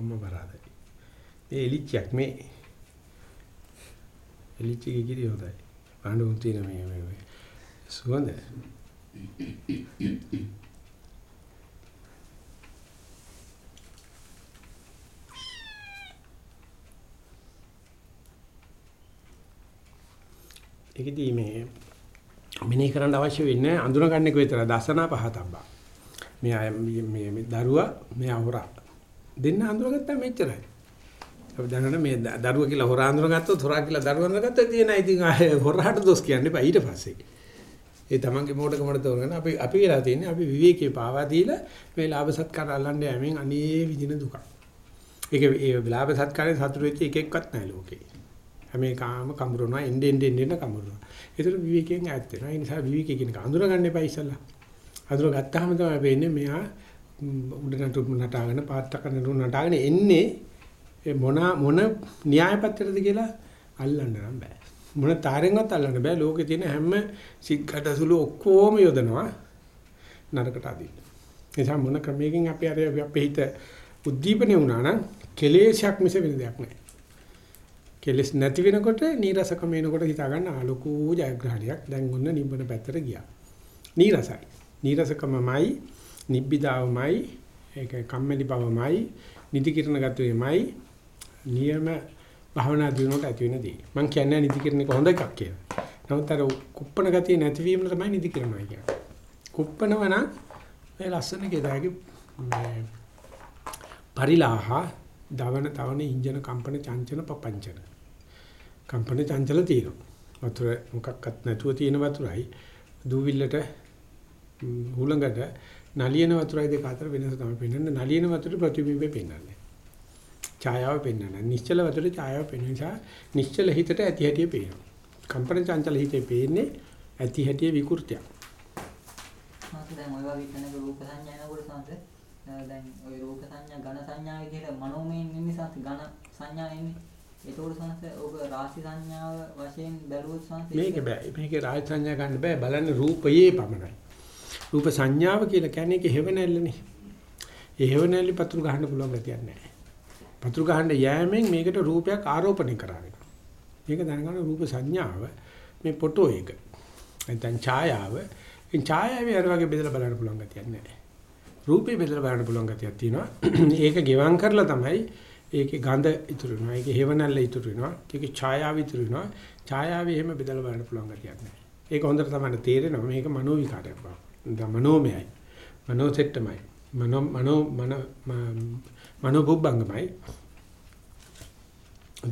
අම්මා බරාදයි. මේ එලිච්චයක් මේ එලිච්චගේ කිරිය හොඳයි. බලන්න උන් තියෙන මේ මේ සුවඳ ඒකදී මේ මිනේ කරන්න අවශ්‍ය වෙන්නේ අඳුනගන්න එක විතර දසනා පහතබ්බා. මේ මේ මේ දරුවා මේ හොරා දෙන්න අඳුනගත්තා මෙච්චරයි. අපි දැනන මේ දරුවා කියලා හොරා අඳුනගත්තොත් හොරා කියලා දරුවා අඳුනගත්තොත් තියෙන ඉතින් හොරාට දොස් කියන්න එපා ඊට පස්සේ. ඒ තමන්ගේ මොඩකමඩ තෝරගෙන අපි අපි වෙලා තියෙන්නේ අපි විවේකී පාවා දීලා මේ ලාභ සත්කාර අල්ලන්න යමින් අනේ විදින දුක. ඒක ඒ ලාභ සත්කාරයෙන් සතුට වෙච්ච එක එක්කත් නැහැ ලෝකේ. හැම කාම කඹරනවා එන්න එන්න එන්න කඹරනවා. ඒතර විවේකයෙන් ඈත් වෙනවා. ඒ නිසා විවේකී කියන එක අඳුරගන්න එපා ඉස්සල්ලා. අඳුර ගත්තාම තමයි වෙන්නේ මෙහා උඩට නටාගෙන පාත්තක නටාගෙන එන්නේ මොන මොන න්‍යාය පත්‍රයද කියලා අල්ලන්න නම් බෑ. මොන තාරෙන්වත් අල්ලන්න බෑ. ලෝකේ තියෙන හැම සික්කටසුළු ඔක්කොම යොදනවා නරකට අදින්න. ඒ නිසා මොන ක්‍රමයකින් අපි අර අපේ හිත උද්දීපනය වුණා නම් කෙලේශයක් මිස වෙන දෙයක් නෑ. කෙලස් නැති වෙනකොට නීරසකම එනකොට හිතා ගන්න ආලෝකෝ ජයග්‍රහණයක්. දැන් ඔන්න නිබ්බන පැත්තට ගියා. නීරසයි. නීරසකමමයි, නිබ්බිදාවමයි, ඒක කම්මැලි බවමයි, නිදි කිරණ ගතියමයි, නියම භාවනා දිනුවට ඇති වෙන දේ. මම කියන්නේ නිදි කිරණ එක හොඳ එකක් කියලා. නමුත් අර කුප්පන ගතිය නැතිවීම තමයි නිදි කිරණයි කියන්නේ. කුප්පනව නම් මේ ලස්සන ගෙදාගේ මේ පරිලාහ දවන තවන ඉන්ජන කම්පන චංචන පපංචන. කම්පන චංචල තියෙනවා. වතුර මොකක්වත් නැතුව තියෙන වතුරයි දූවිල්ලට හුලඟට නලියන වතුරයි දෙක අතර වෙනස තමයි පෙන්වන්නේ. නලියන වතුර ප්‍රතිබිම්බේ පෙන්වන්නේ. ඡායාව පෙන්වන්නේ. නිශ්චල වතුරේ ඡායාව පෙන්වන නිසා නිශ්චල හිතට ඇති හැටිය පේනවා. කම්පන චංචල හිතේ පේන්නේ ඇති හැටිය විකෘතියක්. මාත් දැන් ওই වගේ තැනක රූප සංඥා නකොට සංස දැන් ওই රූප සංඥා ඝන සංඥා විදිහට මනෝමය නිසා ඝන සංඥා එන්නේ. ඒතකොට සංස ඔබ රාශි සංඥාව වශයෙන් බැලුවොත් සංස මේක බෑ. මේකේ රාශි සංඥා ගන්න බෑ. බලන්නේ රූපයේ පමණයි. රූප සංඥාව කියලා කියන්නේ ඒක හේවණැල්ලනේ. ඒ හේවණැල්ලි පතුරු ගහන්න පුළුවන් ගතියක් නැහැ. පතුරු ගහන්න යෑමෙන් මේකට රූපයක් ආරෝපණය කරාගෙන. මේක දැනගන්න රූප සංඥාව මේ ෆොටෝ එක. නැත්නම් ඡායාව. ඒ ඡායාවේ අර වගේ බෙදලා බලන්න පුළුවන් ගතියක් නැහැ. රූපේ බෙදලා බලන්න පුළුවන් ගතියක් තියෙනවා. ඒක ගෙවම් කරලා තමයි ඒකේ ගඳ ඉතුරු වෙනවා. ඒකේ හේවණැල්ල ඉතුරු වෙනවා. ඒකේ ඡායාව ඉතුරු වෙනවා. ඡායාවේ එහෙම බෙදලා බලන්න පුළුවන් ගතියක් නැහැ. ඒක හොඳට තමයි තේරෙනවා මේක මනෝ විකාරයක් බව. මනෝමයයි. මනෝසෙට්ටමයි. මනෝ මනෝ මන මනෝ බුබ්බංගමයි.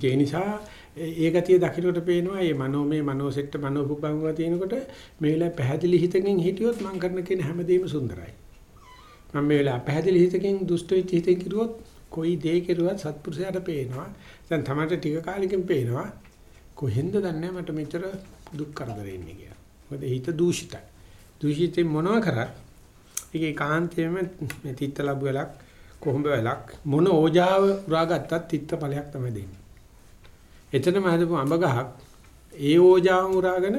ඒ නිසා ඒ ගතිය දකින්නට පේනවා මේ මනෝමය මනෝසෙට්ට මනෝ බුබ්බංගම තියෙනකොට මේ වෙලාවේ පැහැදිලි හිතකින් හිටියොත් මම කරන කියන හැමදේම සුන්දරයි. මම මේ වෙලාව පැහැදිලි හිතකින් දුෂ්ට වෙච්ච හිතකින් කිරුවොත් කොයි දේ කෙරුවත් සත්පුරුෂයාට පේනවා. දැන් තමයි ටික කාලෙකින් පේනවා. කොහෙන්ද දන්නේ මට මෙච්චර දුක් කරදර එන්නේ කියලා. මොකද හිත දූෂිතයි. දූෂිතේ මොනවා කරත් ඒකේ කාන්තේම මේ තිත්ත ලැබු වෙලක් කොහොඹ වෙලක් මොන ඕජාව උරාගත්තත් තිත්ත ඵලයක් තමයි දෙන්නේ. එතනම හදපු අඹ ගහක් ඒ ඕජාව උරාගෙන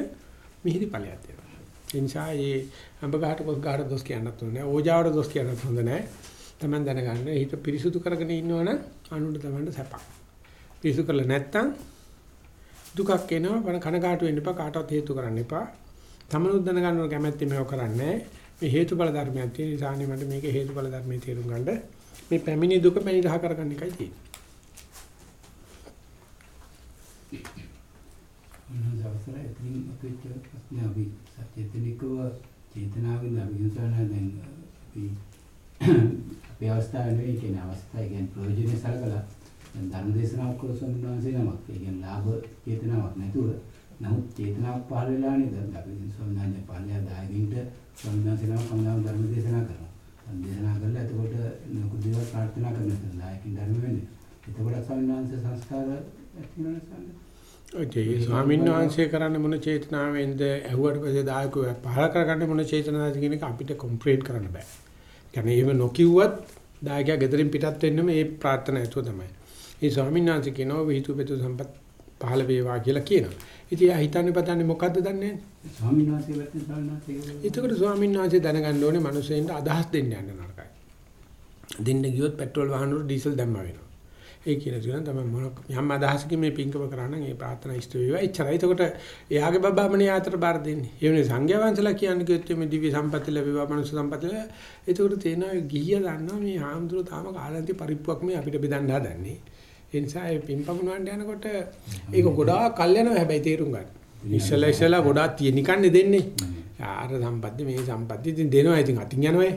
මිහිරි ඵලයක් දෙනවා. ඒ නිසා මේ අඹ ගහට පොස් ගහට දොස් කියන්නත් ඕනේ. ඕජාවට දොස් කියන්නත් හොඳ නැහැ. Taman දැනගන්න හිත පිරිසුදු කරගෙන ඉන්නවනම් අනුන්ට තමන්ට සැපක්. පිරිසුදු කරලා නැත්තම් දුකක් එනවා. බන කනගාටු වෙන්න එපා. කාටවත් හේතු කරන්න එපා. තමනුත් දැනගන්න ඕන කැමැත්තෙන් මේව කරන්නේ. මේ හේතුඵල ධර්මයක් තියෙන නිසා මට මේක හේතුඵල ධර්මයේ තේරුම් ගන්න. මේ පැමිණි දුක පැණි රහ කරගන්න එකයි තියෙන්නේ. අවසරයි ඉතින් අපිට ප්‍රශ්න අපි සචේතනිකව චේතනාවෙන් අපි හිතන දැන් අපි අපේ අවස්ථාවේ කියන අවස්ථාව කියන්නේ ප්‍රයෝජනෙ සලකලා දැන් ධර්ම දේශනාවක් ස්වාමීන් වහන්සේ නමක් ඒ කියන්නේ ලාභ චේතනාවක් නැතුව නමුත් චේතනාවක් පහළ වෙලා නේද අපි ස්වාමීන් වහන්සේ පාළයා දායකින්ට ස්වාමීන් වහන්සේ නමක් කවදාම ධර්ම දේශනා කරනවා ධර්ම දේශනා කරලා එතකොට නුකු දේවල් ප්‍රාර්ථනා කරනවා දායකින් ධර්ම වෙන්නේ එතකොට ස්වාමීන් වහන්සේ සංස්කාර ඇති වෙනවනේ ස්වාමීන් ඔය ස්වාමීන් වහන්සේ කරන්නේ මොන චේතනාවෙන්ද ඇහුවට පස්සේ දායකව පහල කරගන්නේ මොන චේතනාවද කියන එක අපිට කොම්ප්ලීට් කරන්න බෑ. කියන්නේ එහෙම නොකියුවත් දායකයා ගෙදරින් පිටත් වෙන්නම මේ ප්‍රාර්ථනා ඇතුව තමයි. ඒ ස්වාමීන් වහන්සේ කියනවා විහිතු පෙතු සම්පත් පහළ වේවා කියලා කියනවා. ඉතින් එයා හිතන්නේ පතන්නේ මොකද්ද දන්නේ නැහැ. ස්වාමීන් වහන්සේ දැනගන්න ඕනේ මිනිස්සුන්ට අදහස් දෙන්න යන්න නරකයි. දෙන්න ගියොත් පෙට්‍රල් වාහන වල ඩීසල් දැම්ම වෙනවා. ඒ කියන දේ තමයි මොන යම් අදහසකින් මේ පින්කම කරා නම් ඒ ප්‍රාර්ථනා ඉෂ්ට වේවා. එච්චරයි. එතකොට එයාගේ බබාමනේ ආතර බාර දෙන්නේ. ඒ වෙනේ සංඝයා වහන්සේලා කියන්නේ කිව්වොත් මේ දිව්‍ය සම්පත්තිය ලැබේවා, මනුෂ්‍ය සම්පත්තිය ලැබේවා. එතකොට තේනවා ගිහිය දන්නවා මේ ආම්දුර තාම කාලන්ති පරිප්පුවක් මේ අපිට බෙදන්න හදන්නේ. ඒ නිසා ඒ පින්පමුණවන්න යනකොට ඒක ගොඩාක් කල් යනවා හැබැයි තේරුම් ගන්න. ඉස්සලා ඉස්සලා ගොඩාක් තියෙන නිකන්නේ දෙන්නේ. ආර සම්පත්තිය මේ සම්පත්තිය ඉතින් දෙනවා ඉතින් අතින් යනවා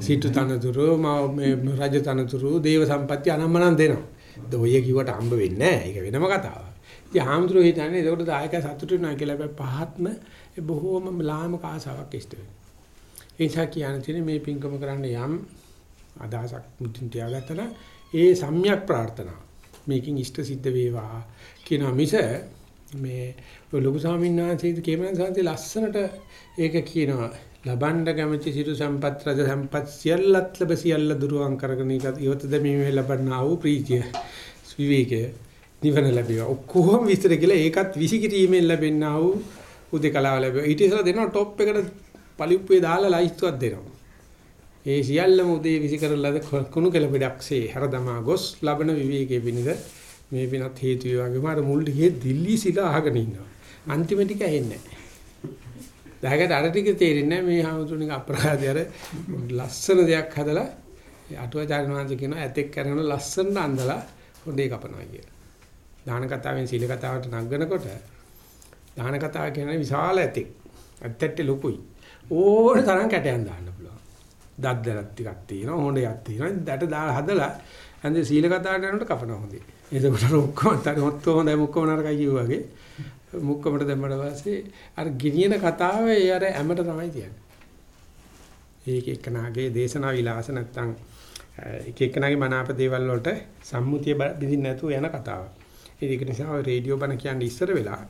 සීතු තනතුරු මේ රජ තනතුරු දේව සම්පත්‍ය අනම්මනම් දෙනවා. ඔය කිව්වට හම්බ වෙන්නේ නැහැ. ඒක වෙනම කතාවක්. ඉතින් ආම්ද්‍රෝ හිතන්නේ ඒකට දායක සතුටු වෙනවා කියලා හැබැයි පහත්ම බොහෝම ලාමක ආසාවක් ඉෂ්ට වෙනවා. ඒ නිසා කියන්න මේ පින්කම කරන්න යම් අදහසක් මුදින් තියාගත්තා නම් ඒ සම්‍යක් ප්‍රාර්ථනා. මේකින් ඉෂ්ට සිද්ධ වේවා කියන මිස මේ ලොකු ස්වාමීන් වහන්සේ කේමන සාන්ති ලස්සනට ඒක කියනවා. ලබන්න කැමති සිටු සම්පත් රජ සම්පත් සියල්ලත් ලැබ සියල්ල දුරුවන් කරගෙන ඉවත දෙමීමේ ලබන්නා වූ ප්‍රීතිය විවේකය නිවන ලැබේවා. ඔක්කොම විස්තර කියලා ඒකත් විසිකිරීමෙන් ලැබෙන්නා වූ උදේකලාව ලැබේවා. ඊට ඉස්සෙල්ලා දෙනවා টොප් එකට පලිප්පුවේ දාලා ලයිස්තුවක් දෙනවා. ඒ සියල්ලම උදේ විසි කරලාද කුණු කෙල පිටක්සේ හැරදමා ගොස් ලබන විවේකයේ පිණිස මේ විනත් හේතු වේවාගේම අර මුල් ටිකේ දිල්ලි සිලා අහගෙන ඉන්නවා අන්තිම ටික ඇහෙන්නේ නැහැ දැකට අර ටික තේරෙන්නේ නැහැ මේ හමුතුනික අපරාධය අර ලස්සන දෙයක් හදලා අටුවාචාර්ය වහන්සේ කියනවා ඇතෙක් කරන ලස්සන අඳලා හොඳේ කපනවා කියලා. දාන කතාවෙන් සීල කතාවට නගනකොට දාන කතාව කියන්නේ විශාල ඇතෙක්. ඇත්තට ලොකුයි. ඕන තරම් කැටයන් දාන්න පුළුවන්. දද්දරක් ටිකක් තියෙනවා හොඬයක් තියෙනවා. දැට දාලා හදලා හන්දේ සීල කතාවට යනකොට කපනවා හොඳේ. එතකොට ඔක්කොම තර හොත්තු හොඳයි මුක්කම නරකයි කිව්වා වගේ. මුක්කමට දැම්මට පස්සේ අර ගිනියන කතාව ඒ අර ඇමට තමයි කියන්නේ. ඒක එක්කනාගේ දේශනා විලාස නැත්තම් එක එක්කනාගේ මනාප දේවල් වලට සම්මුතිය බින්දින් නැතුව යන කතාවක්. ඒක නිසා ඔය රේඩියෝ බණ කියන්නේ ඉස්සර වෙලා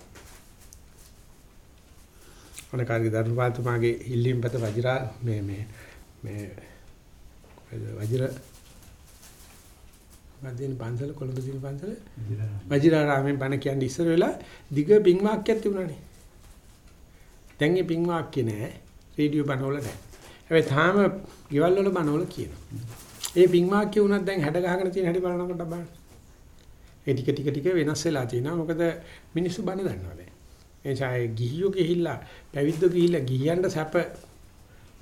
අනකාරී ධර්මපාලතුමාගේ ඉල්ලීම්පත වජිරා මේ මේ මේ වජිර වදින පන්සල කොළඹ දින පන්සල වජිරාරාමෙන් බණ කියන්නේ ඉස්සර වෙලා දිග පිං වාක්‍යයක් තිබුණානේ. දැන් මේ පිං වාක්‍ය නෑ රේඩියෝ බණ වල නෑ. හැබැයි තාම ගෙවල් වල බණ වල කියනවා. ඒ පිං වාක්‍ය උනත් දැන් හැඩ ගහගෙන තියෙන හැටි බලනකොට බලන්න. ඒ ටික ටික ටික වෙනස් වෙලා තියෙනවා. මොකද මිනිස්සු බණ දන්නවා දැන්. ඒ නිසා ගිහියෝ ගිහිල්ලා පැවිද්දෝ ගිහිල්ලා ගිහියන්ට සැප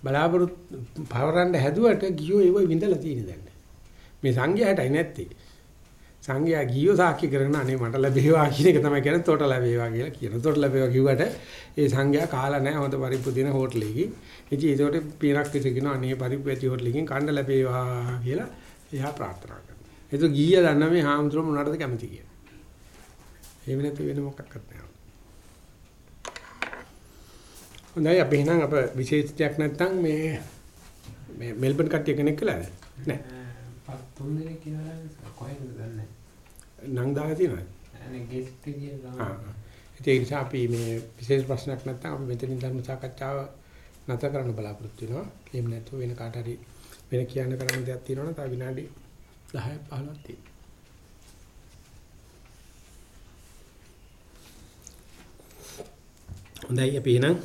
බලාපොරොත්තු පවරන්න හැදුවට ගියෝ ඒව විඳලා තියෙන දැන්. මේ සංඝයාටයි නැත්තේ. සංඝයා ගියෝ සාක්ෂි කරගෙන අනේ මට ලැබේවා කියන එක තමයි කියන්නේ තොට ලැබේවා කියලා කියන. තොට ලැබේවා කිව්වට ඒ සංඝයා කාලා නැහැ හොඳ පරිප්පු දින හෝටලෙකින්. ඉතින් ඒකට පීරක් විතර කියනවා අනේ පරිප්පු ඇති හෝටලෙකින් කන්න ලැබේවා කියලා එයා ප්‍රාර්ථනා කරනවා. ඒක ගිය දන්න මේ හාමුදුරුවෝ මොනවටද කැමති කියලා. එහෙම නැත්නම් වෙන මොකක්වත් නැහැ. හොඳයි අපි එහෙනම් අප විශේෂයක් නැත්නම් මේ මේ මෙල්බන් කට්ටිය කෙනෙක් කළාද? නැහැ. තුන් දෙනෙක් කියනවා කොහෙන්ද දන්නේ නම් දාලා තියෙනවද? නැහැ ගෙස්ට් කියලා ආ. ඒ නිසා අපි මේ විශේෂ ප්‍රශ්නයක් නැත්නම් අපි මෙතනින් ධර්ම සාකච්ඡාව නැත කරන්න බලාපොරොත්තු වෙනවා. එහෙම නැත්නම් වෙන කාට හරි වෙන කියන්න කරන්න දෙයක් තියෙනවනම් තව විනාඩි 10ක් 15ක් තියෙනවා. හොඳයි අපි එහෙනම්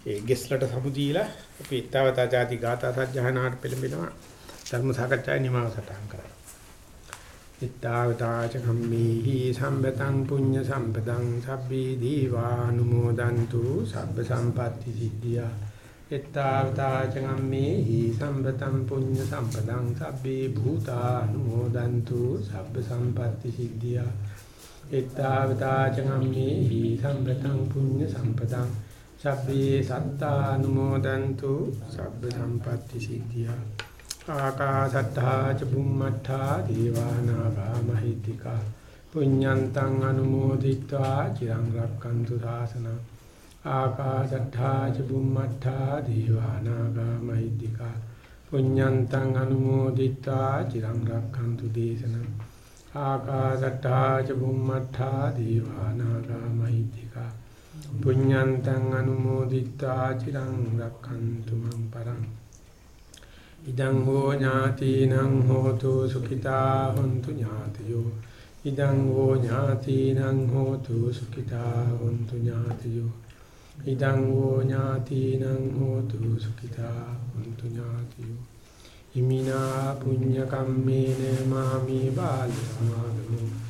ඒ ගෙස්ලට සමු දීලා අපි ඊතාවතා ಜಾති ගාථා සජ්ජහනාට පෙළඹෙනවා ධර්ම සාකච්ඡාවේ නිමාව සටහන් කරා. ඊතාවතා ච කම්මේහි සම්බතං පුඤ්ඤ සම්පතං සබ්බේ දීවානුමෝදන්තු සබ්බ සම්පatti සිද්ධියා. ඊතාවතා ච කම්මේහි සම්බතං පුඤ්ඤ සම්පතං සබ්බේ භූතානුමෝදන්තු සබ්බ සම්පatti සිද්ධියා. ඊතාවතා ච කම්මේහි සම්බතං පුඤ්ඤ සම්පතං සබ්බේ සත්තානුමෝදන්තු සබ්බ සම්පatti සිද්ධියා. ආකාසත්තා ච බුම්මත්තා දීවානාගා මහිත්‍තිකා. පුඤ්ඤන්තං අනුමෝදිත්වා චිරං රක්칸තු ශාසනං ආකාසත්තා ච බුම්මත්තා දීවානාගා මහිත්‍තිකා. පුඤ්ඤන්තං අනුමෝදිත්වා චිරං රක්칸තු දේශනං. ආකාසත්තා ච බුම්මත්තා දීවානාගා මහිත්‍තිකා. පුඤ්ඤන්තං අනුමෝදිත්වා චිරං රක්ඛන්තු මං පරං. ඉදං හෝ ඥාතිනං හෝතු සුඛිතා හොන්තු ඥාතියෝ. ඉදං හෝ ඥාතිනං හෝතු සුඛිතා හොන්තු ඥාතියෝ. ඉදං හෝ ඥාතිනං හෝතු සුඛිතා හොන්තු ඥාතියෝ. ඉමිනා පුඤ්ඤ කම්මේන මාමි බාල සමාගමෝ.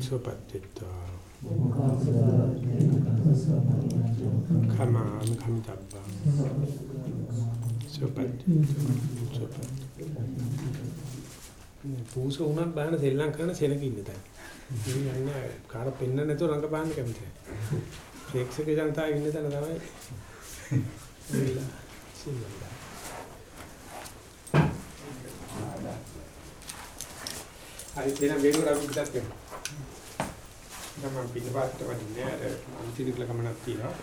සුපත්තිත්වා කමාන කමිතබ්බා සුපත්තිත්වා සුපත්ති පූස උනක් බාන සෙල්ලම් කරන සෙනග ඉන්න තැන. ඉතින් යන්නේ කාර පෙන්න නැතුව රංග බාන්න කැමතියි. ප්‍රේක්ෂක ජනතාව ඉන්න තැන තමයි. ඉල්ලා සිල්ලා. හරි එහෙනම් වේගොඩ අපි පිටත් වෙමු. නම් පිටපත් වදින්නේ අර අන්තිම ගමනක් තියෙනවා.